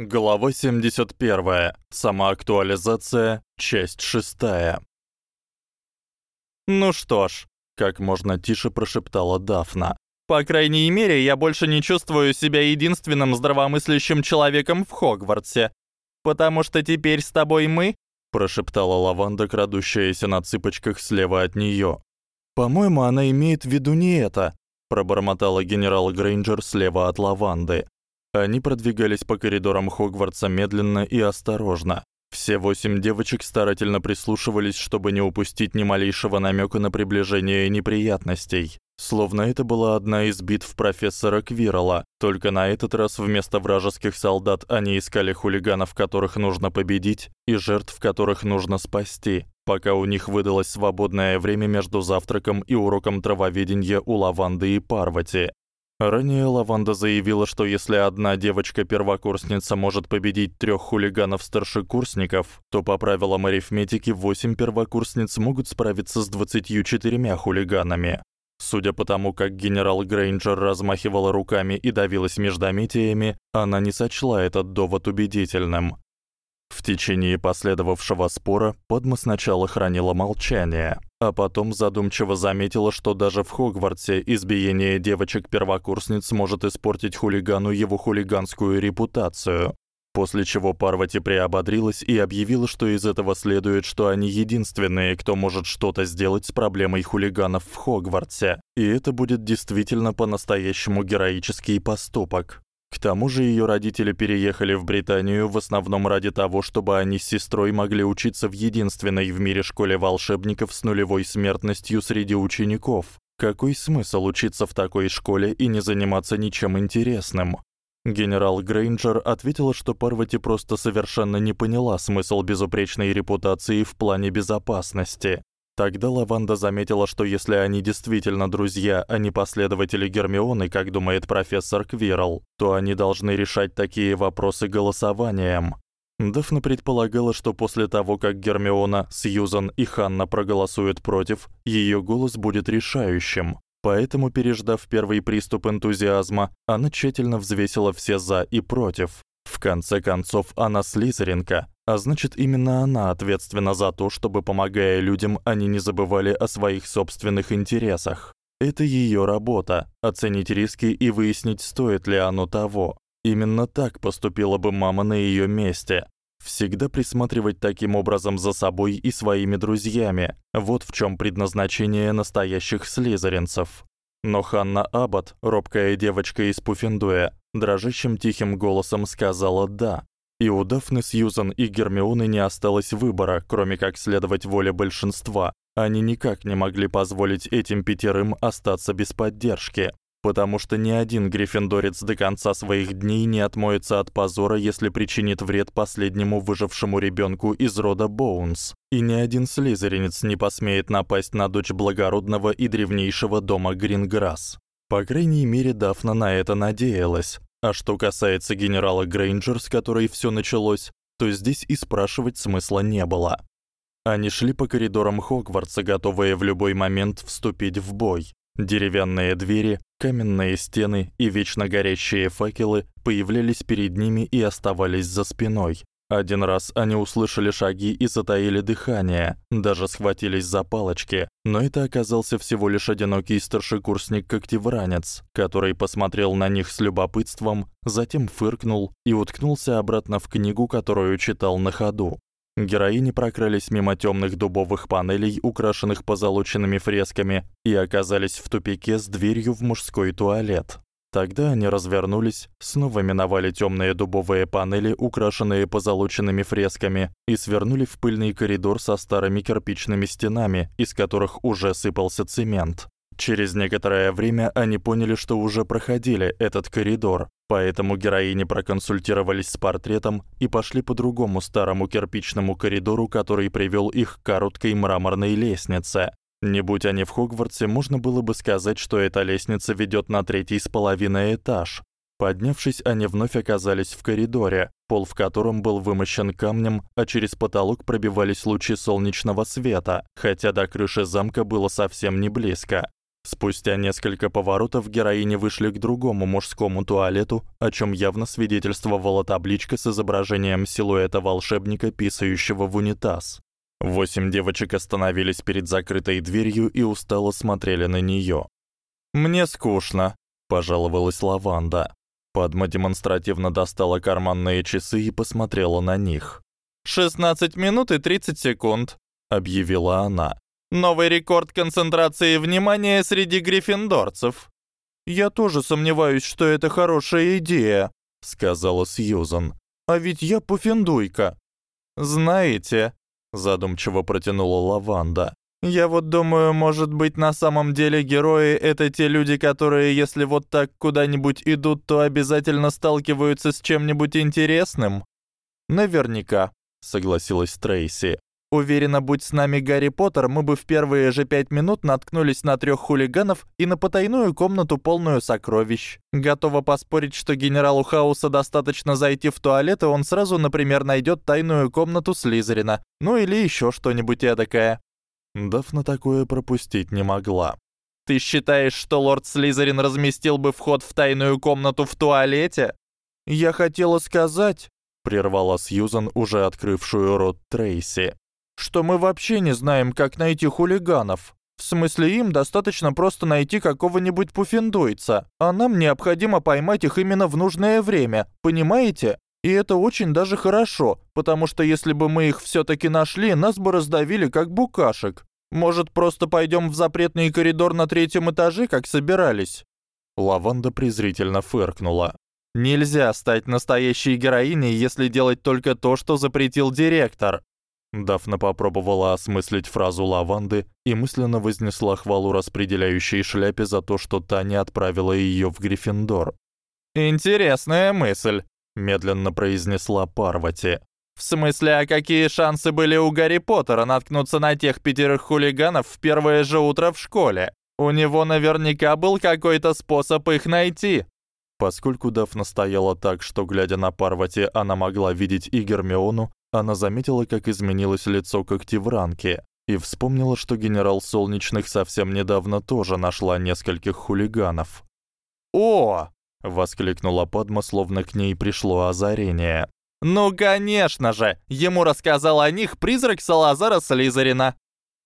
Глава 71. Самоактуализация. Часть 6. Ну что ж, как можно тише прошептала Дафна. По крайней мере, я больше не чувствую себя единственным здравомыслящим человеком в Хогвартсе, потому что теперь с тобой мы, прошептала Лаванда, крадущаяся на цыпочках слева от неё. По-моему, она имеет в виду не это, пробормотала генерал Грейнджер слева от Лаванды. Они продвигались по коридорам Хогвартса медленно и осторожно. Все восемь девочек старательно прислушивались, чтобы не упустить ни малейшего намёка на приближение неприятностей. Словно это была одна из битв профессора Квирла, только на этот раз вместо вражеских солдат они искали хулиганов, которых нужно победить, и жертв, которых нужно спасти, пока у них выдалось свободное время между завтраком и уроком травоведения у Лаванды и Парвати. Ранее Лаванда заявила, что если одна девочка-первокурсница может победить трёх хулиганов-старшекурсников, то по правилам арифметики 8 первокурсниц могут справиться с 24 хулиганами. Судя по тому, как генерал Грейнджер размахивала руками и давилась междометиями, она не сочла этот довод убедительным. В течение последовавшего спора Падма сначала хранила молчание, а потом задумчиво заметила, что даже в Хогвартсе избиение девочек-первокурсниц может испортить хулигану его хулиганскую репутацию. После чего Парвати приободрилась и объявила, что из этого следует, что они единственные, кто может что-то сделать с проблемой хулиганов в Хогвартсе, и это будет действительно по-настоящему героический поступок. К тому же её родители переехали в Британию в основном ради того, чтобы они с сестрой могли учиться в единственной в мире школе волшебников с нулевой смертностью среди учеников. Какой смысл учиться в такой школе и не заниматься ничем интересным? Генерал Грейнджер ответила, что Парвати просто совершенно не поняла смысл безупречной репутации в плане безопасности. Тогда Лаванда заметила, что если они действительно друзья, а не последователи Гермионы, как думает профессор Квирл, то они должны решать такие вопросы голосованием. Дафна предполагала, что после того, как Гермиона, Сьюзан и Ханна проголосуют против, её голос будет решающим. Поэтому, переждав первый приступ энтузиазма, она тщательно взвесила все за и против. В конце концов, она слизеринка, а значит, именно она ответственна за то, чтобы помогая людям, они не забывали о своих собственных интересах. Это её работа оценить риски и выяснить, стоит ли оно того. Именно так поступила бы мама на её месте. Всегда присматривать таким образом за собой и своими друзьями. Вот в чём предназначение настоящих слизеринцев. Но Ханна Аббат, робкая девочка из Пуффендуя, дрожащим тихим голосом сказала да. И у Дафны, Сьюзан и Гермионы не осталось выбора, кроме как следовать воле большинства. Они никак не могли позволить этим пятерым остаться без поддержки, потому что ни один гриффиндорец до конца своих дней не отмоется от позора, если причинит вред последнему выжившему ребёнку из рода Боунс. И ни один слизеринец не посмеет напасть на дочь благородного и древнейшего дома Гринграсс. По крайней мере, Дафна на это надеялась. А что касается генерала Грейнджер, с которой всё началось, то здесь и спрашивать смысла не было. Они шли по коридорам Хогвартса, готовые в любой момент вступить в бой. Деревянные двери, каменные стены и вечно горящие факелы появлялись перед ними и оставались за спиной. Один раз они услышали шаги и затаили дыхание, даже схватились за палочки, но это оказался всего лишь одинокий старшекурсник-когтевранец, который посмотрел на них с любопытством, затем фыркнул и уткнулся обратно в книгу, которую читал на ходу. Героини прокрались мимо тёмных дубовых панелей, украшенных позолоченными фресками, и оказались в тупике с дверью в мужской туалет. Тогда они развернулись, снова миновали тёмные дубовые панели, украшенные позолоченными фресками, и свернули в пыльный коридор со старыми кирпичными стенами, из которых уже сыпался цемент. Через некоторое время они поняли, что уже проходили этот коридор, поэтому героини проконсультировались с портретом и пошли по другому старому кирпичному коридору, который привёл их к короткой мраморной лестнице. Не будь они в Хогвартсе, можно было бы сказать, что эта лестница ведёт на третий с половиной этаж. Поднявшись, они вновь оказались в коридоре, пол в котором был вымощен камнем, а через потолок пробивались лучи солнечного света, хотя до крыши замка было совсем не близко. Спустя несколько поворотов героини вышли к другому мужскому туалету, о чём явно свидетельствовала табличка с изображением силуэта волшебника, писающего в унитаз. Восемь девочек остановились перед закрытой дверью и устало смотрели на неё. Мне скучно, пожаловалась Лаванда. Падма демонстративно достала карманные часы и посмотрела на них. «16 минут и 30 секунд», — объявила она. «Новый рекорд концентрации внимания среди гриффиндорцев». «Я тоже сомневаюсь, что это хорошая идея», — сказала Сьюзан. «А ведь я пуфендуйка». «Знаете», — задумчиво протянула Лаванда, я вот думаю, может быть, на самом деле герои это те люди, которые, если вот так куда-нибудь идут, то обязательно сталкиваются с чем-нибудь интересным. Наверняка, согласилась Трейси. Уверена, будь с нами Гарри Поттер, мы бы в первые же пять минут наткнулись на трех хулиганов и на потайную комнату, полную сокровищ. Готова поспорить, что генералу Хауса достаточно зайти в туалет, и он сразу, например, найдет тайную комнату Слизерина. Ну или еще что-нибудь эдакое. Дафна такое пропустить не могла. Ты считаешь, что лорд Слизерин разместил бы вход в тайную комнату в туалете? Я хотела сказать, прервала Сьюзан, уже открывшую рот Трейси, что мы вообще не знаем, как найти хулиганов. В смысле, им достаточно просто найти какого-нибудь пуфендуйца, а нам необходимо поймать их именно в нужное время, понимаете? И это очень даже хорошо, потому что если бы мы их всё-таки нашли, нас бы раздавили как букашек. Может, просто пойдём в запретный коридор на третьем этаже, как собирались?» Лаванда презрительно фыркнула. «Нельзя стать настоящей героиней, если делать только то, что запретил директор». Дафна попробовала осмыслить фразу Лаванды и мысленно вознесла хвалу распределяющей шляпе за то, что та не отправила её в Гриффиндор. «Интересная мысль», медленно произнесла Парвати. В смысле, а какие шансы были у Гарри Поттера наткнуться на тех пятерых хулиганов в первое же утро в школе? У него наверняка был какой-то способ их найти. Поскольку Дафна стояла так, что глядя на Парвати, она могла видеть и Гермиону, она заметила, как изменилось лицо Когтевранки и вспомнила, что генерал Солнечных совсем недавно тоже нашла нескольких хулиганов. О, воскликнула Падма, словно к ней пришло озарение. Ну, конечно же, ему рассказал о них призрак Салазара Слизерина.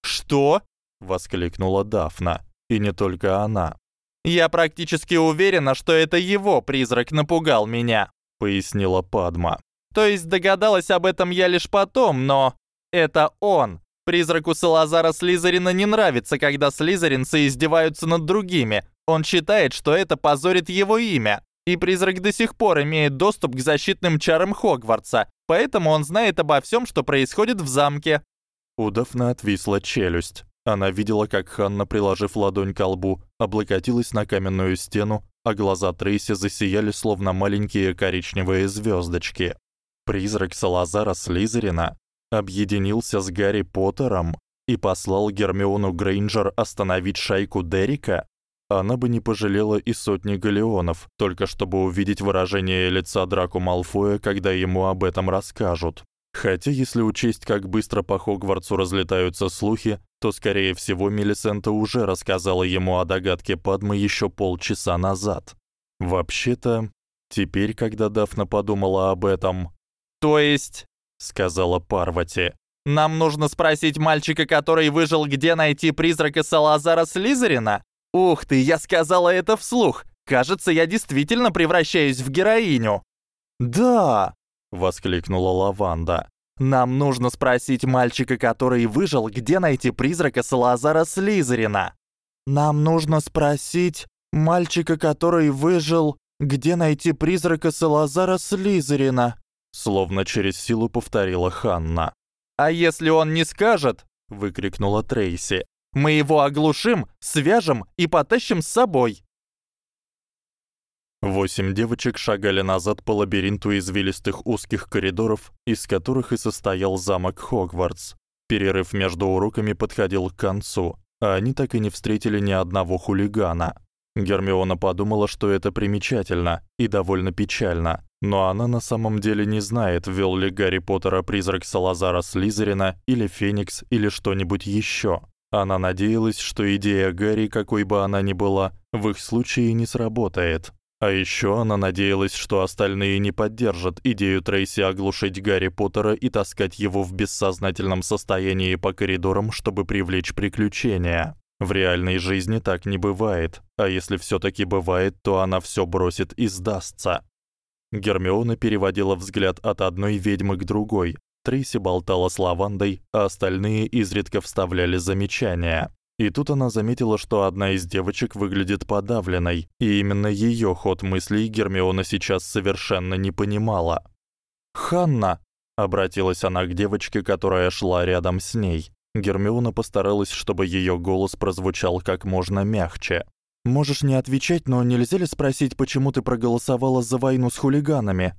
Что? воскликнула Дафна, и не только она. Я практически уверена, что это его призрак напугал меня, пояснила Падма. То есть догадалась об этом я лишь потом, но это он. Призраку Салазара Слизерина не нравится, когда слизеринцы издеваются над другими, он считает, что это позорит его имя. И призрак до сих пор имеет доступ к защитным чарам Хогвартса, поэтому он знает обо всем, что происходит в замке. У Дафны отвисла челюсть. Она видела, как Ханна, приложив ладонь к лбу, облокотилась на каменную стену, а глаза Трейси засияли словно маленькие коричневые звездочки. Призрак Салазара Слизерина объединился с Гарри Поттером и послал Гермиону Грейнджер остановить шайку Деррика она бы не пожалела и сотни галеонов, только чтобы увидеть выражение лица Драко Малфоя, когда ему об этом расскажут. Хотя, если учесть, как быстро по Хогвартсу разлетаются слухи, то скорее всего Мелисента уже рассказала ему о догадке Падмы ещё полчаса назад. Вообще-то, теперь, когда Дафна подумала об этом, то есть, сказала Парвати, нам нужно спросить мальчика, который выжил, где найти призрака Салазара Слизерина? Ух ты, я сказала это вслух. Кажется, я действительно превращаюсь в героиню. Да, воскликнула Лаванда. Нам нужно спросить мальчика, который выжил, где найти призрака Салазара Слизерина. Нам нужно спросить мальчика, который выжил, где найти призрака Салазара Слизерина, словно через силу повторила Ханна. А если он не скажет, выкрикнула Трейси. Мы его оглушим, свяжем и потащим с собой. Восемь девочек шагали назад по лабиринту извилистых узких коридоров, из которых и состоял замок Хогвартс. Перерыв между уроками подходил к концу, а они так и не встретили ни одного хулигана. Гермиона подумала, что это примечательно и довольно печально, но она на самом деле не знает, вёл ли Гарри Поттера призрак Салазара Слизерина или Феникс или что-нибудь ещё. Она надеялась, что идея Гарри, какой бы она ни была, в их случае не сработает. А ещё она надеялась, что остальные не поддержат идею Трейси оглушить Гарри Поттера и таскать его в бессознательном состоянии по коридорам, чтобы привлечь приключения. В реальной жизни так не бывает, а если всё-таки бывает, то она всё бросит и сдастся. Гермиона переводила взгляд от одной ведьмы к другой, Трейси болтала с Лавандой, а остальные изредка вставляли замечания. И тут она заметила, что одна из девочек выглядит подавленной, и именно её ход мыслей Гермиона сейчас совершенно не понимала. "Ханна", обратилась она к девочке, которая шла рядом с ней. Гермиона постаралась, чтобы её голос прозвучал как можно мягче. "Можешь не отвечать, но нельзя ли спросить, почему ты проголосовала за войну с хулиганами?"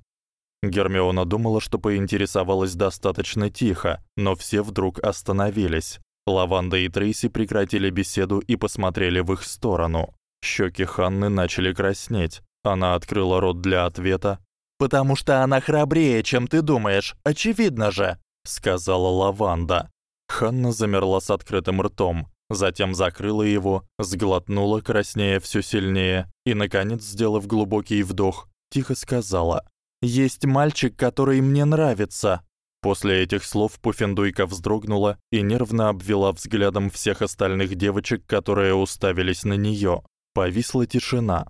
Гермиона думала, что поинтересовалась достаточно тихо, но все вдруг остановились. Лаванда и Трейси прекратили беседу и посмотрели в их сторону. Щеки Ханны начали краснеть. Она открыла рот для ответа. «Потому что она храбрее, чем ты думаешь, очевидно же», — сказала Лаванда. Ханна замерла с открытым ртом, затем закрыла его, сглотнула, краснея всё сильнее, и наконец, сделав глубокий вдох, тихо сказала: есть мальчик, который мне нравится. После этих слов Пуфендуйка вздрогнула и нервно обвела взглядом всех остальных девочек, которые уставились на неё. Повисла тишина.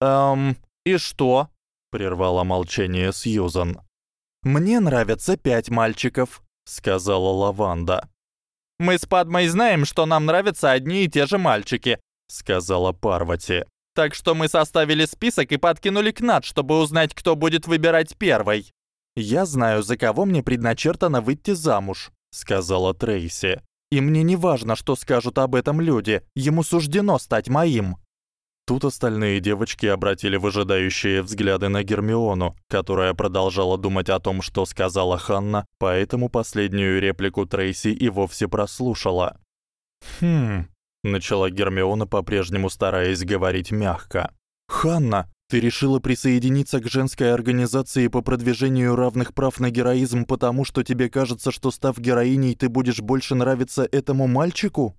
Эм, и что? прервала молчание Сьюзан. Мне нравятся пять мальчиков, сказала Лаванда. Мы с Падмой знаем, что нам нравятся одни и те же мальчики, сказала Парвати. Так что мы составили список и подкинули к Над, чтобы узнать, кто будет выбирать первой. Я знаю, за кого мне предначертано выйти замуж, сказала Трейси. И мне не важно, что скажут об этом люди. Ему суждено стать моим. Тут остальные девочки обратили выжидающие взгляды на Гермиону, которая продолжала думать о том, что сказала Ханна, поэтому последнюю реплику Трейси и вовсе прослушала. Хм, начала Гермиона, по-прежнему стараясь говорить мягко. Ханна, ты решила присоединиться к женской организации по продвижению равных прав на героизм, потому что тебе кажется, что став героиней, ты будешь больше нравиться этому мальчику?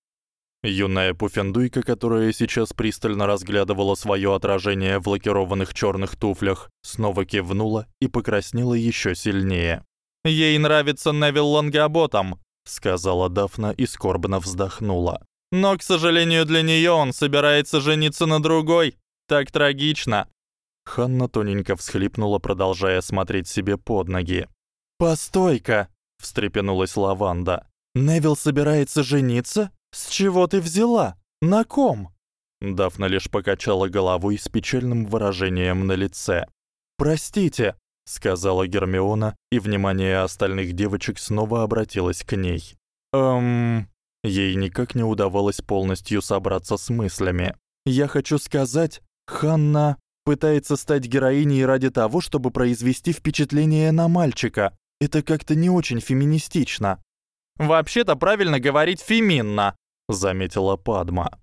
Юная пуфендуйка, которая сейчас пристально разглядывала своё отражение в лакированных чёрных туфлях, снова кивнула и покраснела ещё сильнее. Ей нравится Невил Лонгоботом, сказала Дафна и скорбно вздохнула. Но, к сожалению для неё, он собирается жениться на другой. Так трагично. Ханна тоненько всхлипнула, продолжая смотреть себе под ноги. "Постой-ка", встрепенулась Лаванда. "Невил собирается жениться? С чего ты взяла? На ком?" Дафна лишь покачала головой с печальным выражением на лице. "Простите", сказала Гермиона, и внимание остальных девочек снова обратилось к ней. Эм, Ей никак не удавалось полностью собраться с мыслями. Я хочу сказать, Ханна пытается стать героиней ради того, чтобы произвести впечатление на мальчика. Это как-то не очень феминистично. Вообще-то правильно говорить феминно, заметила Падма.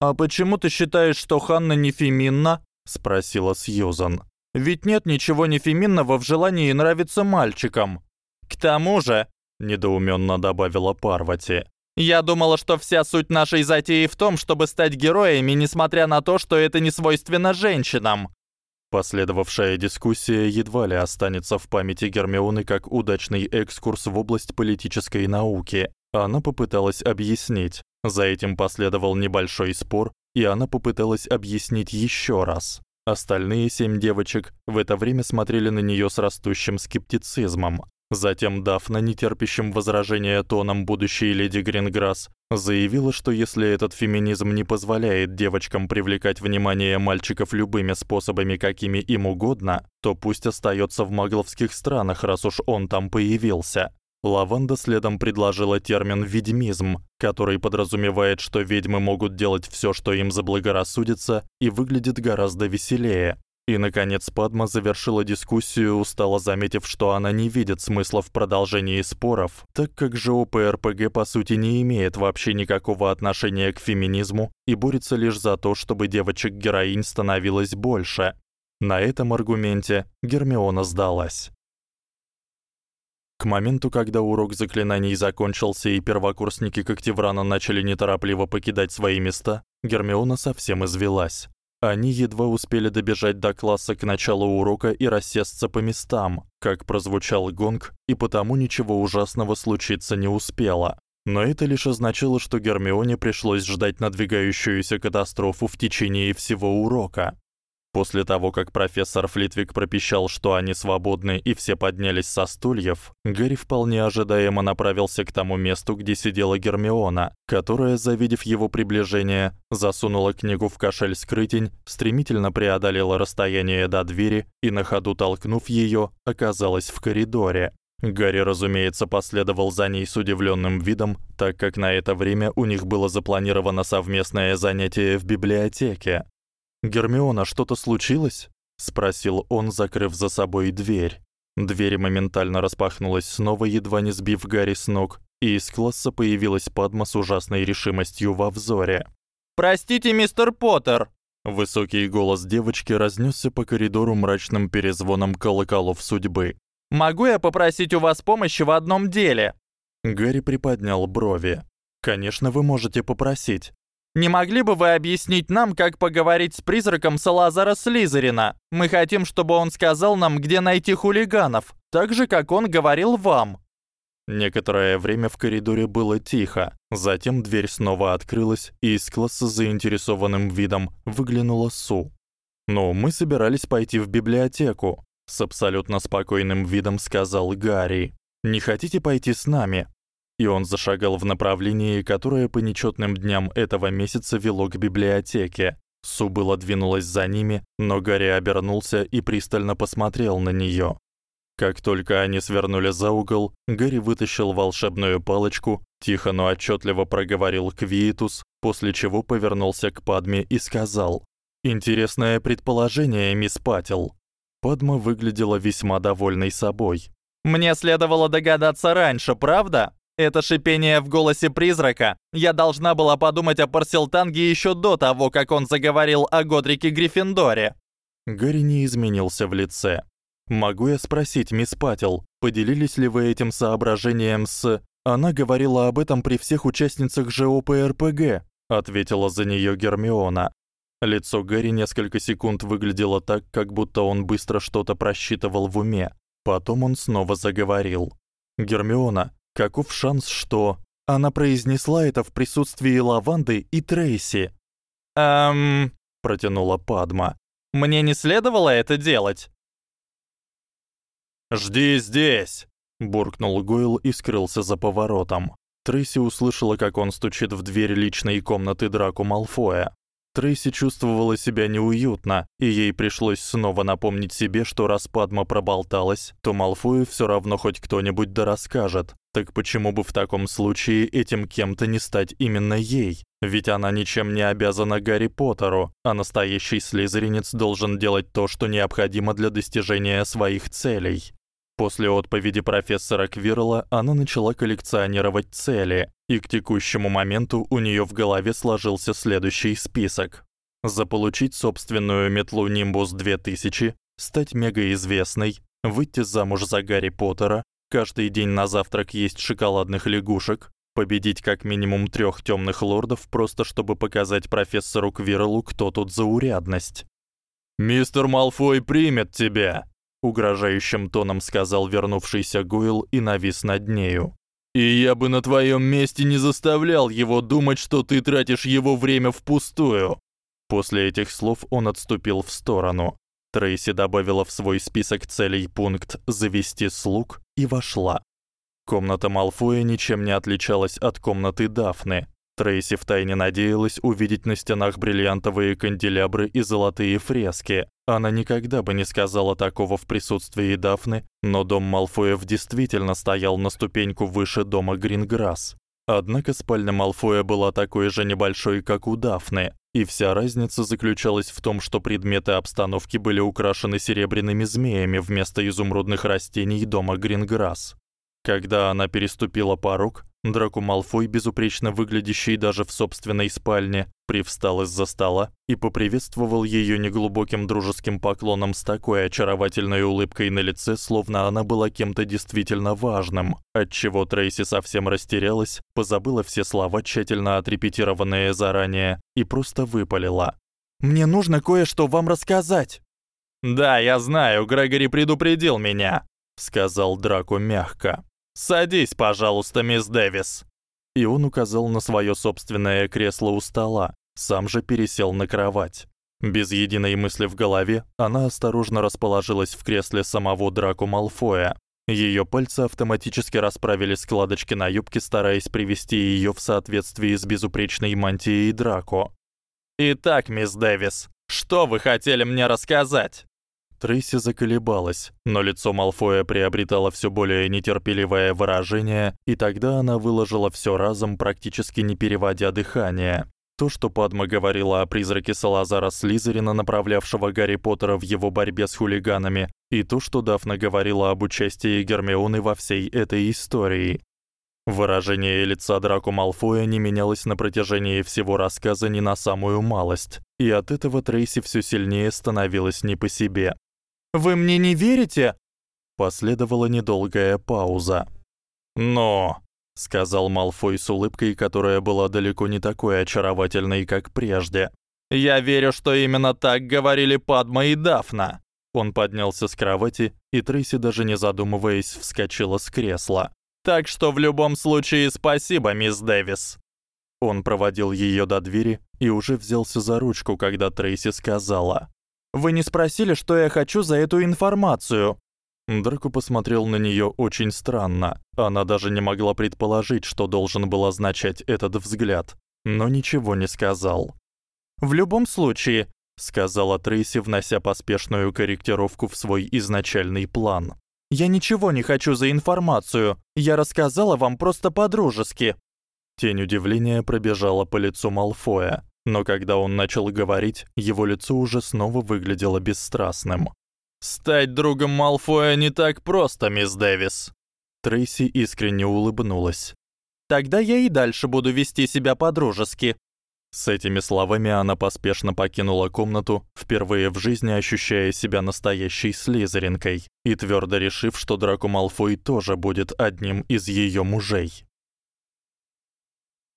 А почему ты считаешь, что Ханна не феминна? спросила Сьюзан. Ведь нет ничего не феминного в желании нравиться мальчикам. К тому же, недоумённо добавила Парвати. Я думала, что вся суть нашей затеи в том, чтобы стать героями, несмотря на то, что это не свойственно женщинам. Последовавшая дискуссия едва ли останется в памяти Гермионы как удачный экскурс в область политической науки. Она попыталась объяснить. За этим последовал небольшой спор, и она попыталась объяснить ещё раз. Остальные семь девочек в это время смотрели на неё с растущим скептицизмом. Затем Дафна, нетерпящим возражения тоном будущей леди Гринграсс, заявила, что если этот феминизм не позволяет девочкам привлекать внимание мальчиков любыми способами, какими им угодно, то пусть остаётся в магловских странах, раз уж он там появился. Лаванда следом предложила термин ведьмизм, который подразумевает, что ведьмы могут делать всё, что им заблагорассудится, и выглядит гораздо веселее. И наконец Падма завершила дискуссию, устало заметив, что она не видит смысла в продолжении споров, так как ЖОПРПГ по сути не имеет вообще никакого отношения к феминизму и борется лишь за то, чтобы девочек-героинь становилось больше. На этом аргументе Гермиона сдалась. К моменту, когда урок заклинаний закончился и первокурсники Когтеврана начали неторопливо покидать свои места, Гермиона совсем извелась. Они едва успели добежать до класса к началу урока и рассесться по местам, как прозвучал гонг, и потому ничего ужасного случиться не успело. Но это лишь означало, что Гермионе пришлось ждать надвигающуюся катастрофу в течение всего урока. После того, как профессор Флитвик пропищал, что они свободны, и все поднялись со стульев, Гарри вполне ожидаемо направился к тому месту, где сидела Гермиона, которая, завидев его приближение, засунула книгу в кошель скрытень, стремительно преодолела расстояние до двери и на ходу толкнув её, оказалась в коридоре. Гарри, разумеется, последовал за ней с удивлённым видом, так как на это время у них было запланировано совместное занятие в библиотеке. Гермиона, что-то случилось? спросил он, закрыв за собой дверь. Дверь моментально распахнулась снова, едва не сбив Гарри с ног, и из класса появилась Падма с ужасной решимостью во взоре. Простите, мистер Поттер. Высокий голос девочки разнесся по коридору мрачным перезвоном колоколов судьбы. Могу я попросить у вас помощи в одном деле? Гарри приподнял брови. Конечно, вы можете попросить. Не могли бы вы объяснить нам, как поговорить с призраком Салазара Слизерина? Мы хотим, чтобы он сказал нам, где найти хулиганов, так же, как он говорил вам». Некоторое время в коридоре было тихо. Затем дверь снова открылась, и из класса с заинтересованным видом выглянула Су. "Ну, мы собирались пойти в библиотеку", с абсолютно спокойным видом сказал Гарри. "Не хотите пойти с нами? И он зашагал в направлении, которое по нечётным дням этого месяца вело к библиотеке. Су было двинулась за ними, но Гарри обернулся и пристально посмотрел на неё. Как только они свернули за угол, Гарри вытащил волшебную палочку, тихо, но отчётливо проговорил Квиетус, после чего повернулся к Падме и сказал: "Интересное предположение, мисс Патил". Падма выглядела весьма довольной собой. Мне следовало догадаться раньше, правда? Это шипение в голосе призрака. Я должна была подумать о Парселтанге ещё до того, как он заговорил о Годрике Гриффиндоре. Гарри не изменился в лице. Могу я спросить, мисс Патил, поделились ли вы этим соображением с Она говорила об этом при всех участницах ЖОПРПГ, ответила за неё Гермиона. Лицо Гарри несколько секунд выглядело так, как будто он быстро что-то просчитывал в уме. Потом он снова заговорил. Гермиона, Каков шанс, что она произнесла это в присутствии Лаванды и Трейси? Эм, протянула Падма. Мне не следовало это делать. Жди здесь, буркнул Гойл и скрылся за поворотом. Трейси услышала, как он стучит в дверь личной комнаты Драко Малфоя. Трейси чувствовала себя неуютно, и ей пришлось снова напомнить себе, что раз Падма проболталась, то Малфою всё равно хоть кто-нибудь да расскажет. Так почему бы в таком случае этим кем-то не стать именно ей? Ведь она ничем не обязана Гарри Поттеру, а настоящий слизеринец должен делать то, что необходимо для достижения своих целей. После отповеди профессора Квирла она начала коллекционировать цели, и к текущему моменту у неё в голове сложился следующий список: заполучить собственную метлу Nimbus 2000, стать мегаизвестной, выйти замуж за Гарри Поттера, каждый день на завтрак есть шоколадных лягушек, победить как минимум трёх тёмных лордов, просто чтобы показать профессору Квирлу, кто тут заурядность. Мистер Малфой примет тебя, угрожающим тоном сказал вернувшийся Гойл и навис над нею. И я бы на твоём месте не заставлял его думать, что ты тратишь его время впустую. После этих слов он отступил в сторону. Трейси добавила в свой список целей пункт завести слуг и вошла. Комната Малфоя ничем не отличалась от комнаты Дафны. Трейси втайне надеялась увидеть на стенах бриллиантовые канделябры и золотые фрески. Она никогда бы не сказала такого в присутствии Дафны, но дом Малфоев действительно стоял на ступеньку выше дома Гринграсс. Однако спальня Малфоя была такой же небольшой, как у Дафны, и вся разница заключалась в том, что предметы обстановки были украшены серебряными змеями вместо изумрудных растений дома Гринграсс. Когда она переступила порог, Драко Малфой, безупречно выглядящий даже в собственной спальне, привстал из-за стола и поприветствовал её неглубоким дружеским поклоном с такой очаровательной улыбкой на лице, словно она была кем-то действительно важным. Отчего Трейси совсем растерялась, позабыла все слова, тщательно отрепетированные заранее, и просто выпалила: "Мне нужно кое-что вам рассказать". "Да, я знаю, Грегори предупредил меня", сказал Драко мягко. Садись, пожалуйста, мисс Дэвис. И он указал на своё собственное кресло у стола, сам же пересел на кровать. Без единой мысли в голове, она осторожно расположилась в кресле самого Драко Малфоя. Её пальцы автоматически расправили складочки на юбке, стараясь привести её в соответствие с безупречной мантией Драко. Итак, мисс Дэвис, что вы хотели мне рассказать? Трейси заколебалась, но лицо Малфоя приобретало всё более нетерпеливое выражение, и тогда она выложила всё разом, практически не переводя дыхание. То, что Падма говорила о призраке Салазара Слизерина, направлявшего Гарри Поттера в его борьбе с хулиганами, и то, что Дафна говорила об участии Гермионы во всей этой истории. Выражение лица Драко Малфоя не менялось на протяжении всего рассказа ни на самую малость, и от этого Трейси всё сильнее становилась не по себе. Вы мне не верите? Последовала недолгая пауза. Но, сказал Малфой с улыбкой, которая была далеко не такой очаровательной, как прежде. Я верю, что именно так говорили Падма и Дафна. Он поднялся с кровати, и Трейси даже не задумываясь вскочила с кресла. Так что в любом случае спасибо, мисс Дэвис. Он проводил её до двери и уже взялся за ручку, когда Трейси сказала: вы не спросили, что я хочу за эту информацию. Драко посмотрел на неё очень странно. Она даже не могла предположить, что должен был означать этот взгляд, но ничего не сказал. В любом случае, сказала Трейси, внося поспешную корректировку в свой изначальный план. Я ничего не хочу за информацию. Я рассказала вам просто по-дружески. Тень удивления пробежала по лицу Малфоя. Но когда он начал говорить, его лицо уже снова выглядело бесстрастным. Стать другом Малфоя не так просто, мисс Дэвис. Трейси искренне улыбнулась. Тогда я и дальше буду вести себя по-дружески. С этими словами она поспешно покинула комнату, впервые в жизни ощущая себя настоящей слизеринкой и твёрдо решив, что Драко Малфой тоже будет одним из её мужей.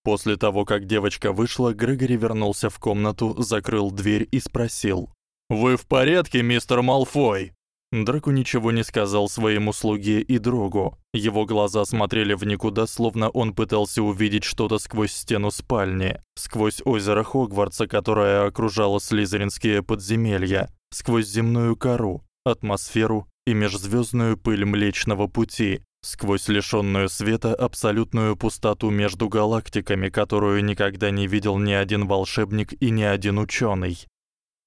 После того, как девочка вышла, Грегори вернулся в комнату, закрыл дверь и спросил: "Вы в порядке, мистер Малфой?" Драко ничего не сказал своему слуге и другу. Его глаза смотрели в никуда, словно он пытался увидеть что-то сквозь стену спальни, сквозь озеро Хогвартса, которое окружало слизеринские подземелья, сквозь земную кору, атмосферу и межзвёздную пыль Млечного пути, сквозь лишённую света абсолютную пустоту между галактиками, которую никогда не видел ни один волшебник и ни один учёный.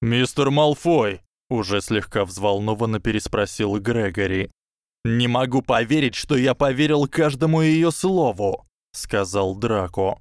"Мистер Малфой", уже слегка взволнованно переспросил Грегори. "Не могу поверить, что я поверил каждому её слову", сказал Драко.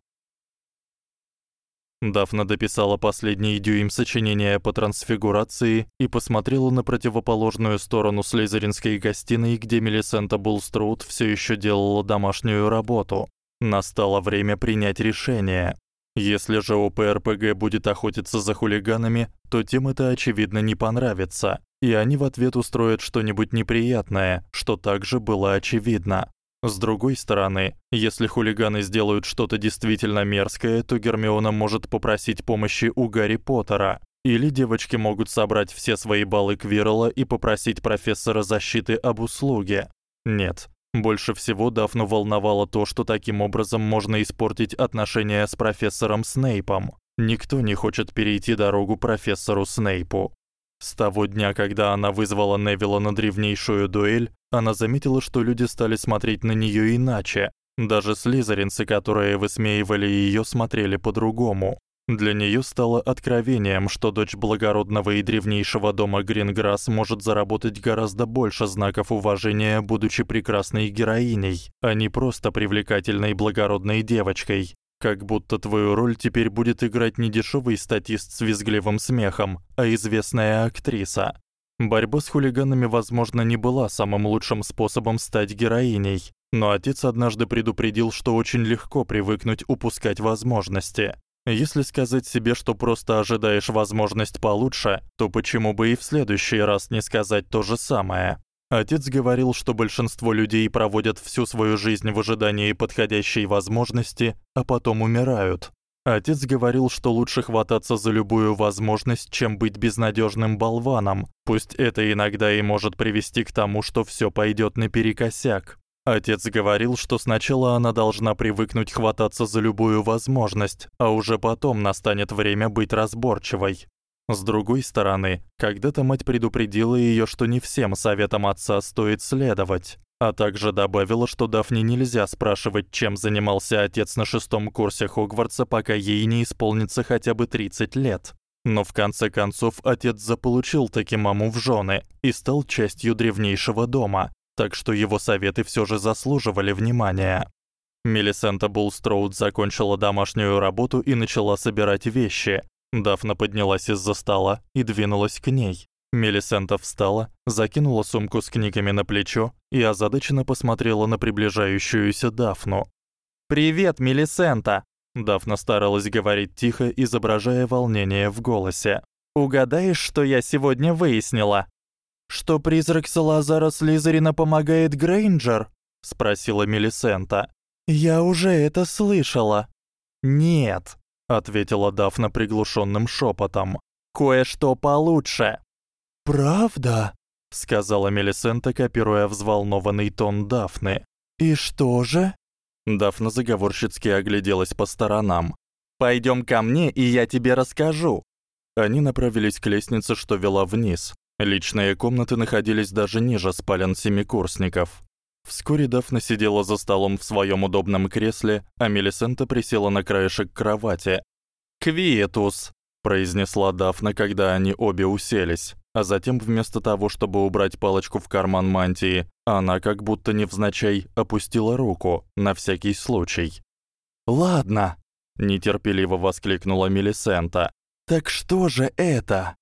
Дафна дописала последний дюйм сочинения по трансфигурации и посмотрела на противоположную сторону слизеринской гостиной, где Мелисента Булстроуд всё ещё делала домашнюю работу. Настало время принять решение. Если же ОПРПГ будет охотиться за хулиганами, то тем это очевидно не понравится, и они в ответ устроят что-нибудь неприятное, что также было очевидно. С другой стороны, если хулиганы сделают что-то действительно мерзкое, то Гермиона может попросить помощи у Гарри Поттера. Или девочки могут собрать все свои баллы Квирла и попросить профессора защиты об услуге. Нет, больше всего Дафну волновало то, что таким образом можно испортить отношения с профессором Снейпом. Никто не хочет перейти дорогу профессору Снейпу. С того дня, когда она вызвала Невилла на древнейшую дуэль, она заметила, что люди стали смотреть на неё иначе. Даже слизеринцы, которые высмеивали её, смотрели по-другому. Для неё стало откровением, что дочь благородного и древнейшего дома Гринграсс может заработать гораздо больше знаков уважения, будучи прекрасной героиней, а не просто привлекательной благородной девочкой. Как будто твою роль теперь будет играть не дешёвый статист с визгливым смехом, а известная актриса. Борьба с хулиганами, возможно, не была самым лучшим способом стать героиней, но отец однажды предупредил, что очень легко привыкнуть упускать возможности. Если сказать себе, что просто ожидаешь возможность получше, то почему бы и в следующий раз не сказать то же самое? Отец говорил, что большинство людей проводят всю свою жизнь в ожидании подходящей возможности, а потом умирают. Отец говорил, что лучше хвататься за любую возможность, чем быть безнадёжным болваном. Пусть это иногда и может привести к тому, что всё пойдёт наперекосяк. Отец говорил, что сначала она должна привыкнуть хвататься за любую возможность, а уже потом настанет время быть разборчивой. С другой стороны, когда-то мать предупредила её, что не всем советам отца стоит следовать, а также добавила, что Дафне нельзя спрашивать, чем занимался отец на шестом курсе Хогвартса, пока ей не исполнится хотя бы 30 лет. Но в конце концов отец заполучил таки маму в жёны и стал частью древнейшего дома, так что его советы всё же заслуживали внимания. Мелисента Булстроуд закончила домашнюю работу и начала собирать вещи, Дафна поднялась из-за стола и двинулась к ней. Мелисента встала, закинула сумку с книгами на плечо и озадаченно посмотрела на приближающуюся Дафну. «Привет, Мелисента!» Дафна старалась говорить тихо, изображая волнение в голосе. «Угадаешь, что я сегодня выяснила?» «Что призрак Салазара Слизерина помогает Грейнджер?» — спросила Мелисента. «Я уже это слышала». «Нет, ответила Дафна приглушённым шёпотом. Кое-что получше. Правда? сказала Мелисента, копируя взволнованный тон Дафны. И что же? Дафна заговорщицки огляделась по сторонам. Пойдём ко мне, и я тебе расскажу. Они направились к лестнице, что вела вниз. Личные комнаты находились даже ниже спален семикурсников. Вскоре Дафна сидела за столом в своём удобном кресле, а Мелисента присела на краешек кровати. "Квиетус", произнесла Дафна, когда они обе уселись, а затем вместо того, чтобы убрать палочку в карман мантии, она как будто невзначай опустила руку на всякий случай. "Ладно", нетерпеливо воскликнула Мелисента. "Так что же это?"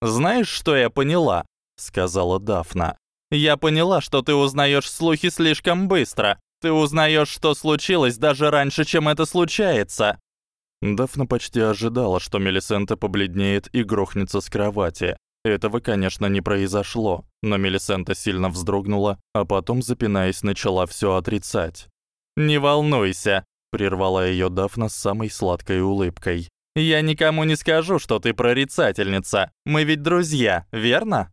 "Знаешь, что я поняла?" сказала Дафна. Я поняла, что ты узнаёшь слухи слишком быстро. Ты узнаёшь, что случилось даже раньше, чем это случается. Дафна почти ожидала, что Мелисента побледнеет и грохнется с кровати. Этого, конечно, не произошло, но Мелисента сильно вздрогнула, а потом, запинаясь, начала всё отрицать. "Не волнуйся", прервала её Дафна с самой сладкой улыбкой. "Я никому не скажу, что ты прорицательница. Мы ведь друзья, верно?"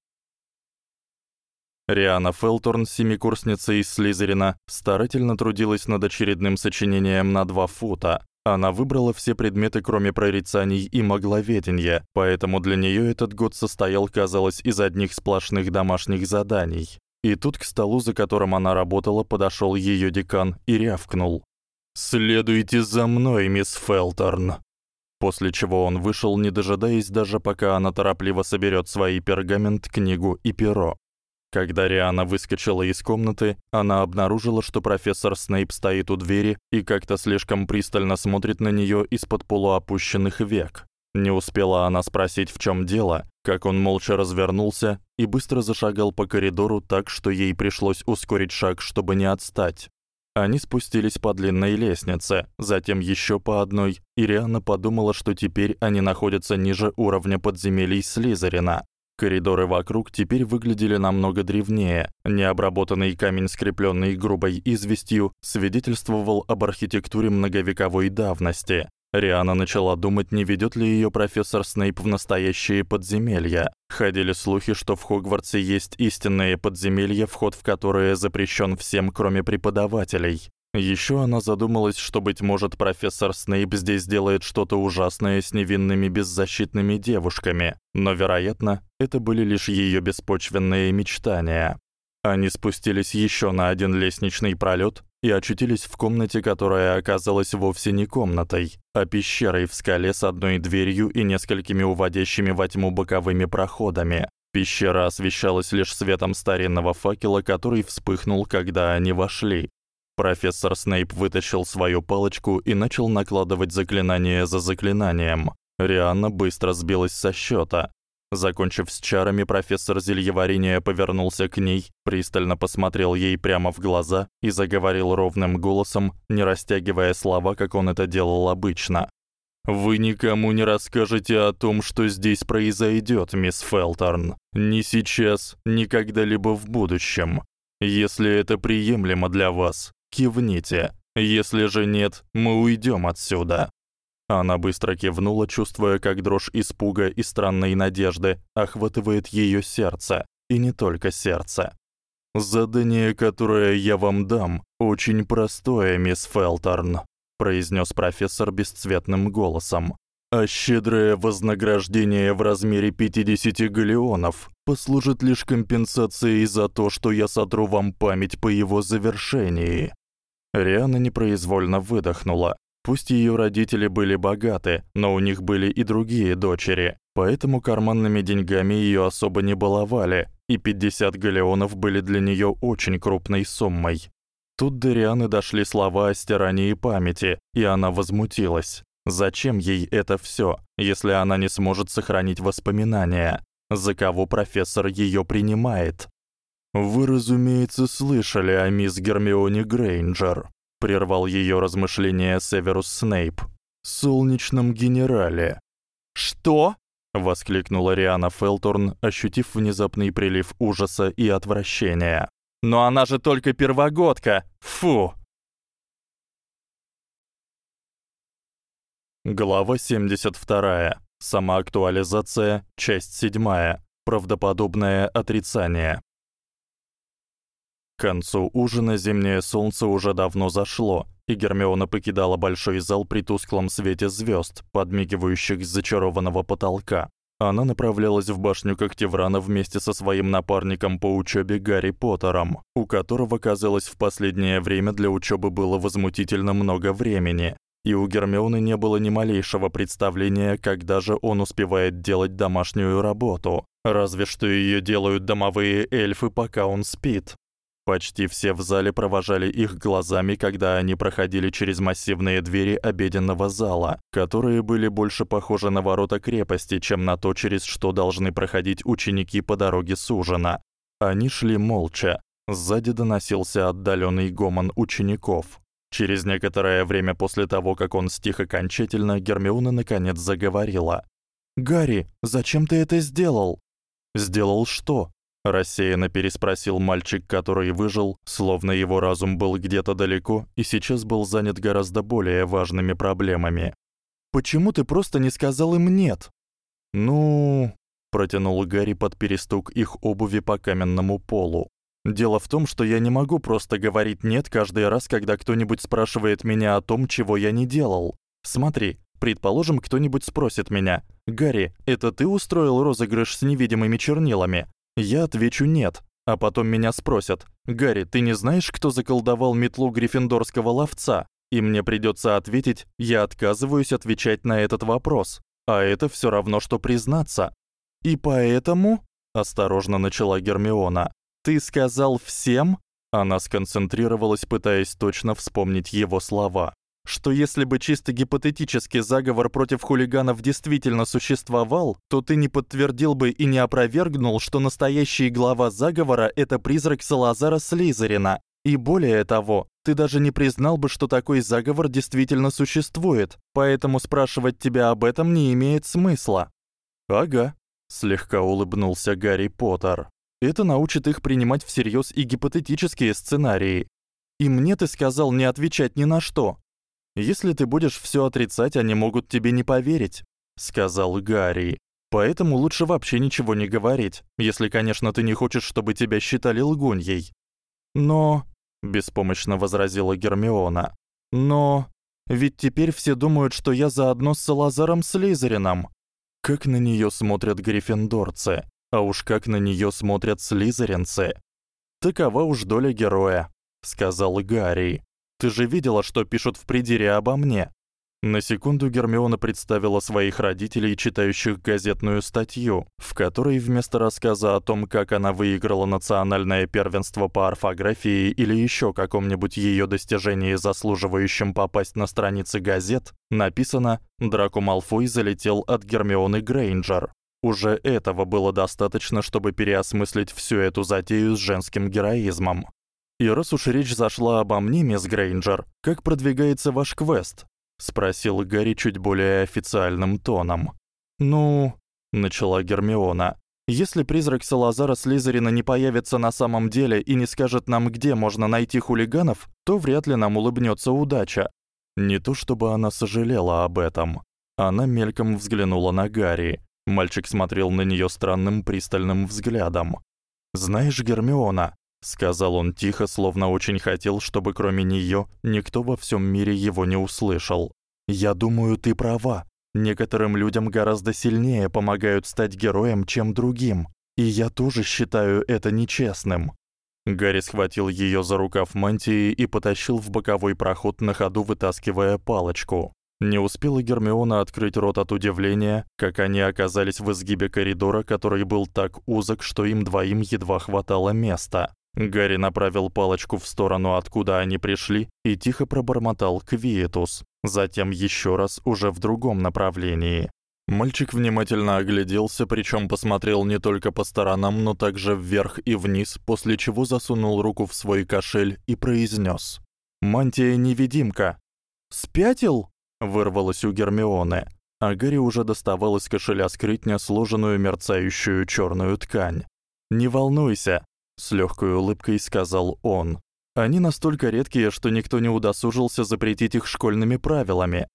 Риана Фелторн, семикурсница из Слизерина, старательно трудилась над очередным сочинением на 2 фута. Она выбрала все предметы, кроме прорицаний и магловедения, поэтому для неё этот год состоял, казалось, из одних сплошных домашних заданий. И тут к столу, за которым она работала, подошёл её декан и рявкнул: "Следуйте за мной, мисс Фелторн". После чего он вышел, не дожидаясь даже пока она торопливо соберёт свои пергамент, книгу и перо. Когда Риана выскочила из комнаты, она обнаружила, что профессор Снейп стоит у двери и как-то слишком пристально смотрит на неё из-под полуопущенных век. Не успела она спросить, в чём дело, как он молча развернулся и быстро зашагал по коридору так, что ей пришлось ускорить шаг, чтобы не отстать. Они спустились по длинной лестнице, затем ещё по одной, и Риана подумала, что теперь они находятся ниже уровня подземелий Слизерина. Коридоры вокруг теперь выглядели намного древнее. Необработанный камень, скреплённый грубой известью, свидетельствовал об архитектуре многовековой давности. Риана начала думать, не ведёт ли её профессор Снейп в настоящие подземелья. Ходили слухи, что в Хогвартсе есть истинные подземелья, вход в которые запрещён всем, кроме преподавателей. Ещё она задумалась, что быть может, профессор Снейп здесь делает что-то ужасное с невинными беззащитными девушками, но, вероятно, это были лишь её беспочвенные мечтания. Они спустились ещё на один лестничный пролёт и очутились в комнате, которая оказалась вовсе не комнатой, а пещерой в скале с одной дверью и несколькими уводящими во тьму боковыми проходами. Пещера освещалась лишь светом старинного факела, который вспыхнул, когда они вошли. Профессор Снейп вытащил свою палочку и начал накладывать заклинание за заклинанием. Рианна быстро сбилась со счёта. Закончив с чарами, профессор зельеварения повернулся к ней, пристально посмотрел ей прямо в глаза и заговорил ровным голосом, не растягивая слова, как он это делал обычно. Вы никому не расскажете о том, что здесь произойдёт, мисс Фелторн. Ни сейчас, ни когда-либо в будущем. Если это приемлемо для вас, кивните. Если же нет, мы уйдём отсюда. Она быстро кивнула, чувствуя, как дрожь испуга и странной надежды охватывает её сердце, и не только сердце. Задание, которое я вам дам, очень простое, мисс Фелторн, произнёс профессор бесцветным голосом. А щедрое вознаграждение в размере 50 галеонов послужит лишь компенсацией за то, что я сотру вам память по его завершении. Риана непроизвольно выдохнула. Пусть её родители были богаты, но у них были и другие дочери, поэтому карманными деньгами её особо не баловали, и 50 галеонов были для неё очень крупной суммой. Тут до Рианы дошли слова о стирании памяти, и она возмутилась. Зачем ей это всё, если она не сможет сохранить воспоминания? За кого профессор её принимает? Вы, разумеется, слышали о мисс Гермионе Грейнджер, прервал её размышления Северус Снейп. Солнечном генерале. Что? воскликнула Риана Фелторн, ощутив внезапный прилив ужаса и отвращения. Но она же только первогодка. Фу. Глава 72. Самоактуализация, часть 7. Правдоподобное отрицание. К концу ужина зимнее солнце уже давно зашло, и Гермиона покидала большой зал при тусклом свете звёзд, подмигивающих с зачарованного потолка. Она направлялась в башню Когтеврана вместе со своим напарником по учёбе Гарри Поттером, у которого, казалось, в последнее время для учёбы было возмутительно много времени. И у Гермионы не было ни малейшего представления, когда же он успевает делать домашнюю работу, разве что её делают домовые эльфы, пока он спит. Почти все в зале провожали их глазами, когда они проходили через массивные двери обеденного зала, которые были больше похожи на ворота крепости, чем на то, через что должны проходить ученики по дороге с ужина. Они шли молча. Сзади доносился отдалённый гомон учеников. Через некоторое время после того, как он стих окончательно, Гермиона наконец заговорила. "Гарри, зачем ты это сделал?" "Сделал что?" Рассеянно переспросил мальчик, который выжил, словно его разум был где-то далеко и сейчас был занят гораздо более важными проблемами. Почему ты просто не сказал им нет? Ну, протянул Гарри под перестук их обуви по каменному полу. Дело в том, что я не могу просто говорить нет каждый раз, когда кто-нибудь спрашивает меня о том, чего я не делал. Смотри, предположим, кто-нибудь спросит меня: "Гарри, это ты устроил розыгрыш с невидимыми чернилами?" Я отвечу нет, а потом меня спросят: "Гарри, ты не знаешь, кто заколдовал метлу гриффиндорского ловца?" И мне придётся ответить: "Я отказываюсь отвечать на этот вопрос". А это всё равно что признаться. И поэтому, осторожно начала Гермиона. Ты сказал всем? Она сконцентрировалась, пытаясь точно вспомнить его слова что если бы чисто гипотетически заговор против хулиганов действительно существовал, то ты не подтвердил бы и не опровергнул, что настоящий глава заговора это призрак Салазара Слизерина. И более того, ты даже не признал бы, что такой заговор действительно существует. Поэтому спрашивать тебя об этом не имеет смысла. Ага, слегка улыбнулся Гарри Поттер. Это научит их принимать всерьёз и гипотетические сценарии. И мне ты сказал не отвечать ни на что. Если ты будешь всё отрицать, они могут тебе не поверить, сказал Гарри. Поэтому лучше вообще ничего не говорить, если, конечно, ты не хочешь, чтобы тебя считали лгуньей. Но, беспомощно возразила Гермиона. Но ведь теперь все думают, что я заодно с Салазаром Слизерином. Как на неё смотрят гриффиндорцы, а уж как на неё смотрят слизеринцы. Такова уж доля героя, сказал Гарри. Ты же видела, что пишут в придире обо мне. На секунду Гермиона представила своих родителей, читающих газетную статью, в которой вместо рассказа о том, как она выиграла национальное первенство по орфографии или ещё каком-нибудь её достижении, заслуживающем попасть на страницы газет, написано: Драко Малфой залетел от Гермионы Грейнджер. Уже этого было достаточно, чтобы переосмыслить всю эту затею с женским героизмом. И раз уж речь зашла обо мне, мисс Грейнджер, как продвигается ваш квест? спросил Гарри чуть более официальным тоном. Ну, начала Гермиона. Если призрак Салазара Слизерина не появится на самом деле и не скажет нам, где можно найти хулиганов, то вряд ли нам улыбнётся удача. Не то чтобы она сожалела об этом. Она мельком взглянула на Гарри. Мальчик смотрел на неё странным пристальным взглядом. "Знаешь, Гермиона", сказал он тихо, словно очень хотел, чтобы кроме неё никто во всём мире его не услышал. "Я думаю, ты права. Некоторым людям гораздо сильнее помогают стать героем, чем другим, и я тоже считаю это нечестным". Гарри схватил её за рукав мантии и потащил в боковой проход на ходу, вытаскивая палочку. Не успела Гермиона открыть рот от удивления, как они оказались в изгибе коридора, который был так узок, что им двоим едва хватало места. Гарри направил палочку в сторону, откуда они пришли, и тихо пробормотал «Квиетус», затем ещё раз уже в другом направлении. Мальчик внимательно огляделся, причём посмотрел не только по сторонам, но также вверх и вниз, после чего засунул руку в свой кошель и произнёс: "Мантия-невидимка". "Спятил?" вырвалось у Гермионы, а Гарри уже доставал из кошеля скрытня сложенную мерцающую чёрную ткань. "Не волнуйся", с лёгкой улыбкой сказал он. "Они настолько редкие, что никто не удосужился запретить их школьными правилами".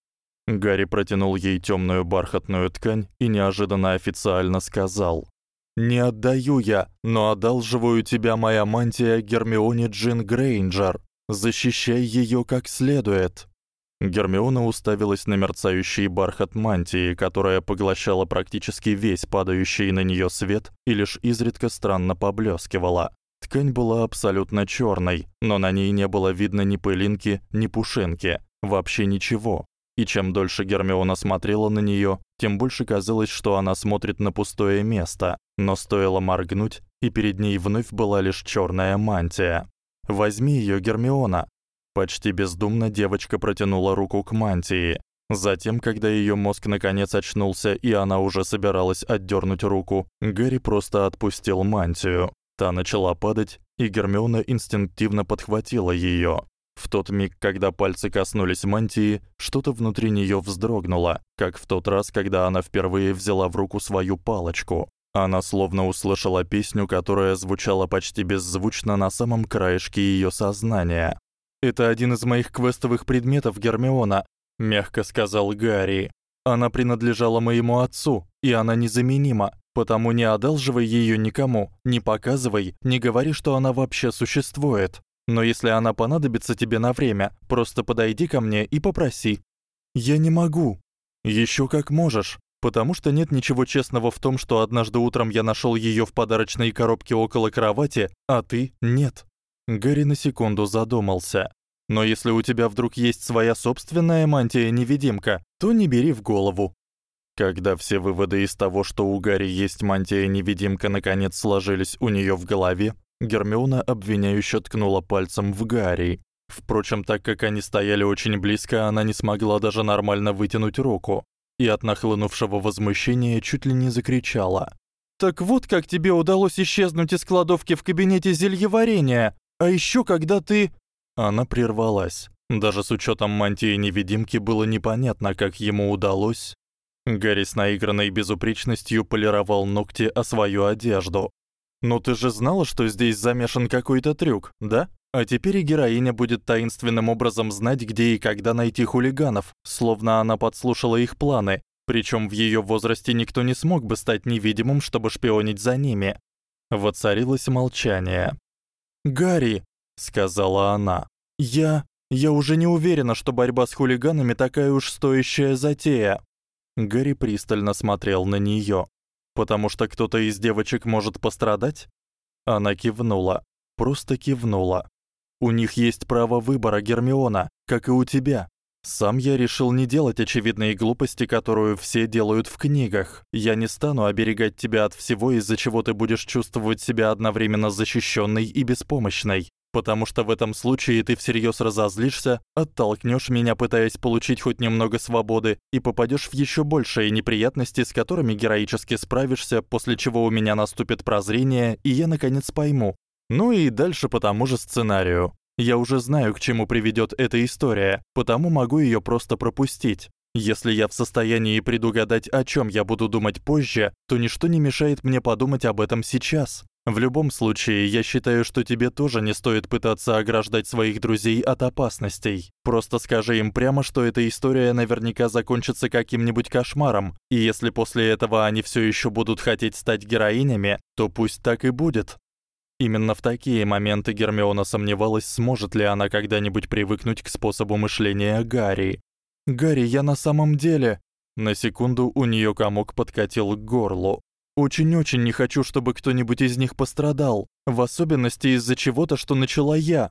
Гарри протянул ей тёмную бархатную ткань и неожиданно официально сказал: "Не отдаю я, но одалживаю тебя моя мантия Гермионе Джин Грейнджер. Защищай её как следует". Гермиона уставилась на мерцающий бархат мантии, которая поглощала практически весь падающий на неё свет и лишь изредка странно поблескивала. Ткань была абсолютно чёрной, но на ней не было видно ни пылинки, ни пушинки, вообще ничего. И чем дольше Гермиона смотрела на неё, тем больше казалось, что она смотрит на пустое место, но стоило моргнуть, и перед ней вновь была лишь чёрная мантия. "Возьми её, Гермиона", Почти бездумно девочка протянула руку к мантии. Затем, когда её мозг наконец очнулся и она уже собиралась отдёрнуть руку, Гарри просто отпустил мантию. Та начала падать, и Гермиона инстинктивно подхватила её. В тот миг, когда пальцы коснулись мантии, что-то внутри неё вздрогнуло, как в тот раз, когда она впервые взяла в руку свою палочку. Она словно услышала песню, которая звучала почти беззвучно на самом краешке её сознания. Это один из моих квестовых предметов, Гермиона, мягко сказал Гарри. Она принадлежала моему отцу, и она незаменима, потому не одалживай её никому, не показывай, не говори, что она вообще существует. Но если она понадобится тебе на время, просто подойди ко мне и попроси. Я не могу. Ещё как можешь, потому что нет ничего честного в том, что однажды утром я нашёл её в подарочной коробке около кровати, а ты нет. Гарри на секунду задумался. Но если у тебя вдруг есть своя собственная мантия-невидимка, то не бери в голову. Когда все выводы из того, что у Гарри есть мантия-невидимка, наконец сложились у неё в голове, Гермиона обвиняюще ткнула пальцем в Гарри. Впрочем, так как они стояли очень близко, она не смогла даже нормально вытянуть руку и от нахлынувшего возмущения чуть ли не закричала: "Так вот как тебе удалось исчезнуть из кладовки в кабинете зельеварения!" А ещё когда ты Она прервалась. Даже с учётом мантии-невидимки было непонятно, как ему удалось. Гарри с наигранной безупречностью полировал ногти о свою одежду. "Но ты же знала, что здесь замешан какой-то трюк, да? А теперь и героиня будет таинственным образом знать, где и когда найти хулиганов, словно она подслушала их планы. Причём в её возрасте никто не смог бы стать невидимым, чтобы шпионить за ними". Воцарилось молчание. "Гарри", сказала она. "Я я уже не уверена, что борьба с хулиганами такая уж стоящая затея". Гарри пристально смотрел на неё. "Потому что кто-то из девочек может пострадать?" Она кивнула, просто кивнула. "У них есть право выбора, Гермиона, как и у тебя. Сам я решил не делать очевидные глупости, которую все делают в книгах. Я не стану оберегать тебя от всего, из-за чего ты будешь чувствовать себя одновременно защищённой и беспомощной. потому что в этом случае ты всерьёз разозлишься, оттолкнёшь меня, пытаясь получить хоть немного свободы, и попадёшь в ещё большие неприятности, с которыми героически справишься, после чего у меня наступит прозрение, и я наконец пойму. Ну и дальше по тому же сценарию. Я уже знаю, к чему приведёт эта история, потому могу её просто пропустить. Если я в состоянии предугадать, о чём я буду думать позже, то ничто не мешает мне подумать об этом сейчас. В любом случае, я считаю, что тебе тоже не стоит пытаться ограждать своих друзей от опасностей. Просто скажи им прямо, что эта история наверняка закончится каким-нибудь кошмаром, и если после этого они всё ещё будут хотеть стать героинями, то пусть так и будет. Именно в такие моменты Гермиона сомневалась, сможет ли она когда-нибудь привыкнуть к способу мышления Гарри. Гарри, я на самом деле На секунду у неё комок подкатил к горлу. Очень-очень не хочу, чтобы кто-нибудь из них пострадал, в особенности из-за чего-то, что начала я.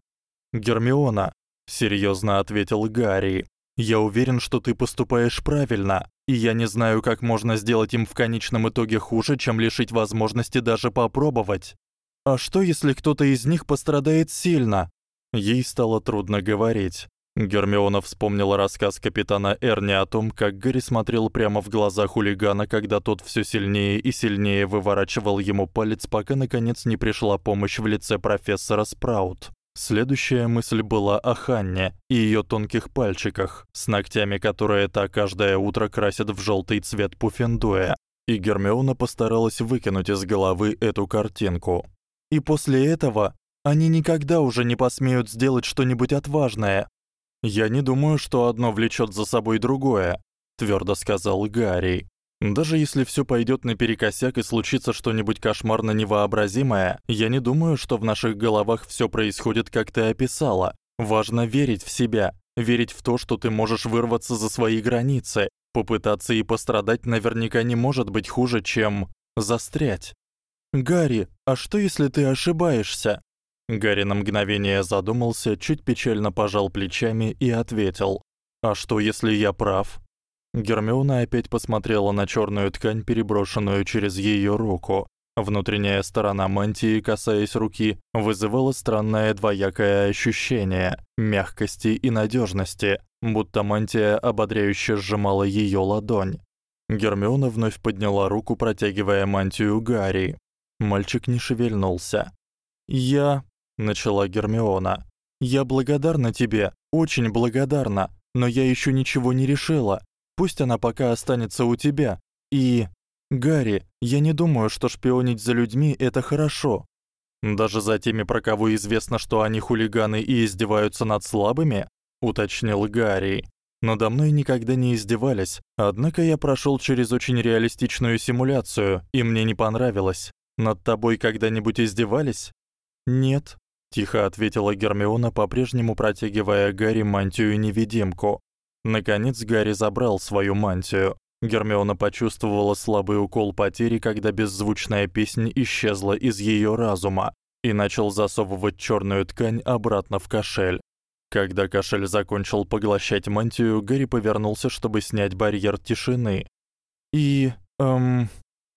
Гермиона, серьёзно ответил Гарри. Я уверен, что ты поступаешь правильно, и я не знаю, как можно сделать им в конечном итоге хуже, чем лишить возможности даже попробовать. А что, если кто-то из них пострадает сильно? Ей стало трудно говорить. Гермиона вспомнила рассказ капитана Эрни о том, как Гарри смотрел прямо в глаза хулигана, когда тот всё сильнее и сильнее выворачивал ему палец, пока наконец не пришла помощь в лице профессора Спраут. Следующая мысль была о Ханне и её тонких пальчиках, с ногтями, которые та каждое утро красит в жёлтый цвет пуффендуя. И Гермиона постаралась выкинуть из головы эту картинку. И после этого они никогда уже не посмеют сделать что-нибудь отважное, я не думаю, что одно влечёт за собой другое, твёрдо сказал Гарри. Даже если всё пойдёт наперекосяк и случится что-нибудь кошмарно невообразимое, я не думаю, что в наших головах всё происходит, как ты описала. Важно верить в себя, верить в то, что ты можешь вырваться за свои границы. Попытаться и пострадать наверняка не может быть хуже, чем застрять. Гарри, а что если ты ошибаешься? Гарри на мгновение задумался, чуть печально пожал плечами и ответил: "А что, если я прав?" Гермиона опять посмотрела на чёрную ткань, переброшенную через её руку. Внутренняя сторона мантии, касаясь руки, вызывала странное двоякое ощущение мягкости и надёжности, будто мантия ободряюще сжимала её ладонь. Гермиона вновь подняла руку, протягивая мантию Гарри. Мальчик не шевельнулся. "Я начала Гермиона. Я благодарна тебе, очень благодарна, но я ещё ничего не решила. Пусть она пока останется у тебя. И Гарри, я не думаю, что шпионить за людьми это хорошо. Даже за теми, про кого известно, что они хулиганы и издеваются над слабыми, уточнил Гарри. Надо мной никогда не издевались, однако я прошёл через очень реалистичную симуляцию, и мне не понравилось. Над тобой когда-нибудь издевались? Нет, тихо ответила Гермиона, по-прежнему протягивая Гарри мантию-невидимку. Наконец Гарри забрал свою мантию. Гермиона почувствовала слабый укол потери, когда беззвучная песнь исчезла из её разума, и начал засовывать чёрную ткань обратно в кошель. Когда кошель закончил поглощать мантию, Гарри повернулся, чтобы снять барьер тишины. И, эм,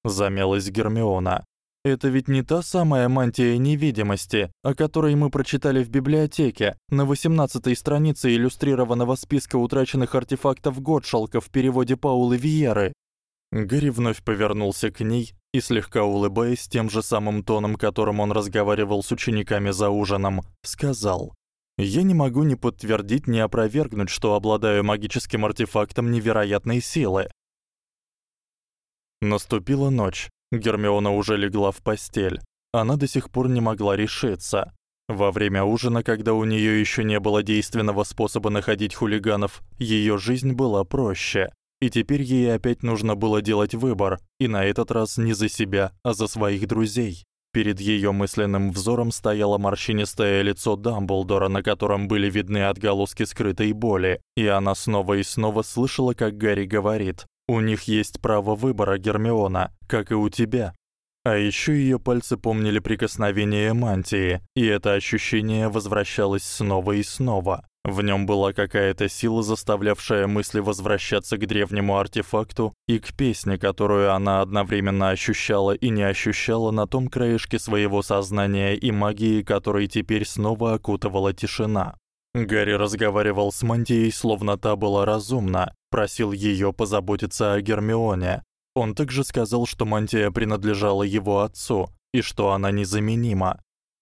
замялась Гермиона. Это ведь не та самая мантия невидимости, о которой мы прочитали в библиотеке, на 18-й странице иллюстрированного списка утраченных артефактов Готшалка в переводе Паулы Виеры. Гарри вновь повернулся к ней и слегка улыбаясь тем же самым тоном, которым он разговаривал с учениками за ужином, сказал: "Я не могу ни подтвердить, ни опровергнуть, что обладаю магическим артефактом невероятной силы". Наступила ночь. Гермиона уже легла в постель. Она до сих пор не могла решиться. Во время ужина, когда у неё ещё не было действенного способа находить хулиганов, её жизнь была проще. И теперь ей опять нужно было делать выбор, и на этот раз не за себя, а за своих друзей. Перед её мысленным взором стояло морщинистое лицо Дамблдора, на котором были видны отголоски скрытой боли, и она снова и снова слышала, как Гарри говорит: у них есть право выбора, Гермиона, как и у тебя. А ещё её пальцы помнили прикосновение мантии, и это ощущение возвращалось снова и снова. В нём была какая-то сила, заставлявшая мысли возвращаться к древнему артефакту и к песне, которую она одновременно ощущала и не ощущала на том краешке своего сознания и магии, которой теперь снова окутывала тишина. Гарри разговаривал с Мантией, словно та была разумна, просил её позаботиться о Гермионе. Он также сказал, что Мантия принадлежала его отцу и что она незаменима.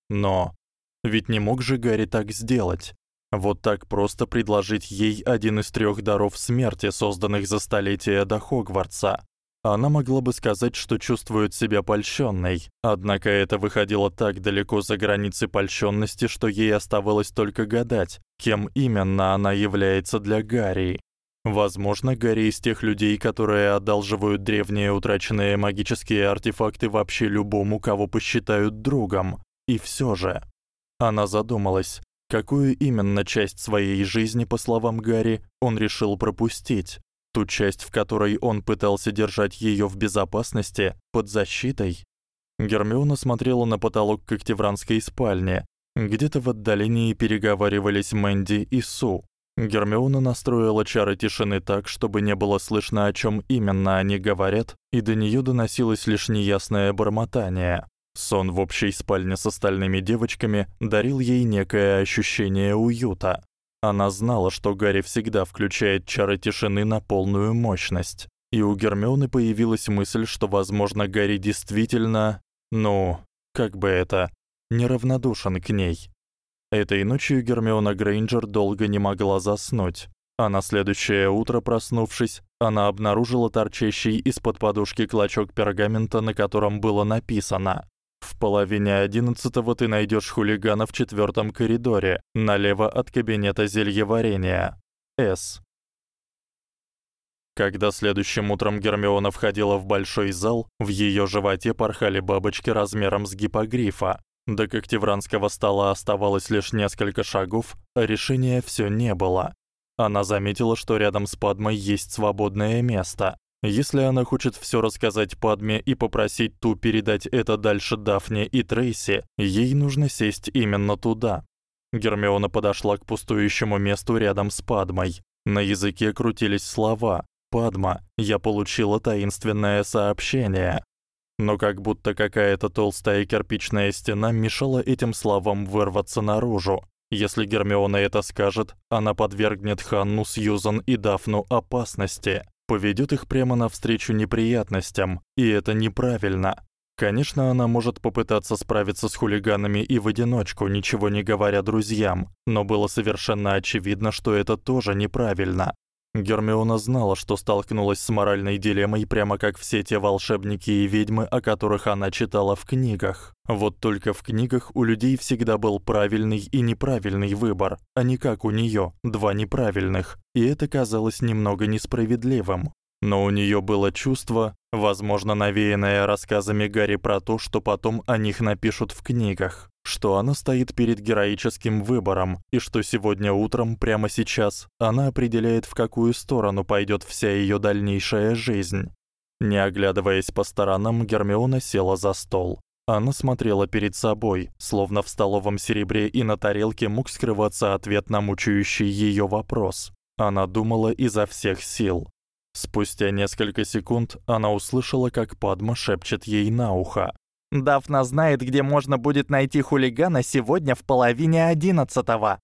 Но ведь не мог же Гарри так сделать. Вот так просто предложить ей один из трёх даров смерти, созданных за столетия до Хогвартса. Она могла бы сказать, что чувствует себя польщённой, однако это выходило так далеко за границы польщённости, что ей оставалось только гадать, кем именно она является для Гарри. Возможно, Гарри из тех людей, которые одалживают древние утраченные магические артефакты вообще любому, кого посчитают другом. И всё же она задумалась, Какую именно часть своей жизни, по словам Гарри, он решил пропустить? Ту часть, в которой он пытался держать её в безопасности, под защитой? Гермиона смотрела на потолок когтевранской спальни. Где-то в отдалении переговаривались Мэнди и Су. Гермиона настроила чары тишины так, чтобы не было слышно, о чём именно они говорят, и до неё доносилось лишь неясное бормотание. Сон в общей спальне с остальными девочками дарил ей некое ощущение уюта. Она знала, что Гарри всегда включает чары тишины на полную мощность. И у Гермионы появилась мысль, что, возможно, Гарри действительно, ну, как бы это, неравнодушен к ней. Этой ночью Гермиона Грейнджер долго не могла заснуть. А на следующее утро, проснувшись, она обнаружила торчащий из-под подушки клочок пергамента, на котором было написано: в половине одиннадцатого ты найдёшь хулигана в четвёртом коридоре, налево от кабинета зельеварения. С. Когда следующим утром Гермиона входила в большой зал, в её животе порхали бабочки размером с гиппогрифа. До когтевранского стола оставалось лишь несколько шагов, а решения всё не было. Она заметила, что рядом с Падмой есть свободное место. Если она хочет всё рассказать Падме и попросить ту передать это дальше Дафне и Трейси, ей нужно сесть именно туда. Гермиона подошла к пустующему месту рядом с Падмой. На языке крутились слова: "Падма, я получила таинственное сообщение". Но как будто какая-то толстая кирпичная стена мешала этим словам вырваться наружу. Если Гермиона это скажет, она подвергнет Ханну, Сьюзан и Дафну опасности поведёт их прямо навстречу неприятностям, и это неправильно. Конечно, она может попытаться справиться с хулиганами и в одиночку, ничего не говоря друзьям, но было совершенно очевидно, что это тоже неправильно. Гермиона знала, что столкнулась с моральной дилеммой прямо как все те волшебники и ведьмы, о которых она читала в книгах. Вот только в книгах у людей всегда был правильный и неправильный выбор, а не как у неё, два неправильных. И это казалось немного несправедливым. Но у неё было чувство, возможно, навеянное рассказами Гарри про то, что потом о них напишут в книгах что она стоит перед героическим выбором и что сегодня утром, прямо сейчас, она определяет, в какую сторону пойдёт вся её дальнейшая жизнь. Не оглядываясь по сторонам, Гермиона села за стол. Она смотрела перед собой, словно в столовом серебре и на тарелке мог скрываться ответ на мучающий её вопрос. Она думала изо всех сил. Спустя несколько секунд она услышала, как Падма шепчет ей на ухо: Дафна знает, где можно будет найти хулигана сегодня в половине одиннадцатого.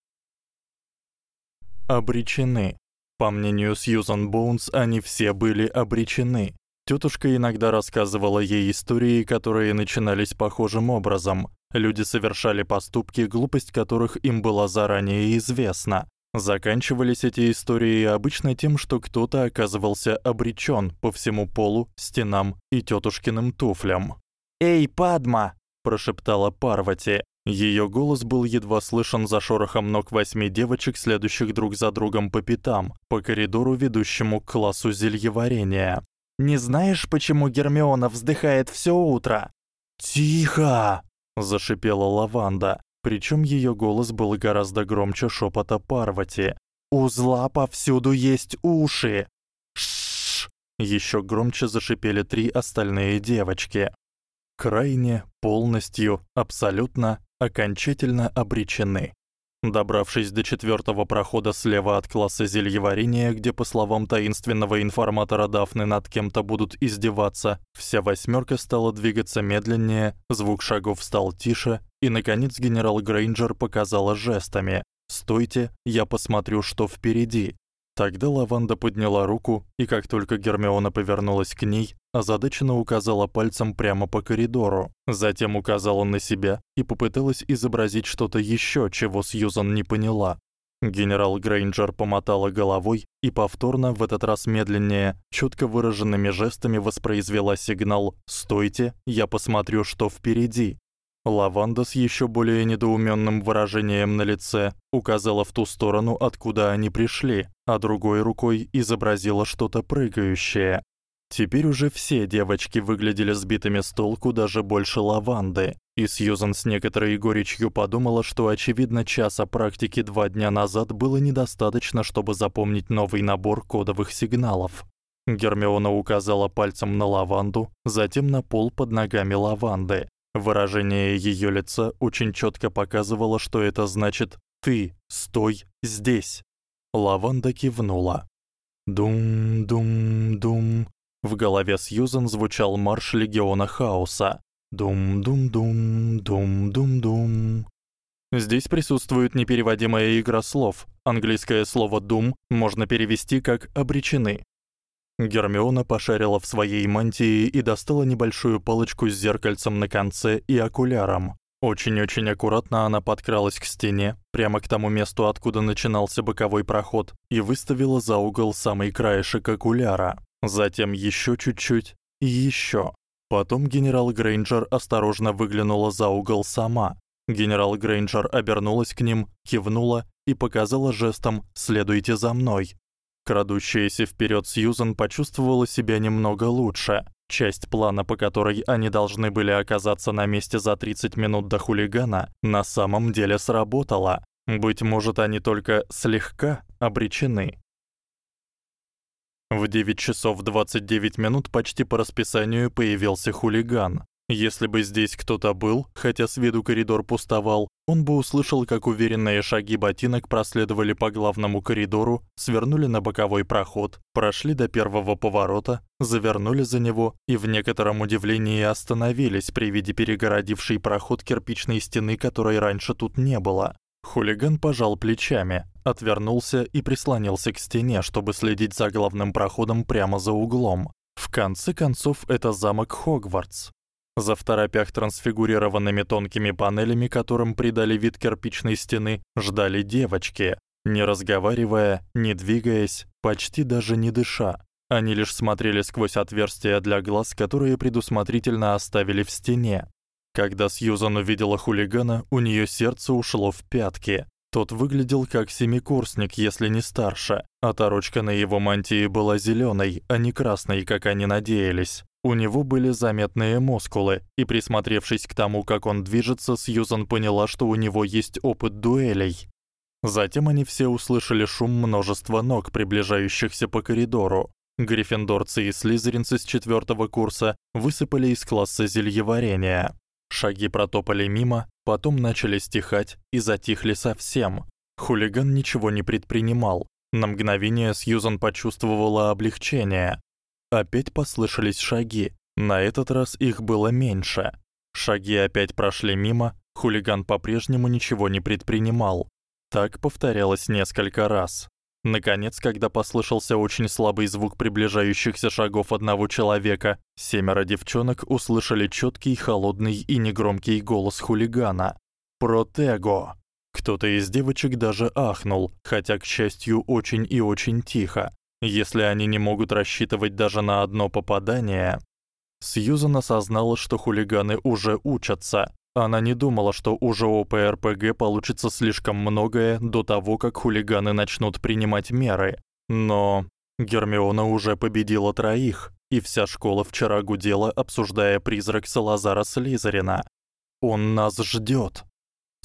Обречены. По мнению Сьюзан Боунс, они все были обречены. Тётушка иногда рассказывала ей истории, которые начинались похожим образом. Люди совершали поступки, глупость которых им была заранее известна. Заканчивались эти истории обычно тем, что кто-то оказывался обречён по всему полу, стенам и тётушкиным туфлям. «Эй, Падма!» – прошептала Парвати. Её голос был едва слышен за шорохом ног восьми девочек, следующих друг за другом по пятам, по коридору, ведущему к классу зельеварения. «Не знаешь, почему Гермиона вздыхает всё утро?» «Тихо!» – зашипела Лаванда, причём её голос был гораздо громче шёпота Парвати. «У зла повсюду есть уши!» «Шш!» – ещё громче зашипели три остальные девочки крайне, полностью, абсолютно, окончательно обречены. Добравшись до четвёртого прохода слева от класса зельеварения, где, по словам таинственного информатора Дафны, над кем-то будут издеваться, вся восьмёрка стала двигаться медленнее, звук шагов стал тише, и наконец генерал Грейнджер показала жестами: "Стойте, я посмотрю, что впереди". Тогда Лаванда подняла руку, и как только Гермиона повернулась к ней, озадаченно указала пальцем прямо по коридору, затем указала на себя и попыталась изобразить что-то ещё, чего Сьюзан не поняла. Генерал Грейнджер помотала головой и повторно, в этот раз медленнее, чётко выраженными жестами воспроизвела сигнал: "Стойте, я посмотрю, что впереди". Лаванда с ещё более недоумённым выражением на лице указала в ту сторону, откуда они пришли, а другой рукой изобразила что-то прыгающее. Теперь уже все девочки выглядели сбитыми с толку даже больше Лаванды, и Сьюзан с некоторой горечью подумала, что очевидно часа практики два дня назад было недостаточно, чтобы запомнить новый набор кодовых сигналов. Гермиона указала пальцем на лаванду, затем на пол под ногами лаванды. Выражение её лица очень чётко показывало, что это значит: "Ты стой здесь". Лаванда кивнула. Дум-дум-дум. В голове Сьюзен звучал марш легиона хаоса. Дум-дум-дум, дум-дум-дум. Здесь присутствует непереводимая игра слов. Английское слово doom можно перевести как обречены. Гермиона пошарила в своей мантии и достала небольшую палочку с зеркальцем на конце и окуляром. Очень-очень аккуратно она подкралась к стене, прямо к тому месту, откуда начинался боковой проход, и выставила за угол самый краешек окуляра. Затем ещё чуть-чуть и ещё. Потом генерал Грейнджер осторожно выглянула за угол сама. Генерал Грейнджер обернулась к ним, кивнула и показала жестом: "Следуйте за мной". Крадущаяся вперёд Сьюзен почувствовала себя немного лучше. Часть плана, по которой они должны были оказаться на месте за 30 минут до хулигана, на самом деле сработала. Быть может, они только слегка обречены. В 9 часов 29 минут почти по расписанию появился хулиган. Если бы здесь кто-то был, хотя с виду коридор пустовал, он бы услышал, как уверенные шаги ботинок проследовали по главному коридору, свернули на боковой проход, прошли до первого поворота, завернули за него и в некотором удивлении остановились при виде перегородившей проход кирпичной стены, которой раньше тут не было. Хулиган пожал плечами, отвернулся и прислонился к стене, чтобы следить за главным проходом прямо за углом. В конце концов, это замок Хогвартс. За второпях трансфигурированными тонкими панелями, которым придали вид кирпичной стены, ждали девочки, не разговаривая, не двигаясь, почти даже не дыша. Они лишь смотрели сквозь отверстия для глаз, которые предусмотрительно оставили в стене. Когда Сьюзан увидела хулигана, у неё сердце ушло в пятки. Тот выглядел как семикурсник, если не старше. А торочка на его мантии была зелёной, а не красной, как они надеялись. У него были заметные мускулы, и присмотревшись к тому, как он движется, Сьюзан поняла, что у него есть опыт дуэлей. Затем они все услышали шум множества ног, приближающихся по коридору. Гриффиндорцы и слизеринцы с четвёртого курса высыпали из класса зельеварения. Шаги протопали мимо, потом начали стихать и затихли совсем. Хулиган ничего не предпринимал. На мгновение Сьюзан почувствовала облегчение. Опять послышались шаги. На этот раз их было меньше. Шаги опять прошли мимо, хулиган по-прежнему ничего не предпринимал. Так повторялось несколько раз. Наконец, когда послышался очень слабый звук приближающихся шагов одного человека, семеро девчонок услышали чёткий, холодный и негромкий голос хулигана. «Протего!» Кто-то из девочек даже ахнул, хотя, к счастью, очень и очень тихо. Если они не могут рассчитывать даже на одно попадание, Сьюзан осознала, что хулиганы уже учатся. Она не думала, что у ЖОП получится слишком многое до того, как хулиганы начнут принимать меры. Но Гермиона уже победила троих, и вся школа вчера гудела, обсуждая призрак Салазара Слизерина. Он нас ждёт.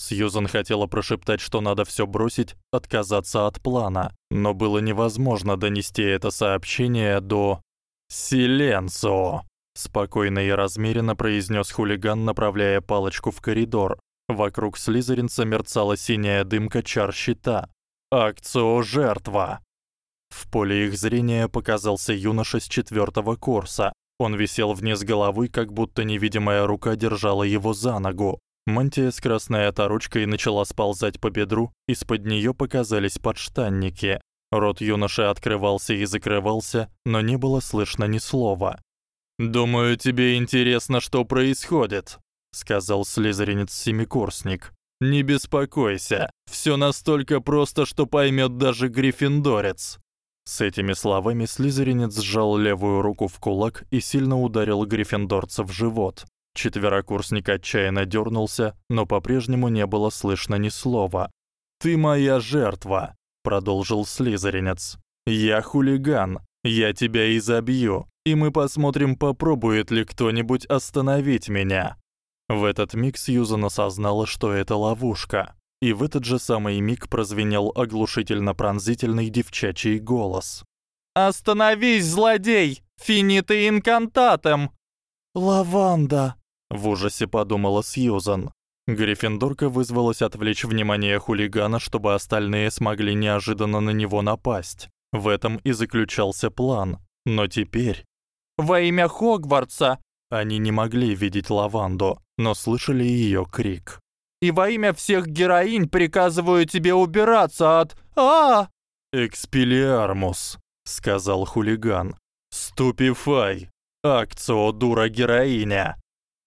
Сьюзен хотела прошептать, что надо всё бросить, отказаться от плана, но было невозможно донести это сообщение до Силенцо. Спокойно и размеренно произнёс хулиган, направляя палочку в коридор. Вокруг слизеринца мерцала синяя дымка чар щита. Акцио жертва. В поле их зрения показался юноша с четвёртого курса. Он висел вниз головы, как будто невидимая рука держала его за ногу. Мантия с красной оторочкой начала сползать по бедру, из-под неё показались подштанники. Рот юноши открывался и закрывался, но не было слышно ни слова. «Думаю, тебе интересно, что происходит», — сказал слизеринец-семикурсник. «Не беспокойся, всё настолько просто, что поймёт даже гриффиндорец». С этими словами слизеринец сжал левую руку в кулак и сильно ударил гриффиндорца в живот. Четверокурсник отчаянно дёрнулся, но по-прежнему не было слышно ни слова. «Ты моя жертва», — продолжил слизеринец. «Я хулиган, я тебя изобью, и мы посмотрим, попробует ли кто-нибудь остановить меня». В этот миг Сьюзан осознала, что это ловушка. И в этот же самый миг прозвенел оглушительно-пронзительный девчачий голос. «Остановись, злодей! Финиты инкантатом!» «Лаванда!» — в ужасе подумала Сьюзан. Гриффиндорка вызвалась отвлечь внимание хулигана, чтобы остальные смогли неожиданно на него напасть. В этом и заключался план. Но теперь... «Во имя Хогвартса!» Они не могли видеть Лаванду, но слышали её крик и во имя всех героинь приказываю тебе убираться от... а, «Экспелиармус», — сказал хулиган. «Ступифай! Акцио, дура-героиня!»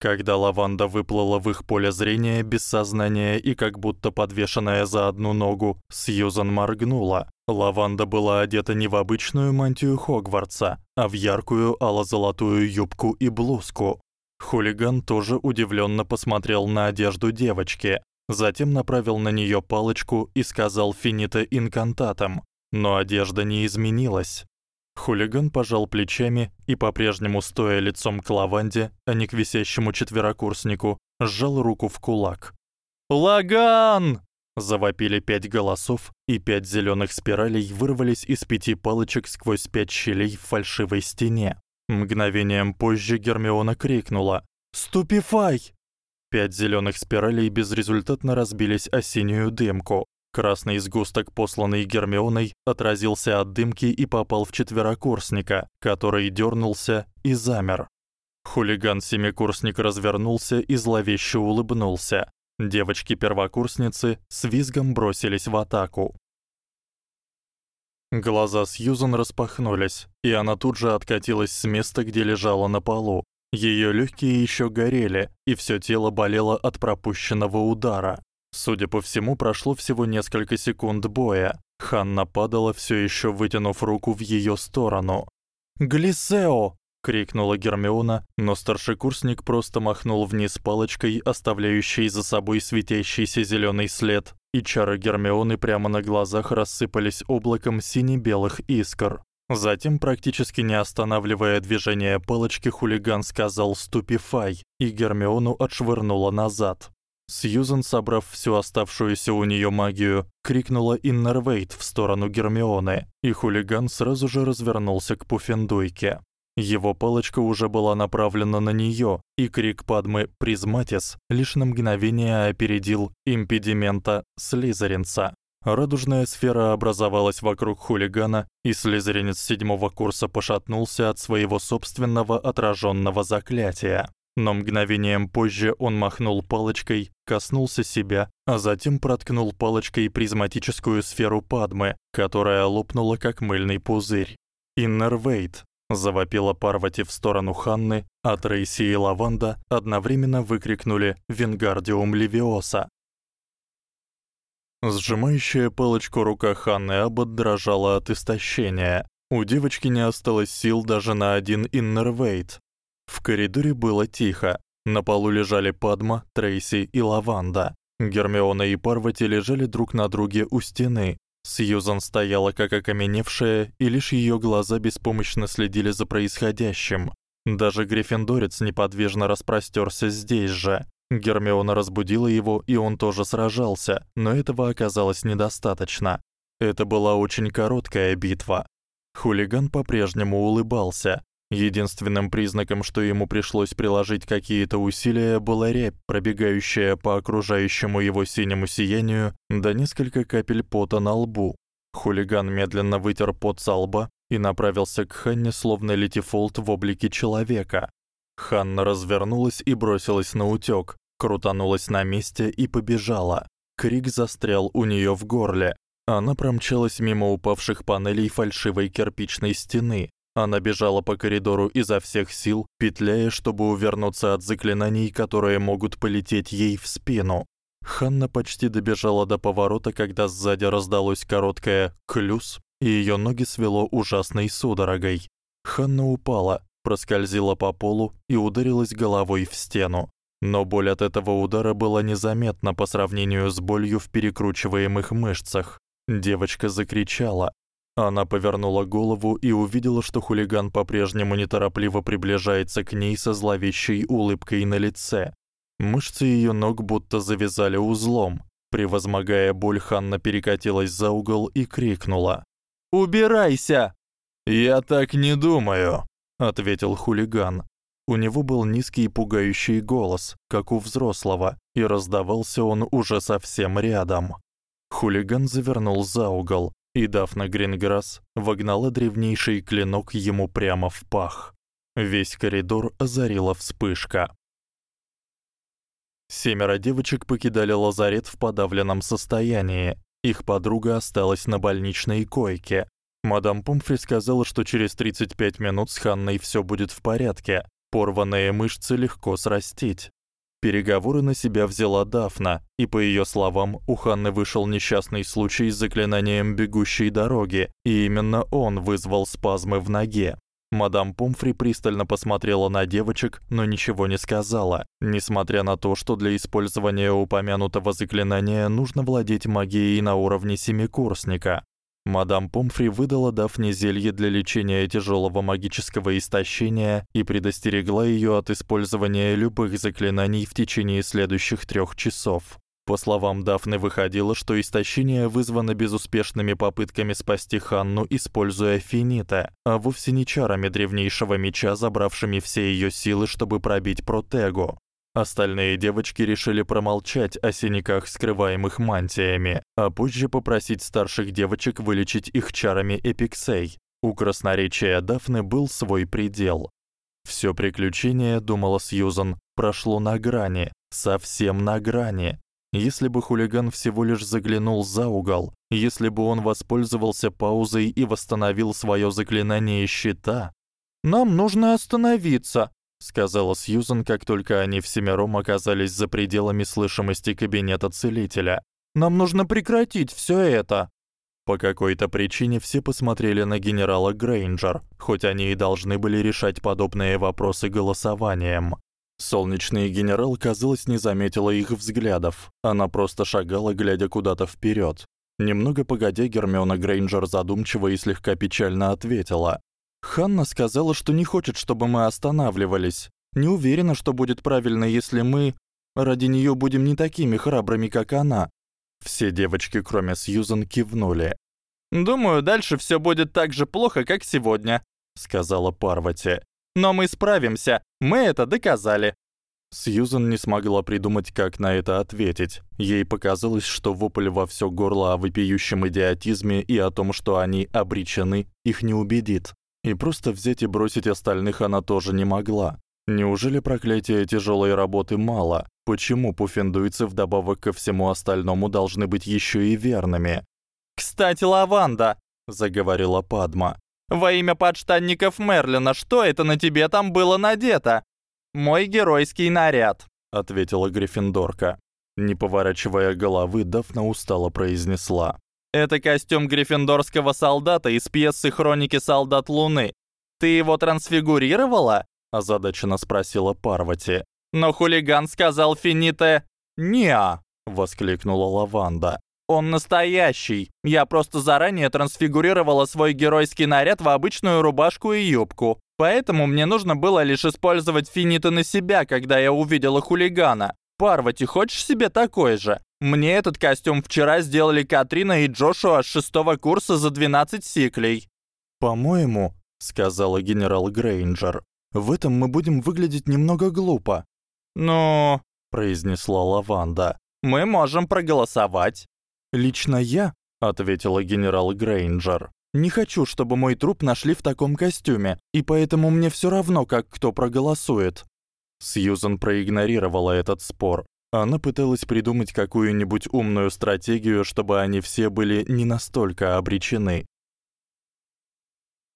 Когда лаванда выплыла в их поле зрения без сознания и как будто подвешенная за одну ногу, Сьюзан моргнула. Лаванда была одета не в обычную мантию Хогвартса, а в яркую ало-золотую юбку и блузку. Хулиган тоже удивлённо посмотрел на одежду девочки, затем направил на неё палочку и сказал финита инкантатом, но одежда не изменилась. Хулиган пожал плечами и по-прежнему стоя лицом к лаванде, а не к висящему четверокурснику, сжал руку в кулак. «Лаган!» Завопили пять голосов, и пять зелёных спиралей вырвались из пяти палочек сквозь пять щелей в фальшивой стене. Мгновением позже Гермиона крикнула: "Ступифай!" Пять зелёных спиралей безрезультатно разбились о синюю дымку. Красный сгусток, посланный Гермионой, отразился от дымки и попал в четверокурсника, который дёрнулся и замер. Хулиган-семикурсник развернулся и зловеще улыбнулся. Девочки-первокурсницы с визгом бросились в атаку. Глаза Сьюзан распахнулись, и она тут же откатилась с места, где лежала на полу. Её лёгкие ещё горели, и всё тело болело от пропущенного удара. Судя по всему, прошло всего несколько секунд боя. Ханна падала, всё ещё вытянув руку в её сторону. "Глисео!" крикнула Гермиона, но старшекурсник просто махнул вниз палочкой, оставляющей за собой светящийся зелёный след, и чары Гермионы прямо на глазах рассыпались облаком сине-белых искр. Затем, практически не останавливая движение палочки, хулиган сказал «ступифай», и Гермиону отшвырнуло назад. Сьюзен, собрав всю оставшуюся у неё магию, крикнула «Иннервейт» в сторону Гермионы, и хулиган сразу же развернулся к Пуффендуйке. Его палочка уже была направлена на неё, и крик Падмы «Призматис» лишь на мгновение опередил импедимента Слизеринца. Радужная сфера образовалась вокруг хулигана, и слизеринец седьмого курса пошатнулся от своего собственного отражённого заклятия. Но мгновением позже он махнул палочкой, коснулся себя, а затем проткнул палочкой призматическую сферу Падмы, которая лопнула как мыльный пузырь. Иннервейт завопила Парвати в сторону Ханны, а Трейси и Лаванда одновременно выкрикнули Вингардиум Левиоса. Сжимающая палочку рука Ханны Аббот дрожала от истощения. У девочки не осталось сил даже на один иннервейт. В коридоре было тихо. На полу лежали Падма, Трейси и Лаванда. Гермиона и Парвати лежали друг на друге у стены, Сьюзан стояла как окаменевшая, и лишь её глаза беспомощно следили за происходящим. Даже Гриффиндорец неподвижно распростёрся здесь же. Гермиона разбудила его, и он тоже сражался, но этого оказалось недостаточно. Это была очень короткая битва. Хулиган по-прежнему улыбался. Единственным признаком, что ему пришлось приложить какие-то усилия, была рябь, пробегающая по окружающему его синему сиянию, да несколько капель пота на лбу. Хулиган медленно вытер пот со лба и направился к Ханне, словно летифолт в облике человека. Ханна развернулась и бросилась на утёк, крутанулась на месте и побежала. Крик застрял у неё в горле. Она промчалась мимо упавших панелей фальшивой кирпичной стены. Она бежала по коридору изо всех сил, петляя, чтобы увернуться от заклинаний, которые могут полететь ей в спину. Ханна почти добежала до поворота, когда сзади раздалось короткое «клюс», и её ноги свело ужасной судорогой. Ханна упала, проскользила по полу и ударилась головой в стену. Но боль от этого удара была незаметна по сравнению с болью в перекручиваемых мышцах. Девочка закричала. Она повернула голову и увидела, что хулиган по-прежнему неторопливо приближается к ней со зловещей улыбкой на лице. Мышцы её ног будто завязали узлом. Превозмогая боль, Ханна перекатилась за угол и крикнула: "Убирайся!" "Я так не думаю", ответил хулиган. У него был низкий и пугающий голос, как у взрослого, и раздавался он уже совсем рядом. Хулиган завернул за угол, и Дафна Гринграсс вогнала древнейший клинок ему прямо в пах. Весь коридор озарила вспышка. Семеро девочек покидали лазарет в подавленном состоянии. Их подруга осталась на больничной койке. Мадам Помфри сказала, что через 35 минут с Ханной всё будет в порядке. Порванные мышцы легко срастить. Переговоры на себя взяла Дафна, и по её словам, у Ханны вышел несчастный случай с заклинанием бегущей дороги, и именно он вызвал спазмы в ноге. Мадам Помфри пристально посмотрела на девочек, но ничего не сказала, несмотря на то, что для использования упомянутого заклинания нужно владеть магией на уровне семикурсника. Мадам Помфри выдала Дафне зелье для лечения тяжёлого магического истощения и предостерегла её от использования любых заклинаний в течение следующих трёх часов. По словам Дафны, выходило, что истощение вызвано безуспешными попытками спасти Ханну, используя финита, а вовсе не чарами древнейшего меча, забравшими все её силы, чтобы пробить протегу. Остальные девочки решили промолчать о синяках, скрываемых мантиями, а позже попросить старших девочек вылечить их чарами эпиксей. У красноречия Дафны был свой предел. Всё приключение, думала Сьюзан, прошло на грани, совсем на грани. Если бы хулиган всего лишь заглянул за угол, если бы он воспользовался паузой и восстановил своё заклинание щита, нам нужно остановиться, сказала Сьюзен, как только они всемиром оказались за пределами слышимости кабинета целителя. Нам нужно прекратить всё это. По какой-то причине все посмотрели на генерала Грейнджер, хоть они и должны были решать подобные вопросы голосованием. Солнечный генерал, казалось, не заметила их взглядов. Она просто шагала, глядя куда-то вперёд. Немного погодя, Гермиона Грейнджер задумчиво и слегка печально ответила: Ханна сказала, что не хочет, чтобы мы останавливались. Не уверена, что будет правильно, если мы ради неё будем не такими храбрыми, как она. Все девочки, кроме Сьюзен, кивнули. Думаю, дальше всё будет так же плохо, как сегодня, сказала Парвати. Но мы справимся. Мы это доказали. Сьюзен не смогла придумать, как на это ответить. Ей показалось, что вопль во всё горло о вопиющем идиотизме и о том, что они обречены, их не убедит. И просто взять и бросить остальных она тоже не могла. Неужели проклятия тяжёлой работы мало? Почему пуффендуйцы вдобавок ко всему остальному должны быть ещё и верными? «Кстати, Лаванда!» — заговорила Падма. «Во имя подштанников Мерлина, что это на тебе там было надето?» «Мой геройский наряд», — ответила Гриффиндорка. Не поворачивая головы, Дафна устало произнесла. Это костюм гриффиндорского солдата из пьесы Хроники солдат Луны. Ты его трансфигурировала? озадаченно спросила Парвати. Но хулиган сказал Фините: "Не", воскликнула Лаванда. Он настоящий. Я просто заранее трансфигурировала свой геройский наряд в обычную рубашку и юбку. Поэтому мне нужно было лишь использовать финиты на себя, когда я увидела хулигана. Парвати, хочешь себе такой же? Мне этот костюм вчера сделали Катрина и Джошуа с шестого курса за 12 сиклей. По-моему, сказала генерал Грейнджер. В этом мы будем выглядеть немного глупо. "Но", произнесла Лаванда. "Мы можем проголосовать". "Лично я", ответила генерал Грейнджер. "Не хочу, чтобы мой труп нашли в таком костюме, и поэтому мне всё равно, как кто проголосует". Сьюзен проигнорировала этот спор. Она пыталась придумать какую-нибудь умную стратегию, чтобы они все были не настолько обречены.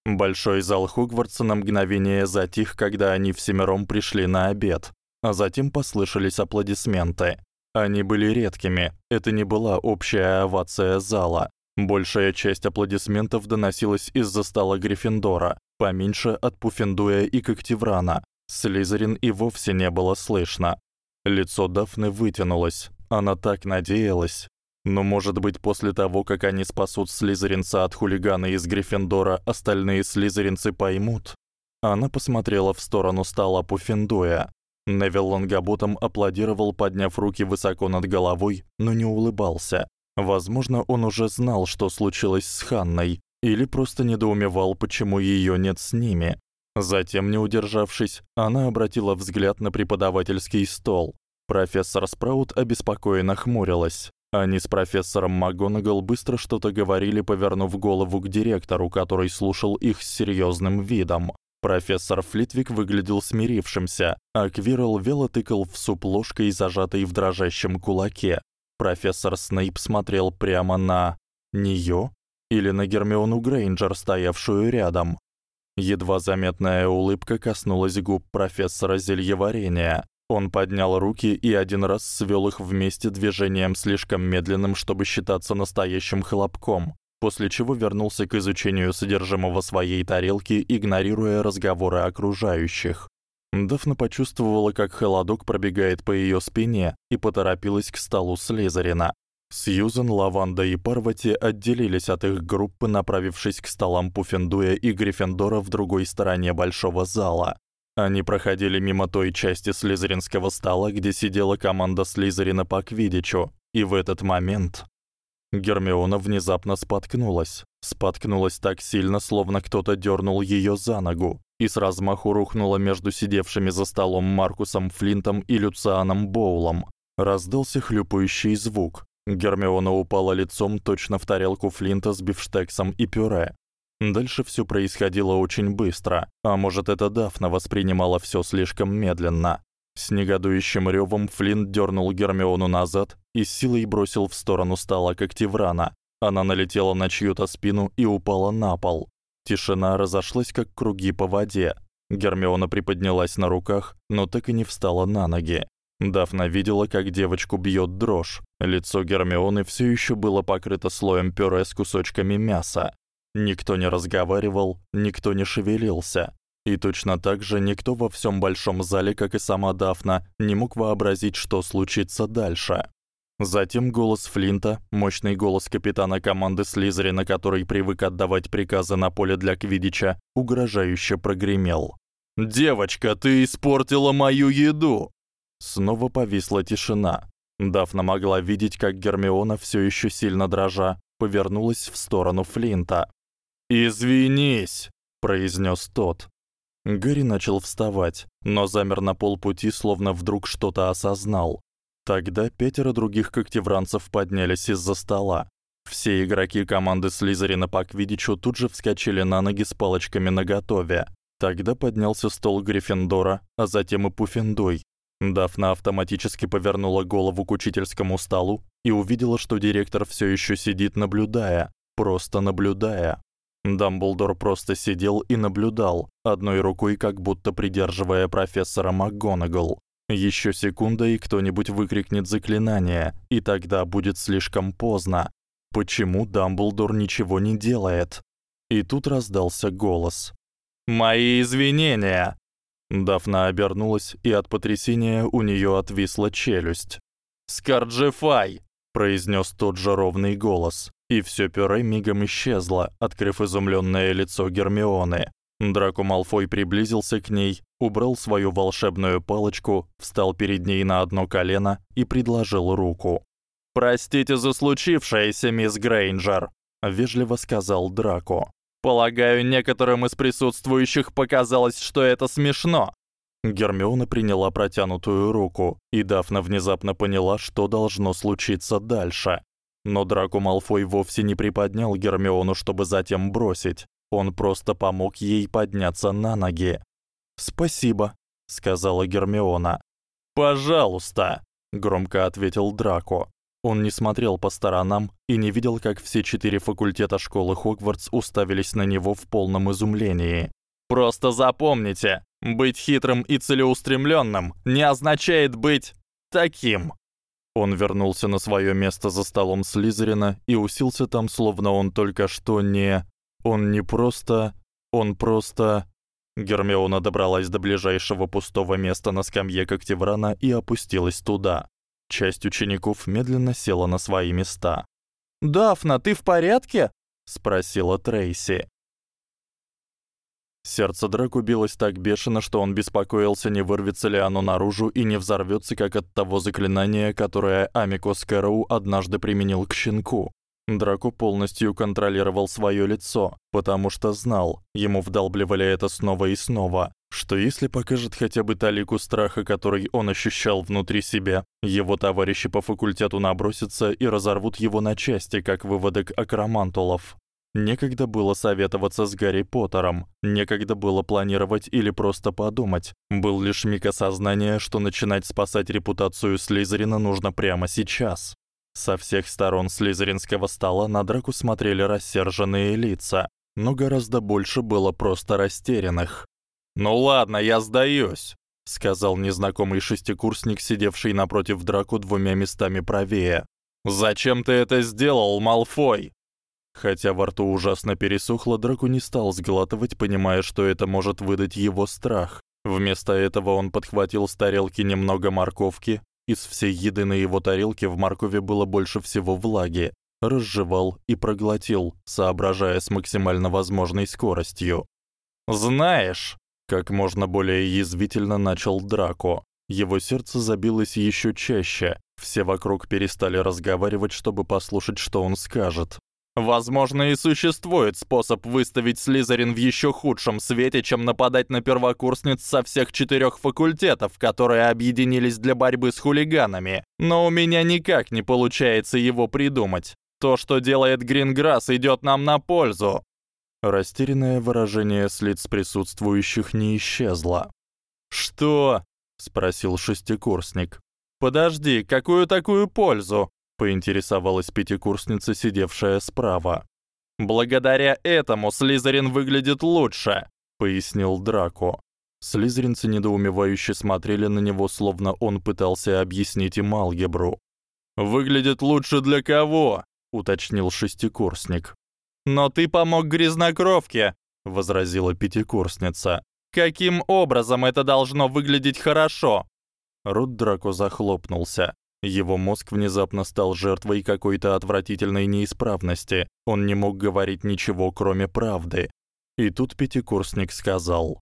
Большой зал Хогвартса на мгновение затих, когда они всемиром пришли на обед, а затем послышались аплодисменты. Они были редкими. Это не была общая овация зала. Большая часть аплодисментов доносилась из-за стола Гриффиндора, поменьше от Пуффендуя и Когтеврана. Слизерин и вовсе не было слышно. Лицо Дафны вытянулось. Она так надеялась. Но, может быть, после того, как они спасут слизеринца от хулигана из Гриффиндора, остальные слизеринцы поймут. Она посмотрела в сторону стола Пуффендуя. Невил Лонгаботом аплодировал, подняв руки высоко над головой, но не улыбался. Возможно, он уже знал, что случилось с Ханной, или просто недоумевал, почему её нет с ними. Затем, не удержавшись, она обратила взгляд на преподавательский стол. Профессор Спраут обеспокоенно хмурилась. Они с профессором МакГонагал быстро что-то говорили, повернув голову к директору, который слушал их с серьёзным видом. Профессор Флитвик выглядел смирившимся, а Квирл вело тыкал в суп ложкой, зажатой в дрожащем кулаке. Профессор Снейп смотрел прямо на неё или на Гермиону Грейнджер, стоявшую рядом. Едва заметная улыбка коснулась губ профессора зельеварения. Он поднял руки и один раз свёл их вместе движением слишком медленным, чтобы считаться настоящим хлопком, после чего вернулся к изучению содержимого своей тарелки, игнорируя разговоры окружающих. Дафна почувствовала, как холодок пробегает по её спине, и поторопилась к столу Слизерина. Сьюзен, Лаванда и Парвати отделились от их группы, направившись к столам Пуффендуя и Гриффиндора в другой стороне большого зала. Они проходили мимо той части слизеринского стола, где сидела команда Слизерина по квиддичу, и в этот момент Гермиона внезапно споткнулась. Споткнулась так сильно, словно кто-то дёрнул её за ногу, и с размаху рухнула между сидевшими за столом Маркусом Флинтом и Люцианом Боулом. Раздался хлюпающий звук, Гермиона упала лицом точно в тарелку Флинта с бифштексом и пюре. Дальше всё происходило очень быстро, а может, это Дафна воспринимала всё слишком медленно. С негодующим рёвом Флинт дёрнул Гермиону назад и силой бросил в сторону стола Когтеврана. Она налетела на чью-то спину и упала на пол. Тишина разошлась как круги по воде. Гермиона приподнялась на руках, но так и не встала на ноги. Дафна видела, как девочку бьёт дрожь. Лицо Гермионы всё ещё было покрыто слоем пюре с кусочками мяса. Никто не разговаривал, никто не шевелился. И точно так же никто во всём большом зале, как и сама Дафна, не мог вообразить, что случится дальше. Затем голос Флинта, мощный голос капитана команды Слизерина, который привык отдавать приказы на поле для квиддича, угрожающе прогремел: "Девочка, ты испортила мою еду!" Снова повисла тишина. Дафна могла видеть, как Гермиона, всё ещё сильно дрожа, повернулась в сторону Флинта. "Извинись", произнёс тот. Гарри начал вставать, но замер на полпути, словно вдруг что-то осознал. Тогда пятеро других когтевранцев поднялись из-за стола. Все игроки команды Слизерина по квиддичу тут же вскочили на ноги с палочками наготове. Тогда поднялся стол Гриффиндора, а затем и Пуффендуй, Дафна автоматически повернула голову к учительскому столу и увидела, что директор всё ещё сидит, наблюдая, просто наблюдая. Дамблдор просто сидел и наблюдал, одной рукой как будто придерживая профессора МакГонагал. Ещё секунда, и кто-нибудь выкрикнет заклинание, и тогда будет слишком поздно. Почему Дамблдор ничего не делает? И тут раздался голос. Мои извинения. Дафна обернулась, и от потрясения у неё отвисла челюсть. "Скарджифай", произнёс тот же ровный голос, и всё пюре мигом исчезло, открыв изумлённое лицо Гермионы. Драко Малфой приблизился к ней, убрал свою волшебную палочку, встал перед ней на одно колено и предложил руку. "Простите за случившееся, мисс Грейнджер", вежливо сказал Драко. Полагаю, некоторым из присутствующих показалось, что это смешно. Гермиона приняла протянутую руку, и Дафна внезапно поняла, что должно случиться дальше. Но Драко Малфой вовсе не приподнял Гермиону, чтобы затем бросить. Он просто помог ей подняться на ноги. "Спасибо", сказала Гермиона. "Пожалуйста", громко ответил Драко. Он не смотрел по сторонам и не видел, как все четыре факультета школы Хогвартс уставились на него в полном изумлении. Просто запомните, быть хитрым и целеустремлённым не означает быть таким. Он вернулся на своё место за столом Слизерина и уселся там, словно он только что не он не просто, он просто Гермиона добралась до ближайшего пустого места на скамье Когтеврана и опустилась туда. Часть учеников медленно села на свои места. "Дафна, ты в порядке?" спросила Трейси. Сердце Драко билось так бешено, что он беспокоился, не вырвется ли оно наружу и не взорвётся, как от того заклинания, которое Амикос Кэроу однажды применил к щенку. Драко полностью контролировал своё лицо, потому что знал, ему вдалбливали это снова и снова, что если покажет хотя бы талику страха, который он ощущал внутри себя, его товарищи по факультету набросятся и разорвут его на части, как выводок акромантулов. Некогда было советоваться с Гарри Поттером, некогда было планировать или просто подумать. Был лишь миг осознания, что начинать спасать репутацию Слизерина нужно прямо сейчас. Со всех сторон слизеринского стола на драку смотрели рассерженные лица, но гораздо больше было просто растерянных. "Ну ладно, я сдаюсь", сказал незнакомый шестикурсник, сидевший напротив драку двумя местами правее. "Зачем ты это сделал, Малфой?" Хотя во рту ужасно пересохло, Драку не стал сглатывать, понимая, что это может выдать его страх. Вместо этого он подхватил с тарелки немного морковки, из всей еды на его тарелке в моркови было больше всего влаги. Разжевал и проглотил, соображая с максимально возможной скоростью. "Знаешь", как можно более язвительно начал Драко. Его сердце забилось ещё чаще. Все вокруг перестали разговаривать, чтобы послушать, что он скажет. Возможно, и существует способ выставить Слизерин в ещё худшем свете, чем нападать на первокурсниц со всех четырёх факультетов, которые объединились для борьбы с хулиганами. Но у меня никак не получается его придумать. То, что делает Гринграсс, идёт нам на пользу. Растерянное выражение с лиц присутствующих не исчезло. Что? спросил шестикурсник. Подожди, какую такую пользу? Поинтересовалась пятикурсница, сидевшая справа. Благодаря этому Слизерин выглядит лучше, пояснил Драко. Слизеринцы недоумевающе смотрели на него, словно он пытался объяснить им алгебру. Выглядит лучше для кого? уточнил шестикурсник. Но ты помог грязнокровке, возразила пятикурсница. Каким образом это должно выглядеть хорошо? Рот Драко захлопнулся. Его мозг внезапно стал жертвой какой-то отвратительной неисправности. Он не мог говорить ничего, кроме правды. И тут пятикурсник сказал: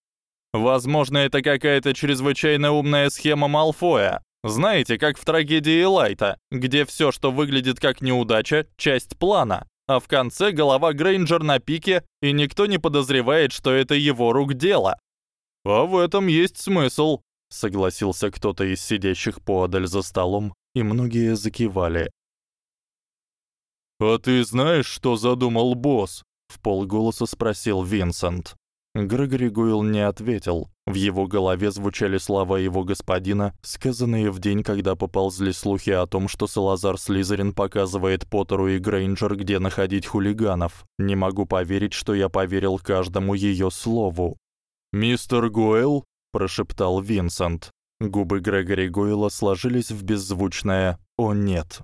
"Возможно, это какая-то чрезвычайно умная схема Малфоя. Знаете, как в трагедии Лайта, где всё, что выглядит как неудача, часть плана, а в конце голова Грейнджер на пике, и никто не подозревает, что это его рук дело. А в этом есть смысл, согласился кто-то из сидящих поодаль за столом, и многие закивали. А ты знаешь, что задумал босс? в полголоса спросил Винсент. Грегори Гойл не ответил. В его голове звучали слова его господина, сказанные в день, когда поползли слухи о том, что Салазар Слизерин показывает Поттеру и Грейнджер, где находить хулиганов. Не могу поверить, что я поверил каждому её слову. Мистер Гойл прошептал Винсент. Губы Грегори Гойла сложились в беззвучное "О нет".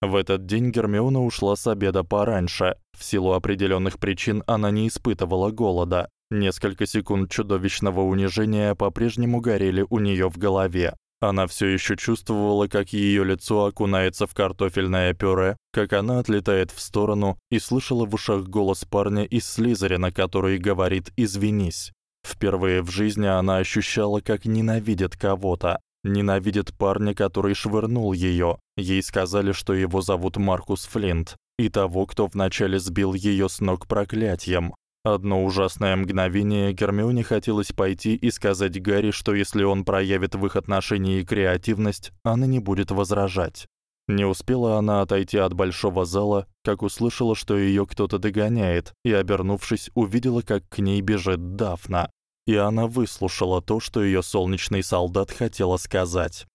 В этот день Гермиона ушла с обеда пораньше. В силу определённых причин она не испытывала голода. Несколько секунд чудовищного унижения по-прежнему горели у неё в голове. Она всё ещё чувствовала, как её лицо окунается в картофельное пюре, как она отлетает в сторону и слышала в ушах голос парня из Слизерина, который говорит: "Извинись". Впервые в жизни она ощущала, как ненавидит кого-то. Ненавидит парня, который швырнул её. Ей сказали, что его зовут Маркус Флинт. и того, кто вначале сбил её с ног проклятием. Одно ужасное мгновение Гермионе хотелось пойти и сказать Гарри, что если он проявит в их отношении креативность, она не будет возражать. Не успела она отойти от большого зала, как услышала, что её кто-то догоняет, и обернувшись, увидела, как к ней бежит Дафна. И она выслушала то, что её солнечный солдат хотела сказать.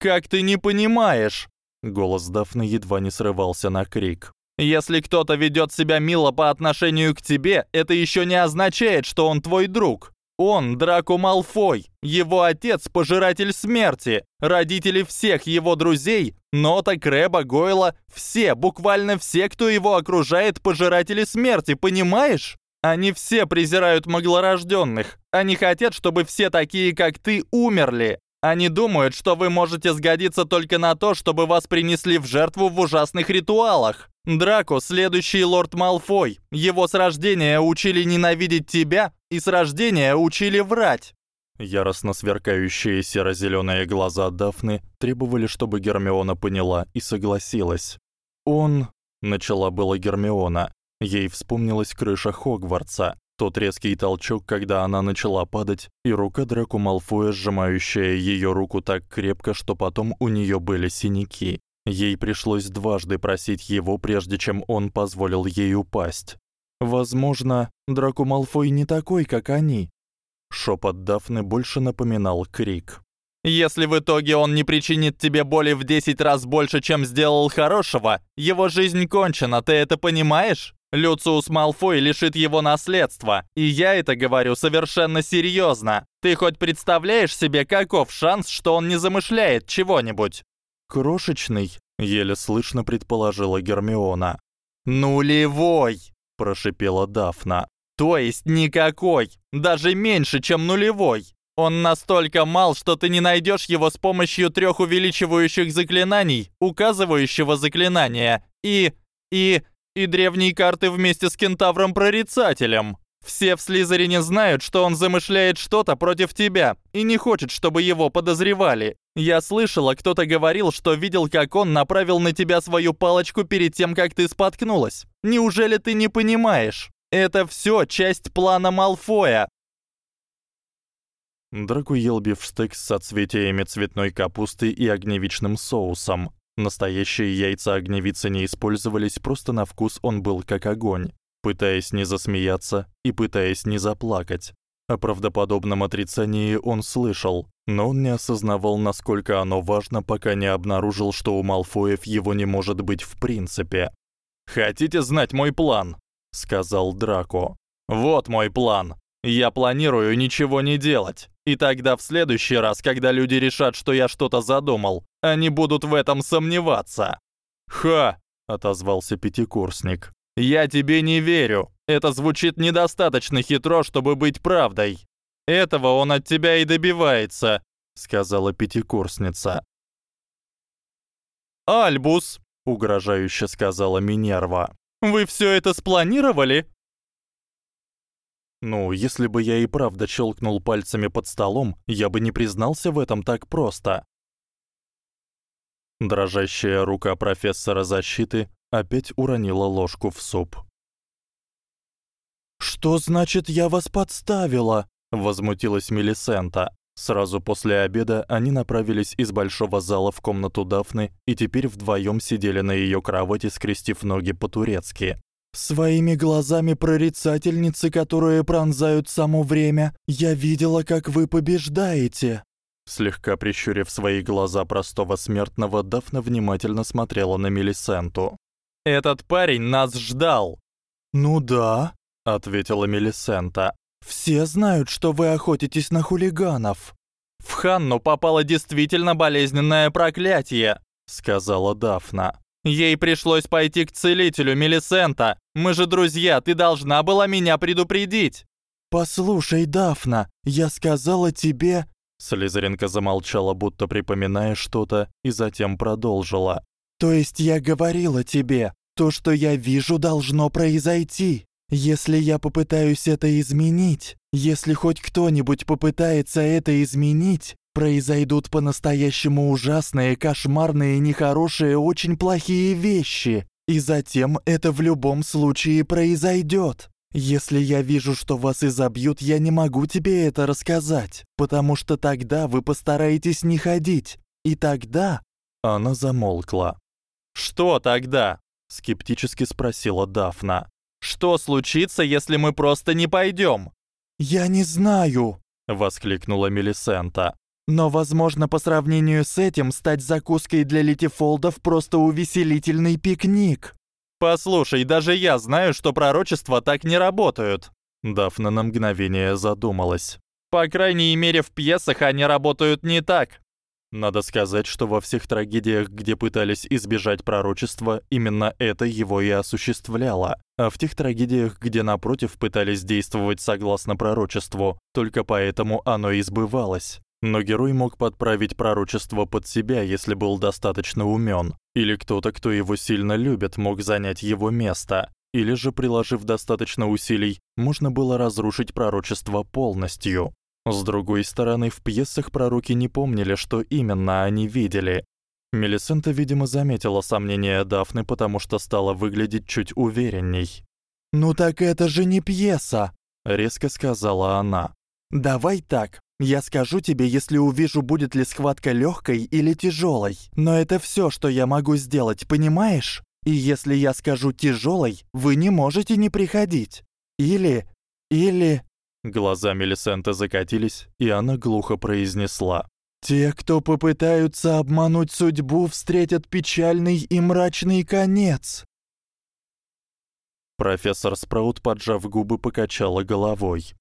Как ты не понимаешь? Голос Дафны едва не срывался на крик. Если кто-то ведёт себя мило по отношению к тебе, это ещё не означает, что он твой друг. Он Драко Малфой, его отец пожиратель смерти, родители всех его друзей, Нота, Крэба, Гойла, все, буквально все, кто его окружает, пожиратели смерти, понимаешь? Они все презирают маглорождённых. Они хотят, чтобы все такие, как ты, умерли. Они думают, что вы можете сгодиться только на то, чтобы вас принесли в жертву в ужасных ритуалах. Драко – следующий лорд Малфой. Его с рождения учили ненавидеть тебя и с рождения учили врать. Яростно сверкающие серо-зелёные глаза Дафны требовали, чтобы Гермиона поняла и согласилась. «Он...» — начала была Гермиона. Ей вспомнилась крыша Хогвартса, тот резкий толчок, когда она начала падать, и рука Драко Малфоя, сжимающая её руку так крепко, что потом у неё были синяки. Ей пришлось дважды просить его, прежде чем он позволил ей упасть. Возможно, Драко Малфой не такой, как они. Шёпот Дафны больше напоминал крик. Если в итоге он не причинит тебе боли в 10 раз больше, чем сделал хорошего, его жизнь кончена, ты это понимаешь? Люциус Малфой лишит его наследства, и я это говорю совершенно серьезно. Ты хоть представляешь себе, каков шанс, что он не замышляет чего-нибудь? Крошечный, еле слышно предположила Гермиона. Нулевой, прошипела Дафна. То есть никакой, даже меньше, чем нулевой. Он настолько мал, что ты не найдешь его с помощью трех увеличивающих заклинаний, указывающего заклинания и и и древние карты вместе с кентавром-прорицателем. Все в Слизерине знают, что он замышляет что-то против тебя и не хочет, чтобы его подозревали. Я слышала, кто-то говорил, что видел, как он направил на тебя свою палочку перед тем, как ты споткнулась. Неужели ты не понимаешь? Это все часть плана Малфоя. Драко ел бифштекс с соцветиями цветной капусты и огневичным соусом. Настоящие яйца огневицы не использовались, просто на вкус он был как огонь, пытаясь не засмеяться и пытаясь не заплакать. О правдоподобном отрицании он слышал, но он не осознавал, насколько оно важно, пока не обнаружил, что у Малфоев его не может быть в принципе. «Хотите знать мой план?» — сказал Драко. «Вот мой план. Я планирую ничего не делать. И тогда в следующий раз, когда люди решат, что я что-то задумал, они будут в этом сомневаться. Ха, отозвался пятикурсник. Я тебе не верю. Это звучит недостаточно хитро, чтобы быть правдой. Этого он от тебя и добивается, сказала пятикурсница. Альбус, угрожающе сказала Минерва. Вы всё это спланировали? Ну, если бы я и правда щелкнул пальцами под столом, я бы не признался в этом так просто. Дрожащая рука профессора защиты опять уронила ложку в суп. Что значит я вас подставила? возмутилась Мелисента. Сразу после обеда они направились из большого зала в комнату Дафны и теперь вдвоём сидели на её кровати, скрестив ноги по-турецки. Своими глазами прорицательницы, которые пронзают само время, я видела, как вы побеждаете. Слегка прищурив свои глаза простого смертного, Дафна внимательно смотрела на Мелисенту. Этот парень нас ждал. Ну да, ответила Мелисента. Все знают, что вы охотитесь на хулиганов. В Ханну попало действительно болезненное проклятие, сказала Дафна. Ей пришлось пойти к целителю, Мелисента. Мы же друзья, ты должна была меня предупредить. Послушай, Дафна, я сказала тебе, Слизеринка замолчала, будто припоминая что-то, и затем продолжила. То есть я говорила тебе, то, что я вижу, должно произойти. Если я попытаюсь это изменить, если хоть кто-нибудь попытается это изменить, произойдут по-настоящему ужасные, кошмарные, нехорошие, очень плохие вещи. И затем это в любом случае произойдёт. Если я вижу, что вас изобьют, я не могу тебе это рассказать, потому что тогда вы постараетесь не ходить. И тогда она замолкла. Что тогда? скептически спросила Дафна. Что случится, если мы просто не пойдём? Я не знаю, воскликнула Мелисента. Но, возможно, по сравнению с этим стать закуской для литифолдов просто увеселительный пикник. Послушай, даже я знаю, что пророчества так не работают. Дафна на мгновение задумалась. По крайней мере, в пьесах они работают не так. Надо сказать, что во всех трагедиях, где пытались избежать пророчества, именно это его и осуществляло. А в тех трагедиях, где напротив пытались действовать согласно пророчеству, только поэтому оно и сбывалось. Но герой мог подправить пророчество под себя, если был достаточно умён, или кто-то, кто его сильно любит, мог занять его место, или же приложив достаточно усилий, можно было разрушить пророчество полностью. С другой стороны, в пьесах пророки не помнили, что именно они видели. Мелисента, видимо, заметила сомнения Дафны, потому что стала выглядеть чуть уверенней. "Ну так это же не пьеса", резко сказала она. "Давай так. Я скажу тебе, если увижу, будет ли схватка лёгкой или тяжёлой. Но это всё, что я могу сделать, понимаешь? И если я скажу тяжёлой, вы не можете не приходить. Или или Глаза Мелисенты закатились, и она глухо произнесла: "Те, кто попытаются обмануть судьбу, встретят печальный и мрачный конец". Профессор Спраут, поджав губы, покачала головой.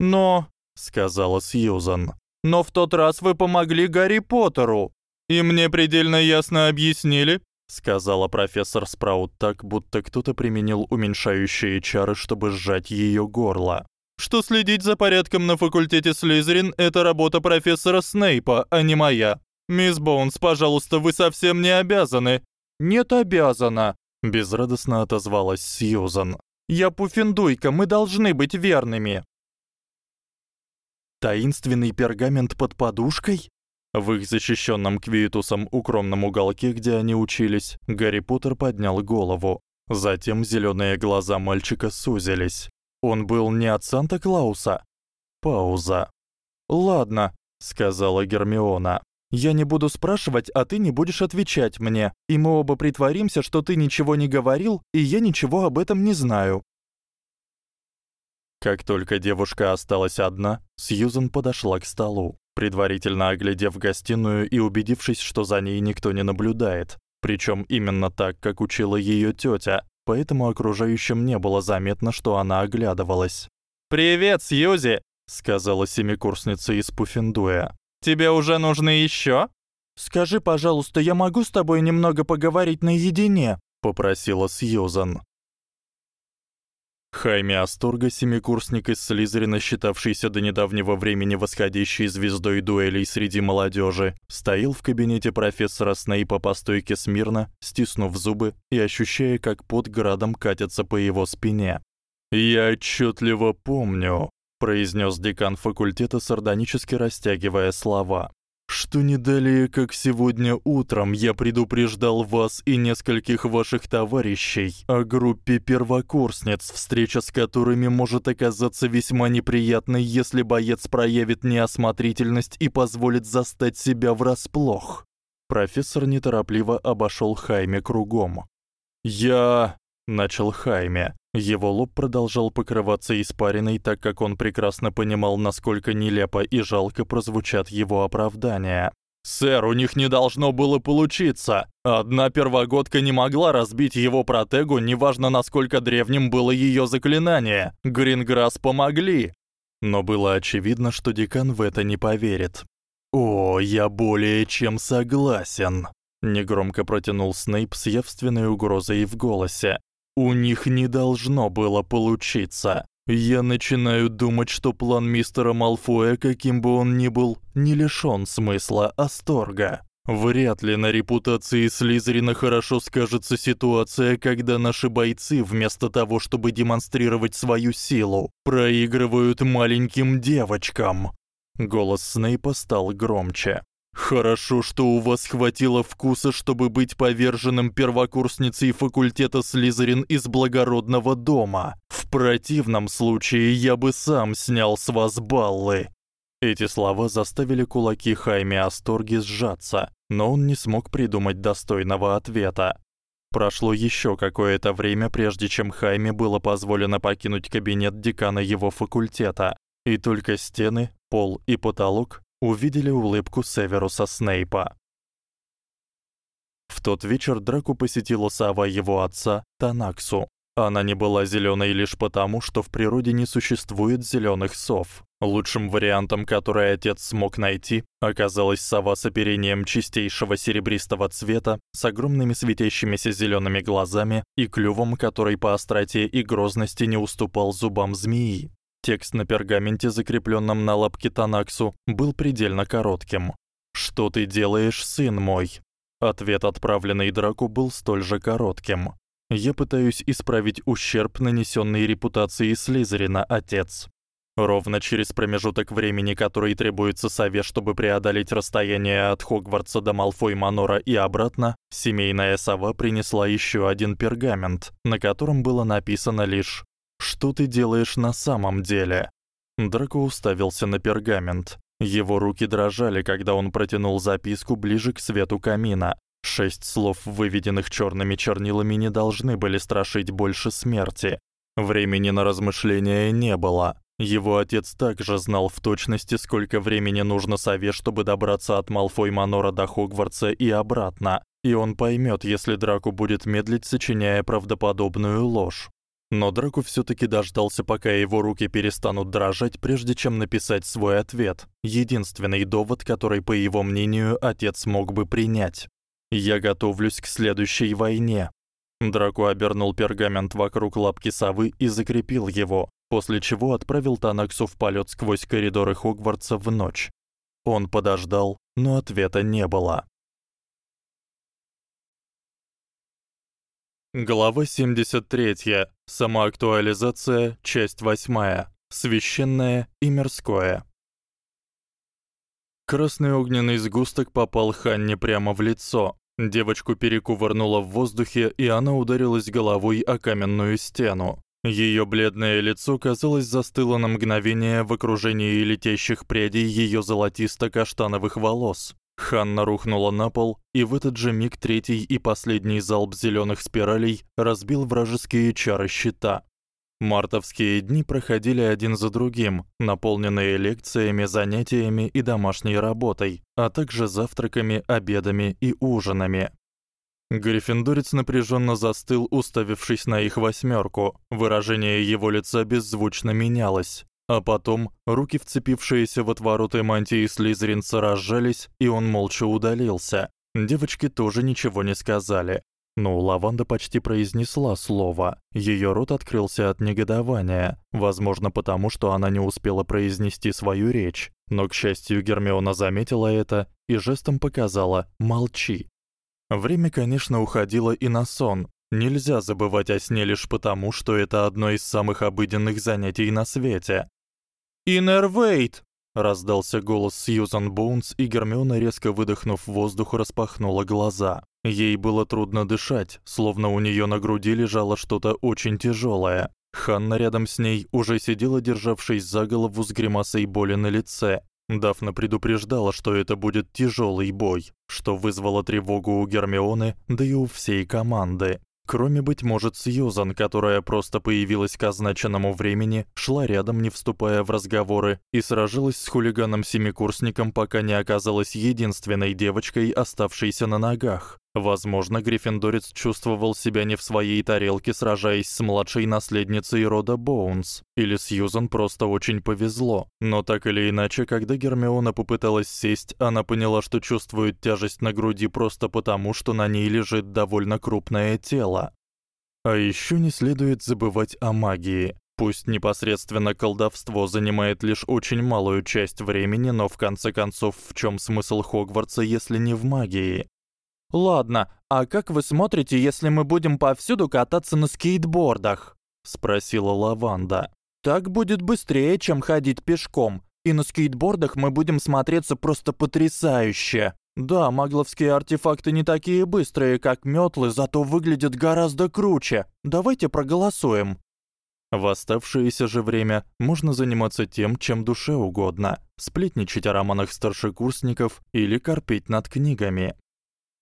"Но", сказала Сьюзан. "Но в тот раз вы помогли Гарри Поттеру, и мне предельно ясно объяснили, сказала профессор Спраут так, будто кто-то применил уменьшающие чары, чтобы сжать её горло что следить за порядком на факультете Слизерин это работа профессора Снейпа, а не моя. Мисс Боунс, пожалуйста, вы совсем не обязаны. Нет, обязана, безрадостно отозвалась Сьюзан. Я пуфендуйка, мы должны быть верными. Таинственный пергамент под подушкой? В их защищённом квиетусом укромном уголке, где они учились, Гарри Поттер поднял голову. Затем зелёные глаза мальчика сузились. Он был не от Санта-Клауса. Пауза. Ладно, сказала Гермиона. Я не буду спрашивать, а ты не будешь отвечать мне. И мы оба притворимся, что ты ничего не говорил, и я ничего об этом не знаю. Как только девушка осталась одна, Сьюзен подошла к столу, предварительно оглядев гостиную и убедившись, что за ней никто не наблюдает, причём именно так, как учила её тётя, поэтому окружающим не было заметно, что она оглядывалась. "Привет, Сьюзи", сказала семикурсница из Пуффендуя. "Тебе уже нужны ещё?" "Скажи, пожалуйста, я могу с тобой немного поговорить наедине?" попросила Сьюзан. Хайме Асторга, семикурсник из Слизерина, считавшийся до недавнего времени восходящей звездой дуэлей среди молодёжи, стоял в кабинете профессора Снейпа по стойке смирно, стиснув зубы и ощущая, как пот градом катится по его спине. "Я отчётливо помню", произнёс декан факультета, сардонически растягивая слова что не далее, как сегодня утром я предупреждал вас и нескольких ваших товарищей о группе первокурсниц, встреча с которыми может оказаться весьма неприятной, если боец проявит неосмотрительность и позволит застать себя врасплох. Профессор неторопливо обошёл Хайме кругом. Я начал Хайме. Его лоб продолжал покрываться испариной, так как он прекрасно понимал, насколько нелепо и жалко прозвучат его оправдания. Сэр, у них не должно было получиться. Одна первогодка не могла разбить его протегу, неважно насколько древним было её заклинание. Гринграсс помогли. Но было очевидно, что декан в это не поверит. О, я более чем согласен, негромко протянул Снейп с явственной угрозой в голосе. У них не должно было получиться. Я начинаю думать, что план мистера Малфоя, каким бы он ни был, не лишён смысла асторга. Вряд ли на репутации Слизерина хорошо скажется ситуация, когда наши бойцы вместо того, чтобы демонстрировать свою силу, проигрывают маленьким девочкам. Голос Снейпа стал громче. Хорошо, что у вас хватило вкуса, чтобы быть поверженным первокурсницей факультета Слизерин из благородного дома. В противном случае я бы сам снял с вас баллы. Эти слова заставили кулаки Хайми Асторги сжаться, но он не смог придумать достойного ответа. Прошло ещё какое-то время, прежде чем Хайме было позволено покинуть кабинет декана его факультета, и только стены, пол и потолок увидели улыбку Северуса Снейпа. В тот вечер Драку посетила сова его отца, Танаксу. Она не была зелёной лишь потому, что в природе не существует зелёных сов. Лучшим вариантом, который отец смог найти, оказалась сова с оперением чистейшего серебристого цвета, с огромными светящимися зелёными глазами и клювом, который по остроте и грозности не уступал зубам змеи. Текст на пергаменте, закреплённом на лапке Танаксу, был предельно коротким. «Что ты делаешь, сын мой?» Ответ, отправленный Драку, был столь же коротким. «Я пытаюсь исправить ущерб, нанесённый репутации Слизерина, отец». Ровно через промежуток времени, который требуется сове, чтобы преодолеть расстояние от Хогвартса до Малфой-Манора и обратно, семейная сова принесла ещё один пергамент, на котором было написано лишь: "Что ты делаешь на самом деле?" Драко уставился на пергамент. Его руки дрожали, когда он протянул записку ближе к свету камина. Шесть слов, выведенных чёрными чернилами, не должны были страшить больше смерти. Времени на размышления не было. Его отец также знал в точности, сколько времени нужно сове, чтобы добраться от Малфой-Манора до Хогвартса и обратно, и он поймёт, если Драку будет медлить, сочиняя правдоподобную ложь. Но Драку всё-таки дождался, пока его руки перестанут дрожать, прежде чем написать свой ответ. Единственный довод, который, по его мнению, отец мог бы принять. Я готовлюсь к следующей войне. Драку обернул пергамент вокруг лапки совы и закрепил его после чего отправил Танаксу в полёт сквозь коридоры Хогвартса в ночь. Он подождал, но ответа не было. Глава 73. Самоактуализация, часть 8. Священное и мирское. Красный огненный сгусток попал Ханне прямо в лицо. Девочку перекувырнуло в воздухе, и она ударилась головой о каменную стену. Её бледное лицо, казалось, застыло на мгновение в окружении летящих прядей её золотисто-каштановых волос. Ханна рухнула на пол, и в этот же миг третий и последний залп зелёных спиралей разбил вражеские чары щита. Мартовские дни проходили один за другим, наполненные лекциями, занятиями и домашней работой, а также завтраками, обедами и ужинами. Гриффиндорец напряжённо застыл, уставившись на их восьмёрку. Выражение его лица беззвучно менялось. А потом руки, вцепившиеся в отвороты мантии Слизеринца, разжались, и он молча удалился. Девочки тоже ничего не сказали. Но Лаванда почти произнесла слово. Её рот открылся от негодования, возможно, потому что она не успела произнести свою речь. Но к счастью, Гермиона заметила это и жестом показала: "Молчи". Время, конечно, уходило и на сон. Нельзя забывать о сне лишь потому, что это одно из самых обыденных занятий на свете. «Иннервейт!» — раздался голос Сьюзан Боунс, и Гермиона, резко выдохнув воздух, распахнула глаза. Ей было трудно дышать, словно у неё на груди лежало что-то очень тяжёлое. Ханна рядом с ней уже сидела, державшись за голову с гримасой боли на лице. Дафна предупреждала, что это будет тяжёлый бой, что вызвало тревогу у Гермионы, да и у всей команды. Кроме быть может Сьюзан, которая просто появилась к означенному времени, шла рядом, не вступая в разговоры, и сражалась с хулиганом-семикурсником, пока не оказалась единственной девочкой, оставшейся на ногах. Возможно, Гриффиндорец чувствовал себя не в своей тарелке, сражаясь с младшей наследницей рода Боунс, или Сьюзан просто очень повезло. Но так или иначе, когда Гермиона попыталась сесть, она поняла, что чувствует тяжесть на груди просто потому, что на ней лежит довольно крупное тело. А ещё не следует забывать о магии. Пусть непосредственно колдовство занимает лишь очень малую часть времени, но в конце концов, в чём смысл Хогвартса, если не в магии? Ладно, а как вы смотрите, если мы будем повсюду кататься на скейтбордах? спросила Лаванда. Так будет быстрее, чем ходить пешком. И на скейтбордах мы будем смотреться просто потрясающе. Да, магловские артефакты не такие быстрые, как мётлы, зато выглядят гораздо круче. Давайте проголосуем. В оставшееся же время можно заниматься тем, чем душе угодно: сплетничать о романах старшекурсников или корпеть над книгами.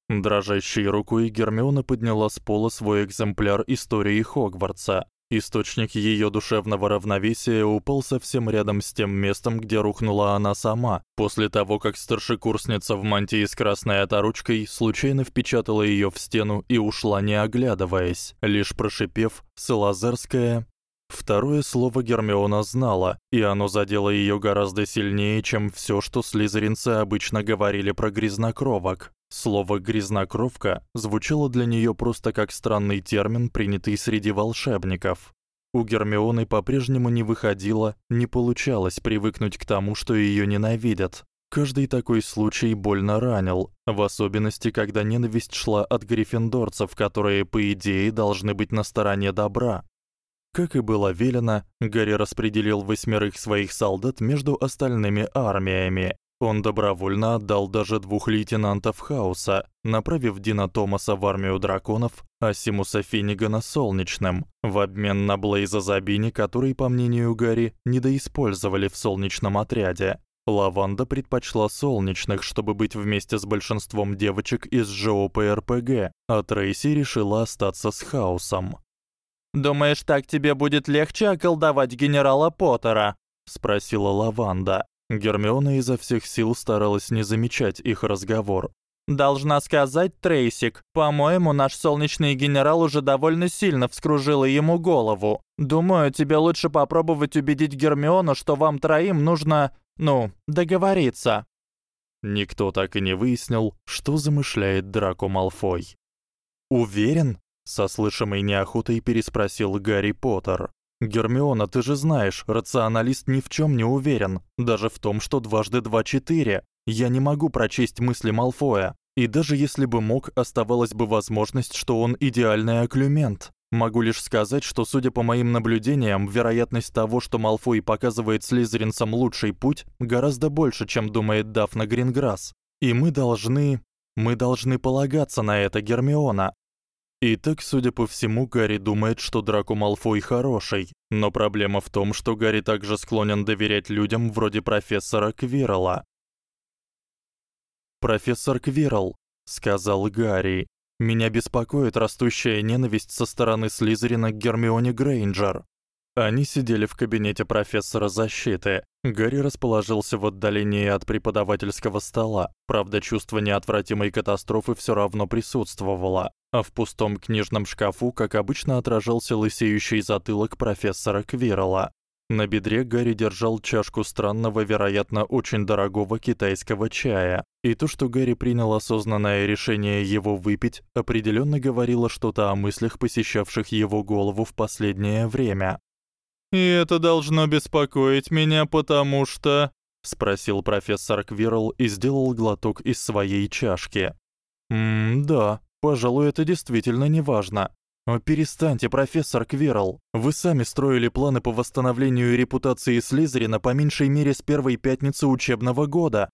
Дрожащей рукой Гермиона подняла с пола свой экземпляр истории Хогвартса. Источник её душевного равновесия упал совсем рядом с тем местом, где рухнула она сама, после того, как старшекурсница в мантии с красной оторучкой случайно впечатала её в стену и ушла не оглядываясь, лишь прошипев: "Салазарская". Второе слово Гермиона знала, и оно задело её гораздо сильнее, чем всё, что слизеринцы обычно говорили про грязнокровок. Слово грязнокровка звучало для неё просто как странный термин, принятый среди волшебников. У Гермионы по-прежнему не выходило, не получалось привыкнуть к тому, что её ненавидят. Каждый такой случай больно ранил, в особенности, когда ненависть шла от гриффиндорцев, которые по идее должны быть на стороне добра. Как и было велено, Гарри распределил восьмерых своих солдат между остальными армиями. Он добровольно отдал даже двух лейтенантов Хауса, направив Дина Томаса в армию драконов, а Симуса Финнигана солнечным, в обмен на Блейза Забини, который, по мнению Гарри, недоиспользовали в солнечном отряде. Лаванда предпочла солнечных, чтобы быть вместе с большинством девочек из ЖОПРПГ, а Трейси решила остаться с Хаусом. «Думаешь, так тебе будет легче околдовать генерала Поттера?» — спросила Лаванда. Гермиона изо всех сил старалась не замечать их разговор. Должна сказать, Трейсик, по-моему, наш солнечный генерал уже довольно сильно вскружил ему голову. Думаю, тебе лучше попробовать убедить Гермиону, что вам троим нужно, ну, договориться. Никто так и не выяснил, что замышляет Драко Малфой. Уверен? Со слышимой неохотой переспросил Гарри Поттер. Гермиона, ты же знаешь, рационалист ни в чём не уверен, даже в том, что дважды два четыре. Я не могу прочесть мысли Малфоя, и даже если бы мог, оставалась бы возможность, что он идеальный оклюмент. Могу лишь сказать, что, судя по моим наблюдениям, вероятность того, что Малфой показывает слизеринцам лучший путь, гораздо больше, чем думает Дафна Гринграсс. И мы должны, мы должны полагаться на это, Гермиона, и так, судя по всему, Гарри думает, что Драко Малфой хороший, но проблема в том, что Гарри также склонен доверять людям вроде профессора Квирла. Профессор Квирл, сказал Гарри. Меня беспокоит растущая ненависть со стороны Слизерина к Гермионе Грейнджер. Они сидели в кабинете профессора защиты. Гарри расположился в отдалении от преподавательского стола. Правда, чувство неотвратимой катастрофы всё равно присутствовало а в пустом книжном шкафу, как обычно, отражался лысеющий затылок профессора Квирла. На бедре Гарри держал чашку странного, вероятно, очень дорогого китайского чая. И то, что Гарри принял осознанное решение его выпить, определённо говорило что-то о мыслях, посещавших его голову в последнее время. «И это должно беспокоить меня, потому что...» — спросил профессор Квирл и сделал глоток из своей чашки. «М-да», Пожалуй, это действительно не важно. О, перестаньте, профессор Квирл. Вы сами строили планы по восстановлению репутации Слизерина по меньшей мере с первой пятницы учебного года.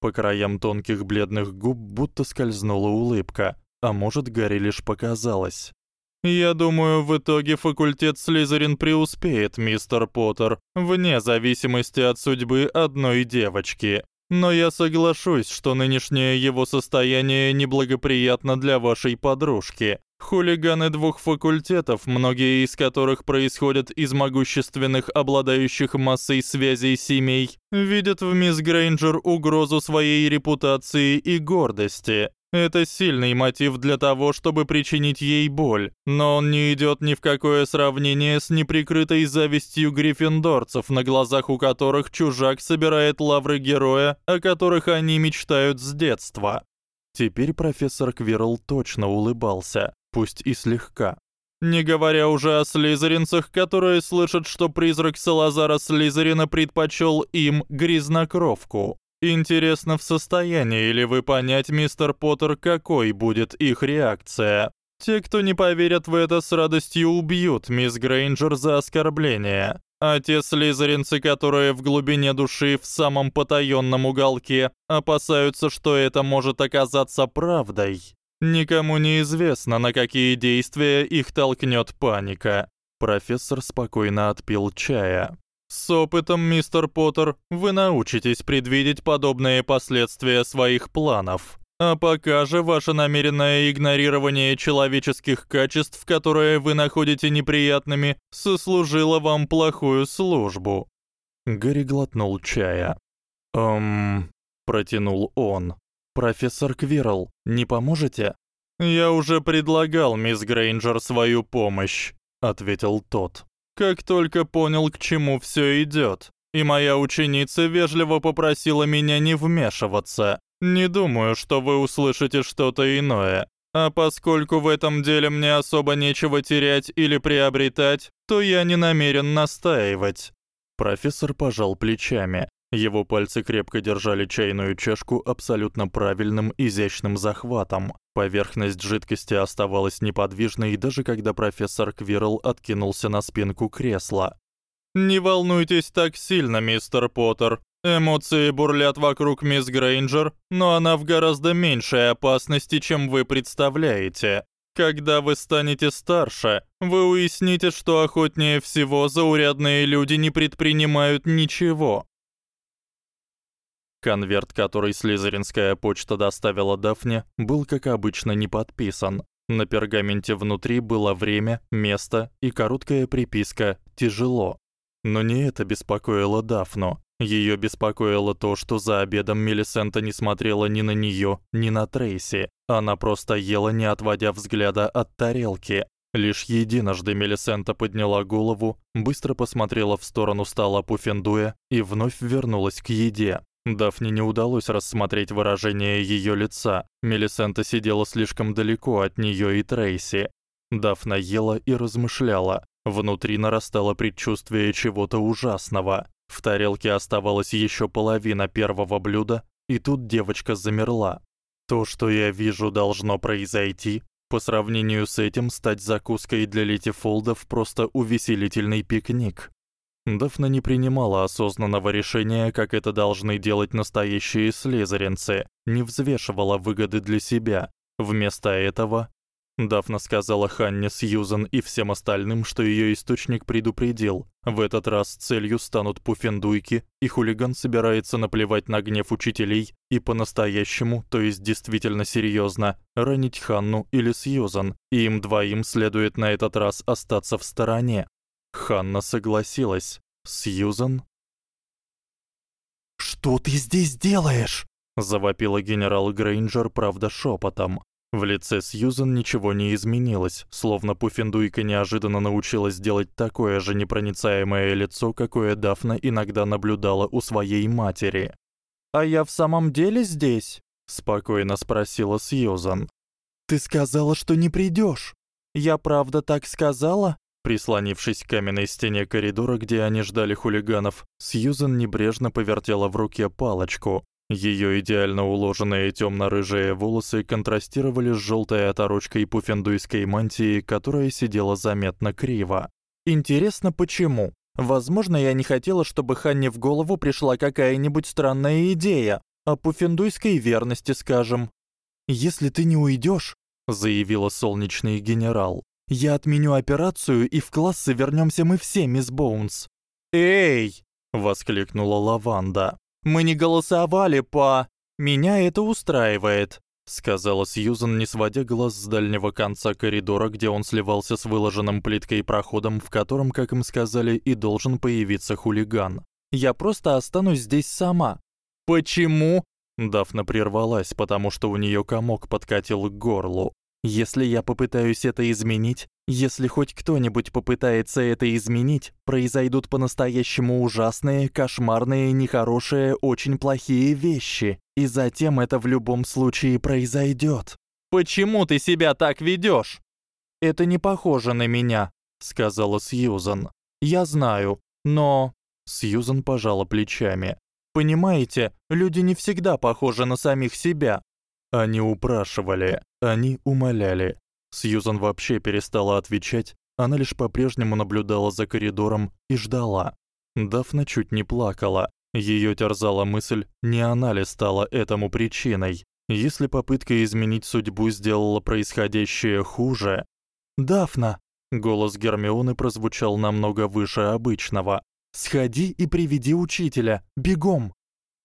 По краям тонких бледных губ будто скользнула улыбка, а может, Гарри лишь показалось. Я думаю, в итоге факультет Слизерин преуспеет, мистер Поттер, вне зависимости от судьбы одной девочки. Но я соглашусь, что нынешнее его состояние неблагоприятно для вашей подружки. Хулиганы двух факультетов, многие из которых происходят из могущественных, обладающих массой связей семей, видят в мисс Грейнджер угрозу своей репутации и гордости. Это сильный мотив для того, чтобы причинить ей боль, но он не идёт ни в какое сравнение с неприкрытой завистью гриффиндорцев, на глазах у которых чужак собирает лавры героя, о которых они мечтают с детства. Теперь профессор Квирл точно улыбался, пусть и слегка. Не говоря уже о слизеринцах, которые слышат, что призрак Салазара Слизерина предпочёл им грязнокровку. Интересно, в состоянии ли вы понять, мистер Поттер, какой будет их реакция? Те, кто не поверят в это, с радостью убьют мисс Грейнджер за оскорбление. А те слизеринцы, которые в глубине души в самом потаённом уголке опасаются, что это может оказаться правдой. Никому не известно, на какие действия их толкнёт паника. Профессор спокойно отпил чая. С опытом, мистер Поттер, вы научитесь предвидеть подобные последствия своих планов. А пока же ваше намеренное игнорирование человеческих качеств, которые вы находите неприятными, сослужило вам плохую службу. Гарри глотнул чая. Эм, протянул он. Профессор Квирл, не поможете? Я уже предлагал мисс Грейнджер свою помощь, ответил тот. Как только понял, к чему всё идёт, и моя ученица вежливо попросила меня не вмешиваться. Не думаю, что вы услышите что-то иное. А поскольку в этом деле мне особо нечего терять или приобретать, то я не намерен настаивать. Профессор пожал плечами. Его пальцы крепко держали чайную чашку абсолютно правильным изящным захватом. Поверхность жидкости оставалась неподвижной даже когда профессор Квирл откинулся на спинку кресла. Не волнуйтесь так сильно, мистер Поттер. Эмоции бурлят вокруг мисс Грейнджер, но она в гораздо меньшей опасности, чем вы представляете. Когда вы станете старше, вы уясните, что охотнее всего заурядные люди не предпринимают ничего. Конверт, который слизеринская почта доставила Дафне, был, как обычно, не подписан. На пергаменте внутри было время, место и короткая приписка «Тяжело». Но не это беспокоило Дафну. Её беспокоило то, что за обедом Мелисента не смотрела ни на неё, ни на Трейси. Она просто ела, не отводя взгляда от тарелки. Лишь единожды Мелисента подняла голову, быстро посмотрела в сторону стола Пуффендуя и вновь вернулась к еде. Дафне не удалось рассмотреть выражение её лица. Мелисента сидела слишком далеко от неё и Трейси. Дафна ела и размышляла. Внутри нарастало предчувствие чего-то ужасного. В тарелке оставалась ещё половина первого блюда, и тут девочка замерла. То, что я вижу, должно произойти. По сравнению с этим стать закуской для Литифолдов просто увеселительный пикник. Дафна не принимала осознанного решения, как это должны делать настоящие слизеринцы, не взвешивала выгоды для себя. Вместо этого Дафна сказала Ханне Сьюзен и всем остальным, что её источник предупредил. В этот раз целью станут пуфендуйки, и хулиган собирается наплевать на гнев учителей и по-настоящему, то есть действительно серьёзно, ранить Ханну или Сьюзен, и им двоим следует на этот раз остаться в стороне. Ханна согласилась. Сьюзен «Что ты здесь делаешь?» завопила генерал Грейнджер, правда, шёпотом. В лице Сьюзен ничего не изменилось, словно Пуффендуйка неожиданно научилась делать такое же непроницаемое лицо, какое Дафна иногда наблюдала у своей матери. «А я в самом деле здесь?» — спокойно спросила Сьюзен. «Ты сказала, что не придёшь». «Я правда так сказала?» Прислонившись к каменной стене коридора, где они ждали хулиганов, Сьюзен небрежно повертела в руке палочку. Её идеально уложенные тёмно-рыжие волосы контрастировали с жёлтой оторочкой пуффендуйской мантии, которая сидела заметно криво. Интересно, почему? Возможно, я не хотела, чтобы Ханне в голову пришла какая-нибудь странная идея о пуффендуйской верности, скажем. Если ты не уйдёшь, заявила солнечный генерал. Я отменю операцию, и в классы вернёмся мы все, мисс Боунс. Эй, воскликнула Лаванда. Мы не голосовали по Меня это устраивает, сказала Сьюзен, не сводя глаз с дальнего конца коридора, где он сливался с выложенным плиткой проходом, в котором, как им сказали, и должен появиться хулиган. Я просто останусь здесь сама. Почему? Дафна прервалась, потому что у неё комок подкатил к горлу. Если я попытаюсь это изменить, если хоть кто-нибудь попытается это изменить, произойдут по-настоящему ужасные, кошмарные, нехорошие, очень плохие вещи, и затем это в любом случае произойдёт. Почему ты себя так ведёшь? Это не похоже на меня, сказала Сьюзен. Я знаю, но Сьюзен пожала плечами. Понимаете, люди не всегда похожи на самих себя. Они упрашивали, они умоляли. Сьюзан вообще перестала отвечать. она лишь по-прежнему наблюдала за коридором и ждала. Дафна чуть не плакала. Её терзала мысль, не она ли стала этому причиной. Если попытка изменить судьбу сделала происходящее хуже. Дафна, голос Гермионы прозвучал намного выше обычного. Сходи и приведи учителя, бегом.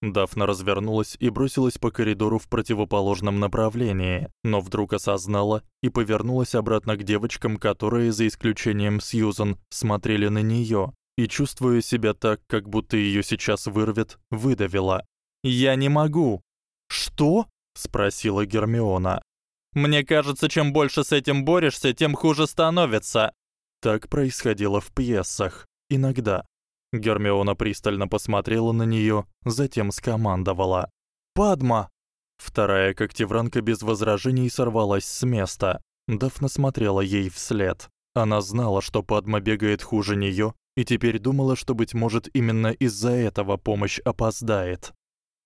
Дафна развернулась и бросилась по коридору в противоположном направлении, но вдруг осознала и повернулась обратно к девочкам, которые за исключением Сьюзен смотрели на неё, и чувствуя себя так, как будто её сейчас вырвет, выдавила: "Я не могу". "Что?" спросила Гермиона. Мне кажется, чем больше с этим борешься, тем хуже становится. Так происходило в пьесах иногда. Гермиона пристально посмотрела на неё, затем скомандовала: "Падма!" Вторая когтевранка без возражений сорвалась с места. Дафна смотрела ей вслед. Она знала, что Падма бегает хуже неё, и теперь думала, что быть может именно из-за этого помощь опоздает.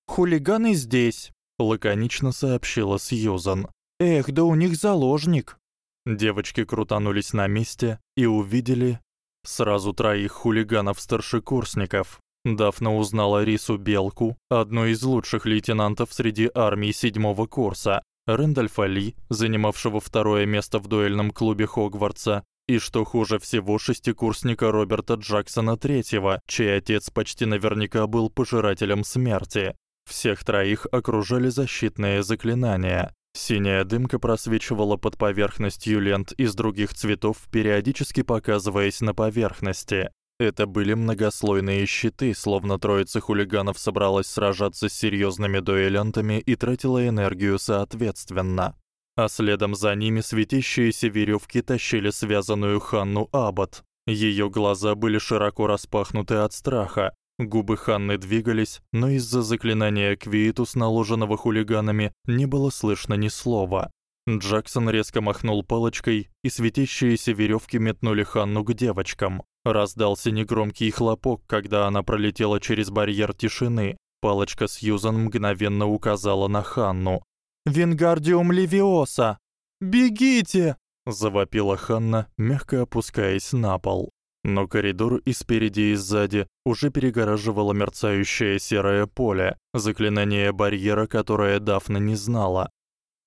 Хулиганы здесь, лаконично сообщила Сьюзан. Эх, да у них заложник. Девочки крутанулись на месте и увидели Сразу троих хулиганов-старшекурсников. Дафна узнала Рису Белку, одну из лучших лейтенантов среди армии седьмого курса, Рэндольфа Ли, занимавшего второе место в дуэльном клубе Хогвартса, и что хуже всего, шестикурсника Роберта Джексона III, чей отец почти наверняка был пожирателем смерти. Всех троих окружали защитные заклинания. Синяя дымка просвечивала под поверхностью лент из других цветов, периодически показываясь на поверхности. Это были многослойные щиты, словно троица хулиганов собралась сражаться с серьёзными дуэлянтами и тратила энергию соответственно. А следом за ними светящиеся верёвки тащили связанную Ханну Абат. Её глаза были широко распахнуты от страха, Губы Ханны двигались, но из-за заклинания Квиитус, наложенного хулиганами, не было слышно ни слова. Джексон резко махнул палочкой, и светящиеся верёвки метнули Ханну к девочкам. Раздался негромкий хлопок, когда она пролетела через барьер тишины. Палочка Сьюзан мгновенно указала на Ханну. «Вингардиум левиоса! Бегите!» завопила Ханна, мягко опускаясь на пол. Но коридор и спереди, и сзади уже перегораживало мерцающее серое поле, заклинание барьера, которое Дафна не знала.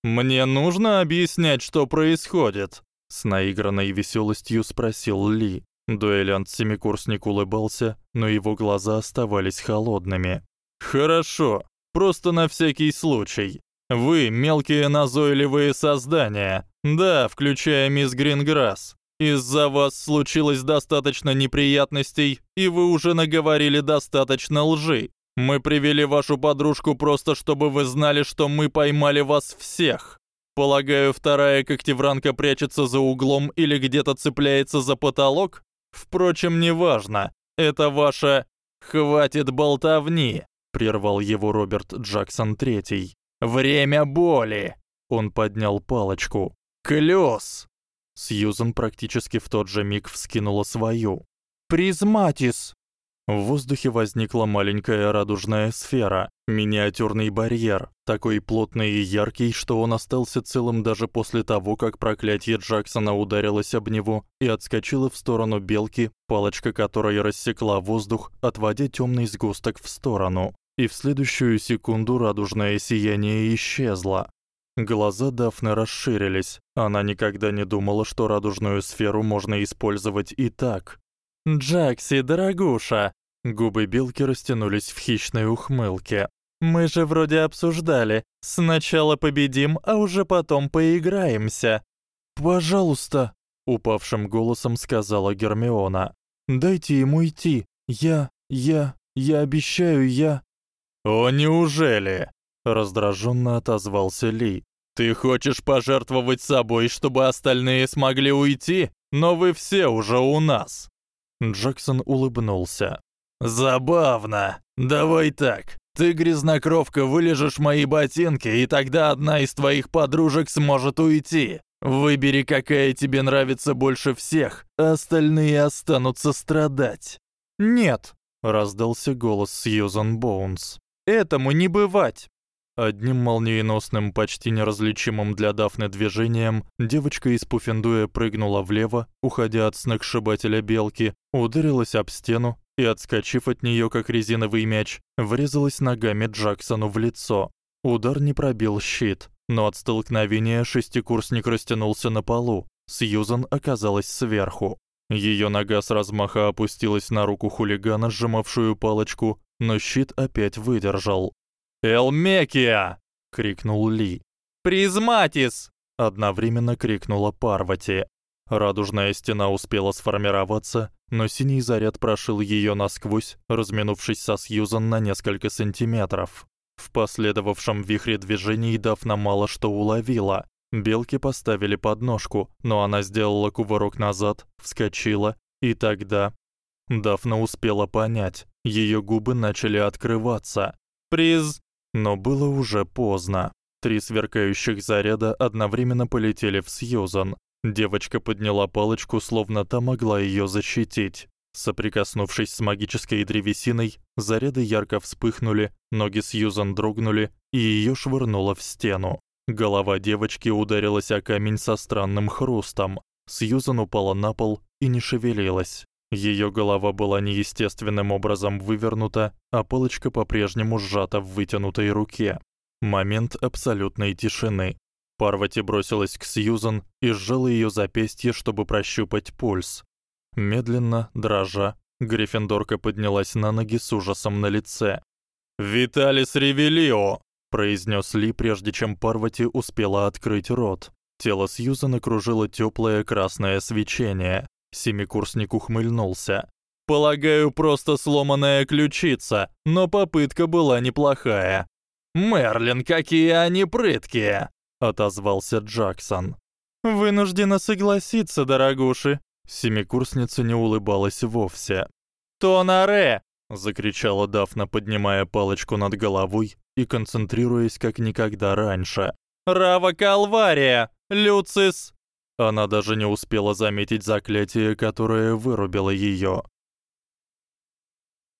Мне нужно объяснять, что происходит, с наигранной весёлостью спросил Ли. Дуэлянт-семикурсник улыбался, но его глаза оставались холодными. Хорошо, просто на всякий случай. Вы мелкие назойливые создания. Да, включая мисс Гринграсс. Из-за вас случилось достаточно неприятностей, и вы уже наговорили достаточно лжи. Мы привели вашу подружку просто чтобы вы знали, что мы поймали вас всех. Полагаю, вторая когтевранка прячется за углом или где-то цепляется за потолок? Впрочем, неважно. Это ваша хватит болтовни, прервал его Роберт Джексон III. Время боли. Он поднял палочку. Клёс. Сьюзен практически в тот же миг вскинула свою. Призматис. В воздухе возникла маленькая радужная сфера, миниатюрный барьер, такой плотный и яркий, что он остался целым даже после того, как проклятие Джексона ударилось об него и отскочило в сторону белки, палочка которой рассекла воздух, отводя тёмный сгусток в сторону. И в следующую секунду радужное сияние исчезло. Глаза Дафны расширились. Она никогда не думала, что радужную сферу можно использовать и так. "Джакси, дорогуша", губы Белки растянулись в хищной ухмылке. "Мы же вроде обсуждали, сначала победим, а уже потом поиграемся". "Пожалуйста", упавшим голосом сказала Гермиона. "Дайте ему идти. Я, я, я обещаю, я". "О, неужели?" Раздражённо отозвался Ли. Ты хочешь пожертвовать собой, чтобы остальные смогли уйти? Но вы все уже у нас. Джексон улыбнулся. Забавно. Давай так. Ты, грязнокровка, вылежешь мои ботинки, и тогда одна из твоих подружек сможет уйти. Выбери, какая тебе нравится больше всех, а остальные останутся страдать. Нет, раздался голос Сьюзан Боунс. Этому не бывать. Одним молниеносным, почти неразличимым для Дафны движением девочка из Пуффендуя прыгнула влево, уходя от сногсшибателя белки, ударилась об стену и, отскочив от неё как резиновый мяч, врезалась ногами Джексону в лицо. Удар не пробил щит, но от столкновения шестикурсник растянулся на полу. Сьюзан оказалась сверху. Её нога с размаха опустилась на руку хулигана, сжимавшую палочку, но щит опять выдержал. «Элмекия!» — крикнул Ли. «Призматис!» — одновременно крикнула Парвати. Радужная стена успела сформироваться, но синий заряд прошил её насквозь, разминувшись со Сьюзан на несколько сантиметров. В последовавшем вихре движений Дафна мало что уловила. Белки поставили подножку, но она сделала кувырок назад, вскочила, и тогда Дафна успела понять, её губы начали открываться. Приз но было уже поздно. Три сверкающих заряда одновременно полетели в Сьюзан. Девочка подняла палочку, словно та могла её защитить. Соприкоснувшись с магической древесиной, заряды ярко вспыхнули, ноги Сьюзан дрогнули, и её швырнуло в стену. Голова девочки ударилась о камень со странным хрустом. Сьюзан упала на пол и не шевелилась. Её голова была неестественным образом вывернута, а палочка по-прежнему сжата в вытянутой руке. Момент абсолютной тишины. Парвати бросилась к Сьюзан и сжала её запястье, чтобы прощупать пульс. Медленно, дрожа, Гриффиндорка поднялась на ноги с ужасом на лице. «Виталис Ревелио!» произнёс Ли, прежде чем Парвати успела открыть рот. Тело Сьюзан окружило тёплое красное свечение. Семикурсник ухмыльнулся. Полагаю, просто сломанная ключица, но попытка была неплохая. Мерлин, какие они прыткие, отозвался Джексон. Вынуждена согласиться, дорогуши. Семикурсница не улыбалась вовсе. Тонаре, закричала Дафна, поднимая палочку над головой и концентрируясь как никогда раньше. Рава Калвария, Люцис она даже не успела заметить заклятие, которое вырубило её.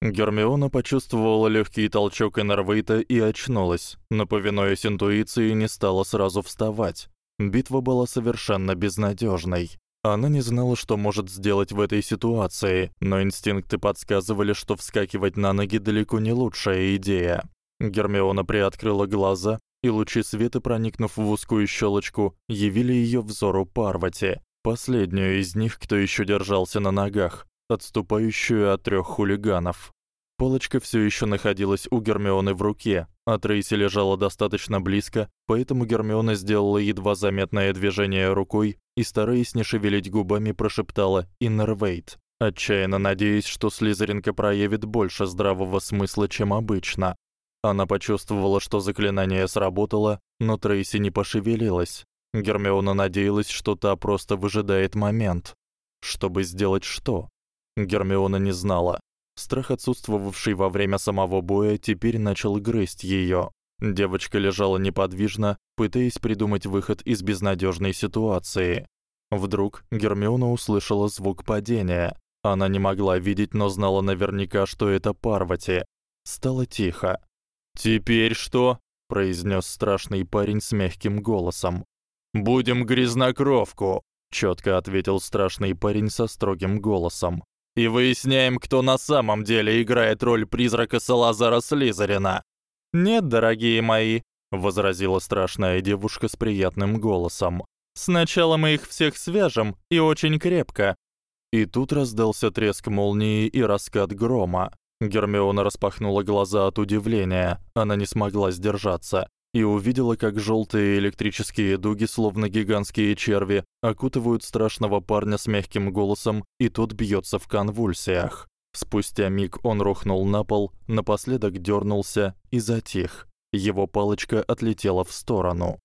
Гермиона почувствовала лёгкий толчок Энервейта и очнулась, но повинуясь интуиции, не стала сразу вставать. Битва была совершенно безнадёжной. Она не знала, что может сделать в этой ситуации, но инстинкты подсказывали, что вскакивать на ноги далеко не лучшая идея. Гермиона приоткрыла глаза и лучи света, проникнув в узкую щелочку, явили её взору Парвати, последнюю из них, кто ещё держался на ногах, отступающую от трёх хулиганов. Полочка всё ещё находилась у Гермионы в руке, а Трейси лежала достаточно близко, поэтому Гермиона сделала едва заметное движение рукой и, стараясь не шевелить губами, прошептала «Иннервейт», отчаянно надеясь, что Слизеринка проявит больше здравого смысла, чем обычно. Она почувствовала, что заклинание сработало, но Трейси не пошевелилась. Гермиона надеялась, что та просто выжидает момент, чтобы сделать что. Гермиона не знала. Страх, отсутствовавший во время самого боя, теперь начал грызть её. Девочка лежала неподвижно, пытаясь придумать выход из безнадёжной ситуации. Вдруг Гермиона услышала звук падения. Она не могла видеть, но знала наверняка, что это Парвати. Стало тихо. «Теперь что?» — произнёс страшный парень с мягким голосом. «Будем грязнокровку», — чётко ответил страшный парень со строгим голосом. «И выясняем, кто на самом деле играет роль призрака Салазара Слизерина». «Нет, дорогие мои», — возразила страшная девушка с приятным голосом. «Сначала мы их всех свяжем, и очень крепко». И тут раздался треск молнии и раскат грома. Гермиона распахнула глаза от удивления. Она не смогла сдержаться и увидела, как жёлтые электрические дуги, словно гигантские черви, окутывают страшного парня с мягким голосом, и тот бьётся в конвульсиях. Спустя миг он рухнул на пол, напоследок дёрнулся и затих. Его палочка отлетела в сторону.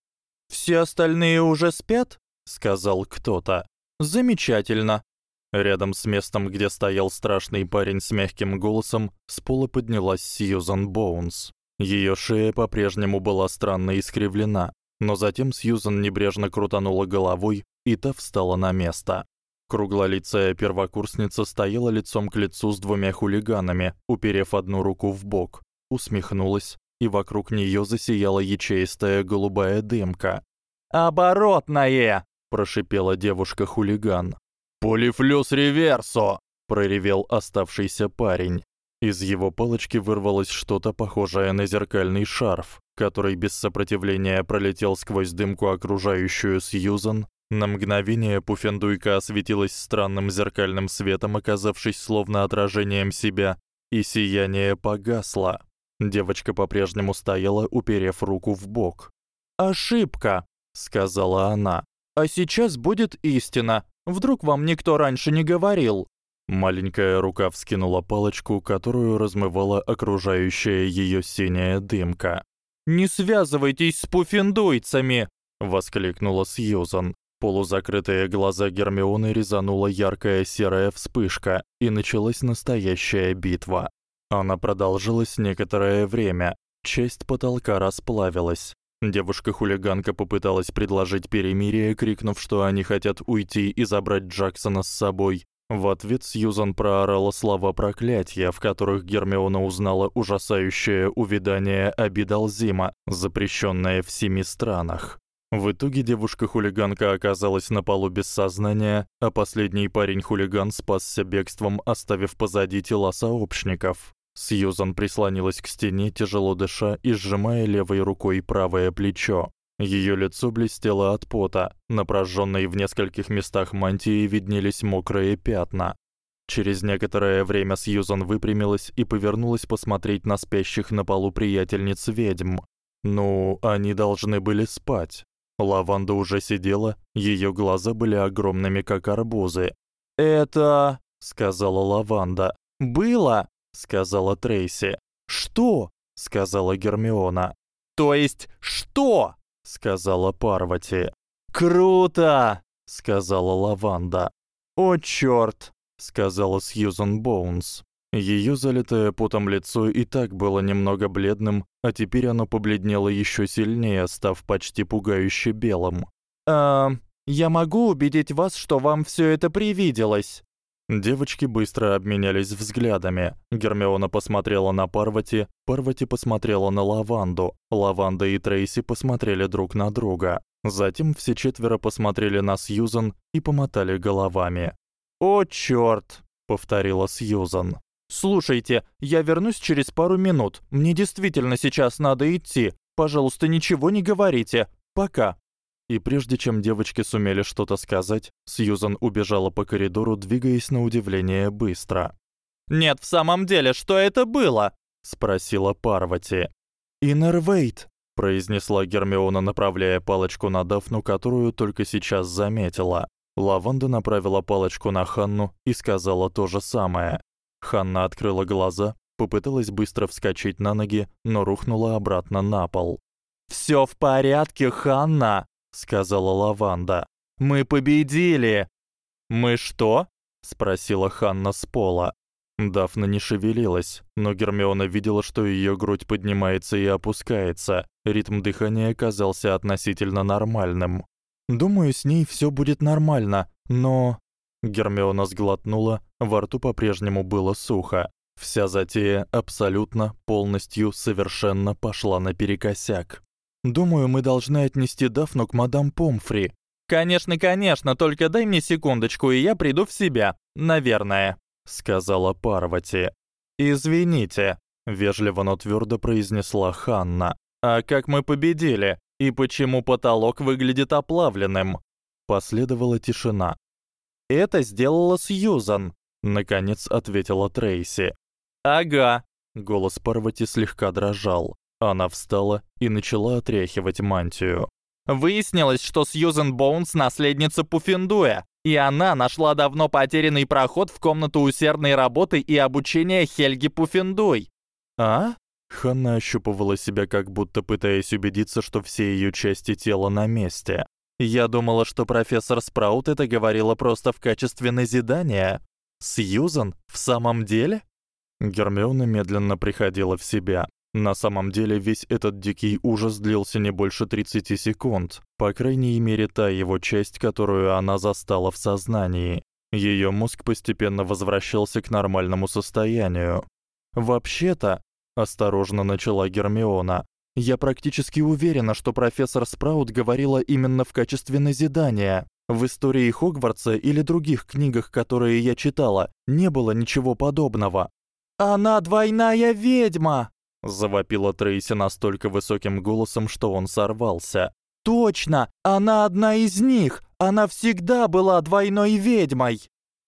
«Все остальные уже спят?» — сказал кто-то. «Замечательно. Рядом с местом, где стоял страшный парень с мягким голосом, с пола поднялась Сьюзан Боунс. Её шея по-прежнему была странно искривлена, но затем Сьюзан небрежно крутанула головой, и та встала на место. Круглолицая первокурсница стояла лицом к лицу с двумя хулиганами, уперев одну руку в бок, усмехнулась и вокруг неё засияла ячеистая голубая дымка. «Оборотное!» — прошипела девушка-хулиган. «Полифлюс реверсо!» — проревел оставшийся парень. Из его палочки вырвалось что-то похожее на зеркальный шарф, который без сопротивления пролетел сквозь дымку, окружающую Сьюзан. На мгновение Пуфендуйка осветилась странным зеркальным светом, оказавшись словно отражением себя, и сияние погасло. Девочка по-прежнему стояла, уперев руку в бок. «Ошибка», — сказала она. «А сейчас будет истина. Вдруг вам никто раньше не говорил?» Маленькая рука вскинула палочку, которую размывала окружающая её синяя дымка. «Не связывайтесь с пуффендуйцами!» — воскликнула Сьюзан. Полузакрытые глаза Гермионы резанула яркая серая вспышка, и началась настоящая битва. Она продолжилась некоторое время. Часть потолка расплавилась. Девушка-хулиганка попыталась предложить перемирие, крикнув, что они хотят уйти и забрать Джексона с собой, в ответ Сьюзан проорала слова проклятия, в которых Гермиона узнала ужасающее увядание Абидалзима, запрещённое в семи странах. В итоге девушка-хулиганка оказалась на полу без сознания, а последний парень-хулиган спасся бегством, оставив позади тела сообщников. Сьюзан прислонилась к стене, тяжело дыша и сжимая левой рукой правое плечо. Её лицо блестело от пота, на прожжённой в нескольких местах мантии виднелись мокрые пятна. Через некоторое время Сьюзан выпрямилась и повернулась посмотреть на спящих на полу приятельниц ведьм. Ну, они должны были спать. Лаванда уже сидела, её глаза были огромными, как арбузы. "Это", сказала Лаванда. "Было", сказала Трейси. "Что?" сказала Гермиона. "То есть что?" сказала Парвати. Круто, сказала Лаванда. О чёрт, сказала Сьюзен Боунс. Её залитое потом лицо и так было немного бледным, а теперь оно побледнело ещё сильнее, став почти пугающе белым. «А, я могу убедить вас, что вам всё это привиделось?» Девочки быстро обменялись взглядами. Гермиона посмотрела на Парвати, Парвати посмотрела на Лаванду. Лаванда и Трейси посмотрели друг на друга. Затем все четверо посмотрели на Сьюзан и помотали головами. "О чёрт", повторила Сьюзан. "Слушайте, я вернусь через пару минут. Мне действительно сейчас надо идти. Пожалуйста, ничего не говорите. Пока". И прежде чем девочки сумели что-то сказать, Сьюзан убежала по коридору, двигаясь на удивление быстро. "Нет, в самом деле, что это было?" спросила Парвати. "Иннервейт", произнесла Гермиона, направляя палочку на Дафну, которую только сейчас заметила. Лаванда направила палочку на Ханну и сказала то же самое. Ханна открыла глаза, попыталась быстро вскочить на ноги, но рухнула обратно на пол. "Всё в порядке, Ханна", сказала Лаванда. Мы победили. Мы что? спросила Ханна с пола. Дафна не шевелилась, но Гермиона видела, что её грудь поднимается и опускается. Ритм дыхания казался относительно нормальным. Думаю, с ней всё будет нормально, но Гермиона сглотнула, во рту по-прежнему было сухо. Вся затея абсолютно, полностью, совершенно пошла наперекосяк. Думаю, мы должны отнести Дафну к мадам Помфри. Конечно, конечно, только дай мне секундочку, и я приду в себя. Наверное, сказала Парвати. Извините, вежливо, но твёрдо произнесла Ханна. А как мы победили? И почему потолок выглядит оплавленным? Последовала тишина. Это сделала Сьюзан, наконец ответила Трейси. Ага, голос Парвати слегка дрожал. Она встала и начала отряхивать мантию. Выяснилось, что Сьюзен Боунс наследница Пуффендуя, и она нашла давно потерянный проход в комнату усердной работы и обучения Хельги Пуффендуй. А? Ханна ощупывала себя, как будто пытаясь убедиться, что все её части тела на месте. Я думала, что профессор Спраут это говорила просто в качестве назидания. Сьюзен, в самом деле? Гермиона медленно приходила в себя. На самом деле весь этот дикий ужас длился не больше 30 секунд, по крайней мере, та его часть, которую она застала в сознании. Её мозг постепенно возвращался к нормальному состоянию. Вообще-то, осторожно начала Гермиона. Я практически уверена, что профессор Спраут говорила именно в качестве назидания. В истории Хогвартса или других книгах, которые я читала, не было ничего подобного. Она двойная ведьма, завопила Трейси настолько высоким голосом, что он сорвался. Точно, она одна из них. Она всегда была двойной ведьмой.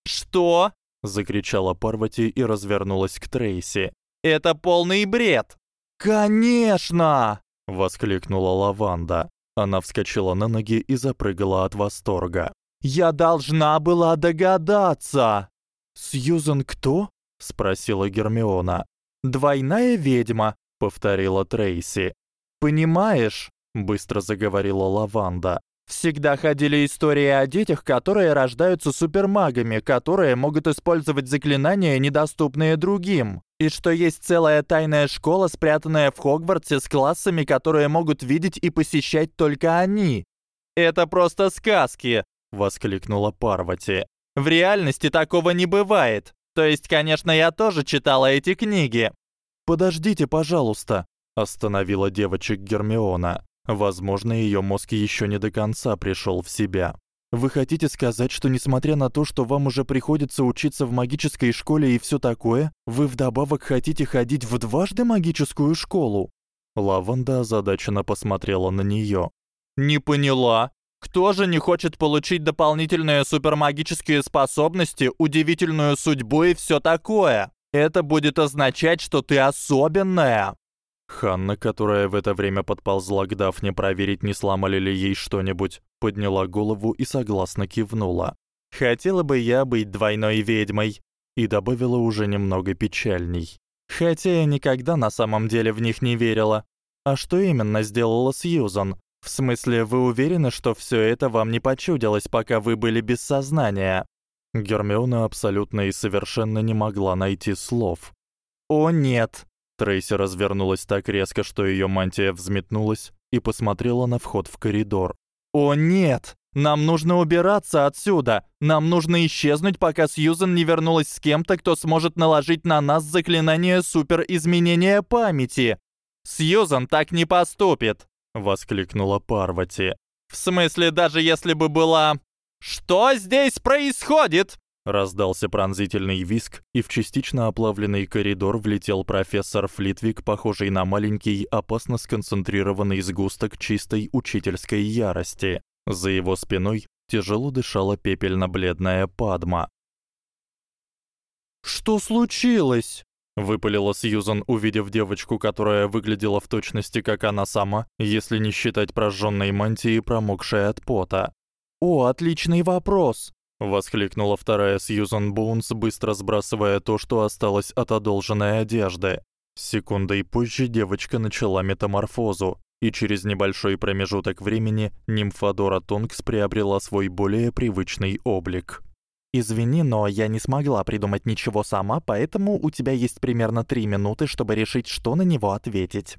Что? закричала Парвати и развернулась к Трейси. Это полный бред. Конечно, воскликнула Лаванда. Она вскочила на ноги и запрыгала от восторга. Я должна была догадаться. Сьюзен кто? спросила Гермиона. Двойная ведьма, повторила Трейси. Понимаешь, быстро заговорила Лаванда. Всегда ходили истории о детях, которые рождаются супермагами, которые могут использовать заклинания, недоступные другим. И что есть целая тайная школа, спрятанная в Хогвартсе с классами, которые могут видеть и посещать только они. Это просто сказки, воскликнула Парвати. В реальности такого не бывает. То есть, конечно, я тоже читала эти книги. Подождите, пожалуйста, остановила девочек Гермиона. Возможно, её мозг ещё не до конца пришёл в себя. Вы хотите сказать, что несмотря на то, что вам уже приходится учиться в магической школе и всё такое, вы вдобавок хотите ходить в дважды магическую школу? Лаванда озадаченно посмотрела на неё. Не поняла. Кто же не хочет получить дополнительные супермагические способности, удивительную судьбу и всё такое? Это будет означать, что ты особенная. Ханна, которая в это время подползла к Дафне проверить, не сломали ли ей что-нибудь, подняла голову и согласно кивнула. Хотела бы я быть двойной ведьмой, и добавила уже немного печальней. Хотя я никогда на самом деле в них не верила. А что именно сделала Сьюзан? В смысле, вы уверены, что всё это вам не почудилось, пока вы были без сознания? Гермиона абсолютно и совершенно не могла найти слов. О нет, Трейси развернулась так резко, что её мантия взметнулась и посмотрела на вход в коридор. О нет, нам нужно убираться отсюда. Нам нужно исчезнуть, пока Сьюзен не вернулась с кем-то, кто сможет наложить на нас заклинание суперизменения памяти. Сьюзен так не поступит, воскликнула Парвати. В смысле, даже если бы была Что здесь происходит? Раздался пронзительный визг, и в частично оплавленный коридор влетел профессор Флитвик, похожий на маленький, опасно сконцентрированный сгусток чистой учительской ярости. За его спиной тяжело дышала пепельно-бледная Падма. Что случилось? Выпалила Сьюзан, увидев девочку, которая выглядела в точности как она сама, если не считать прожжённой мантии, промокшей от пота. О, отличный вопрос воскликнула вторая Сьюзан Боунс, быстро сбрасывая то, что осталось от одолженной одежды. Секундой позже девочка начала метаморфозу, и через небольшой промежуток времени нимфадора Тонкс приобрела свой более привычный облик. Извини, но я не смогла придумать ничего сама, поэтому у тебя есть примерно 3 минуты, чтобы решить, что на него ответить.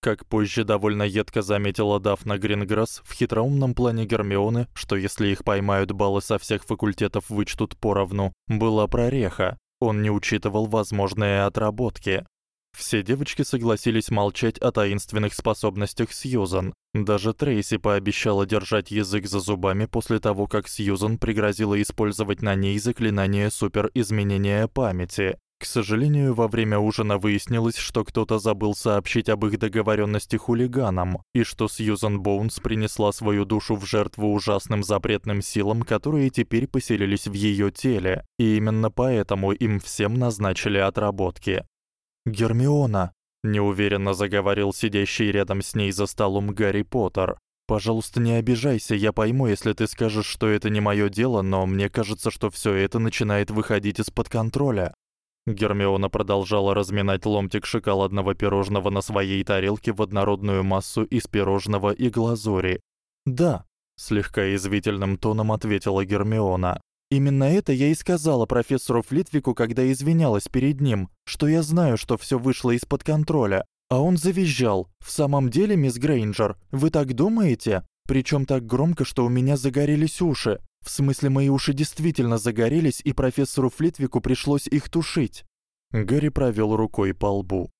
Как позже довольно едко заметила Дафна Гринграсс в хитроумном плане Гермионы, что если их поймают, баллы со всех факультетов вычтут поровну, была прореха. Он не учитывал возможные отработки. Все девочки согласились молчать о таинственных способностях Сьюзан. Даже Трейси пообещала держать язык за зубами после того, как Сьюзан пригрозила использовать на ней заклинание суперизменения памяти. К сожалению, во время ужина выяснилось, что кто-то забыл сообщить об их договорённости хулиганам, и что Сьюзан Боунс принесла свою душу в жертву ужасным запретным силам, которые теперь поселились в её теле, и именно поэтому им всем назначили отработки. Гермиона неуверенно заговорил сидящий рядом с ней за столом Гарри Поттер. Пожалуйста, не обижайся, я пойму, если ты скажешь, что это не моё дело, но мне кажется, что всё это начинает выходить из-под контроля. Гермиона продолжала разминать ломтик шоколадного пирожного на своей тарелке в однородную массу из пирожного и глазури. "Да", слегка извитительным тоном ответила Гермиона. Именно это я и сказала профессору Флитвику, когда извинялась перед ним, что я знаю, что всё вышло из-под контроля. А он завизжал: "В самом деле, мисс Грейнджер, вы так думаете?" Причём так громко, что у меня загорелись уши. В смысле, мои уши действительно загорелись, и профессору Флитвику пришлось их тушить. Гарри провёл рукой по лбу.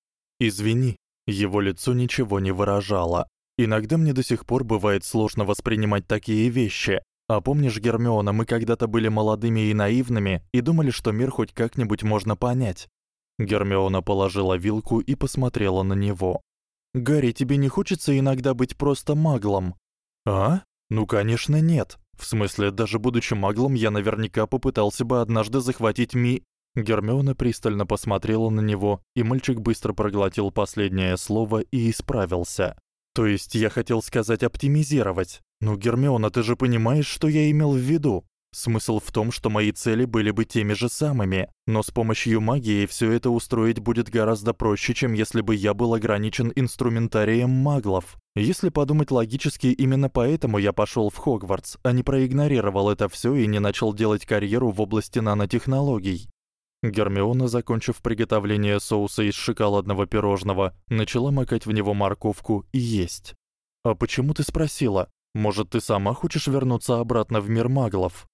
Извини, его лицо ничего не выражало. Иногда мне до сих пор бывает сложно воспринимать такие вещи. А помнишь, Гермиона, мы когда-то были молодыми и наивными и думали, что мир хоть как-нибудь можно понять. Гермиона положила вилку и посмотрела на него. Гарри, тебе не хочется иногда быть просто маглом? А? Ну, конечно, нет. В смысле, даже будучи маглом, я наверняка попытался бы однажды захватить Ми. Гермиона пристально посмотрела на него, и мальчик быстро проглотил последнее слово и исправился. То есть я хотел сказать оптимизировать. Ну, Гермиона, ты же понимаешь, что я имел в виду? Смысл в том, что мои цели были бы теми же самыми, но с помощью магии всё это устроить будет гораздо проще, чем если бы я был ограничен инструментарием маглов. Если подумать логически, именно поэтому я пошёл в Хогвартс, а не проигнорировал это всё и не начал делать карьеру в области нанотехнологий. Гермиона, закончив приготовление соуса из шоколадного пирожного, начала макать в него морковку и есть. А почему ты спросила? Может, ты сама хочешь вернуться обратно в мир маглов?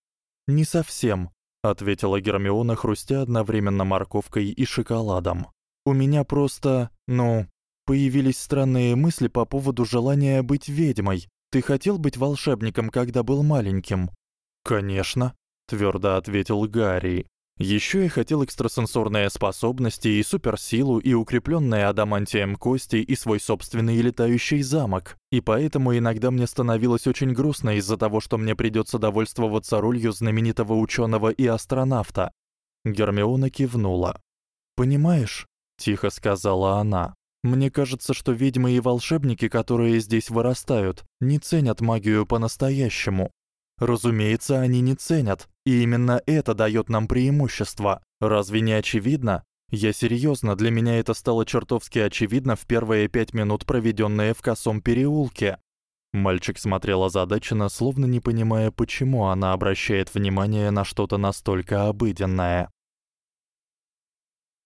Не совсем, ответила Гермиона, хрустя одновременно морковкой и шоколадом. У меня просто, ну, появились странные мысли по поводу желания быть ведьмой. Ты хотел быть волшебником, когда был маленьким? Конечно, твёрдо ответил Гарри. Ещё я хотел экстрасенсорные способности и суперсилу и укреплённые адамантием кости и свой собственный летающий замок. И поэтому иногда мне становилось очень грустно из-за того, что мне придётся довольствоваться ролью знаменитого учёного и астронавта. Гермиона кивнула. Понимаешь, тихо сказала она. Мне кажется, что ведьмы и волшебники, которые здесь вырастают, не ценят магию по-настоящему. Разумеется, они не ценят, и именно это даёт нам преимущество. Разве не очевидно? Я серьёзно, для меня это стало чертовски очевидно в первые пять минут, проведённые в косом переулке. Мальчик смотрел озадаченно, словно не понимая, почему она обращает внимание на что-то настолько обыденное.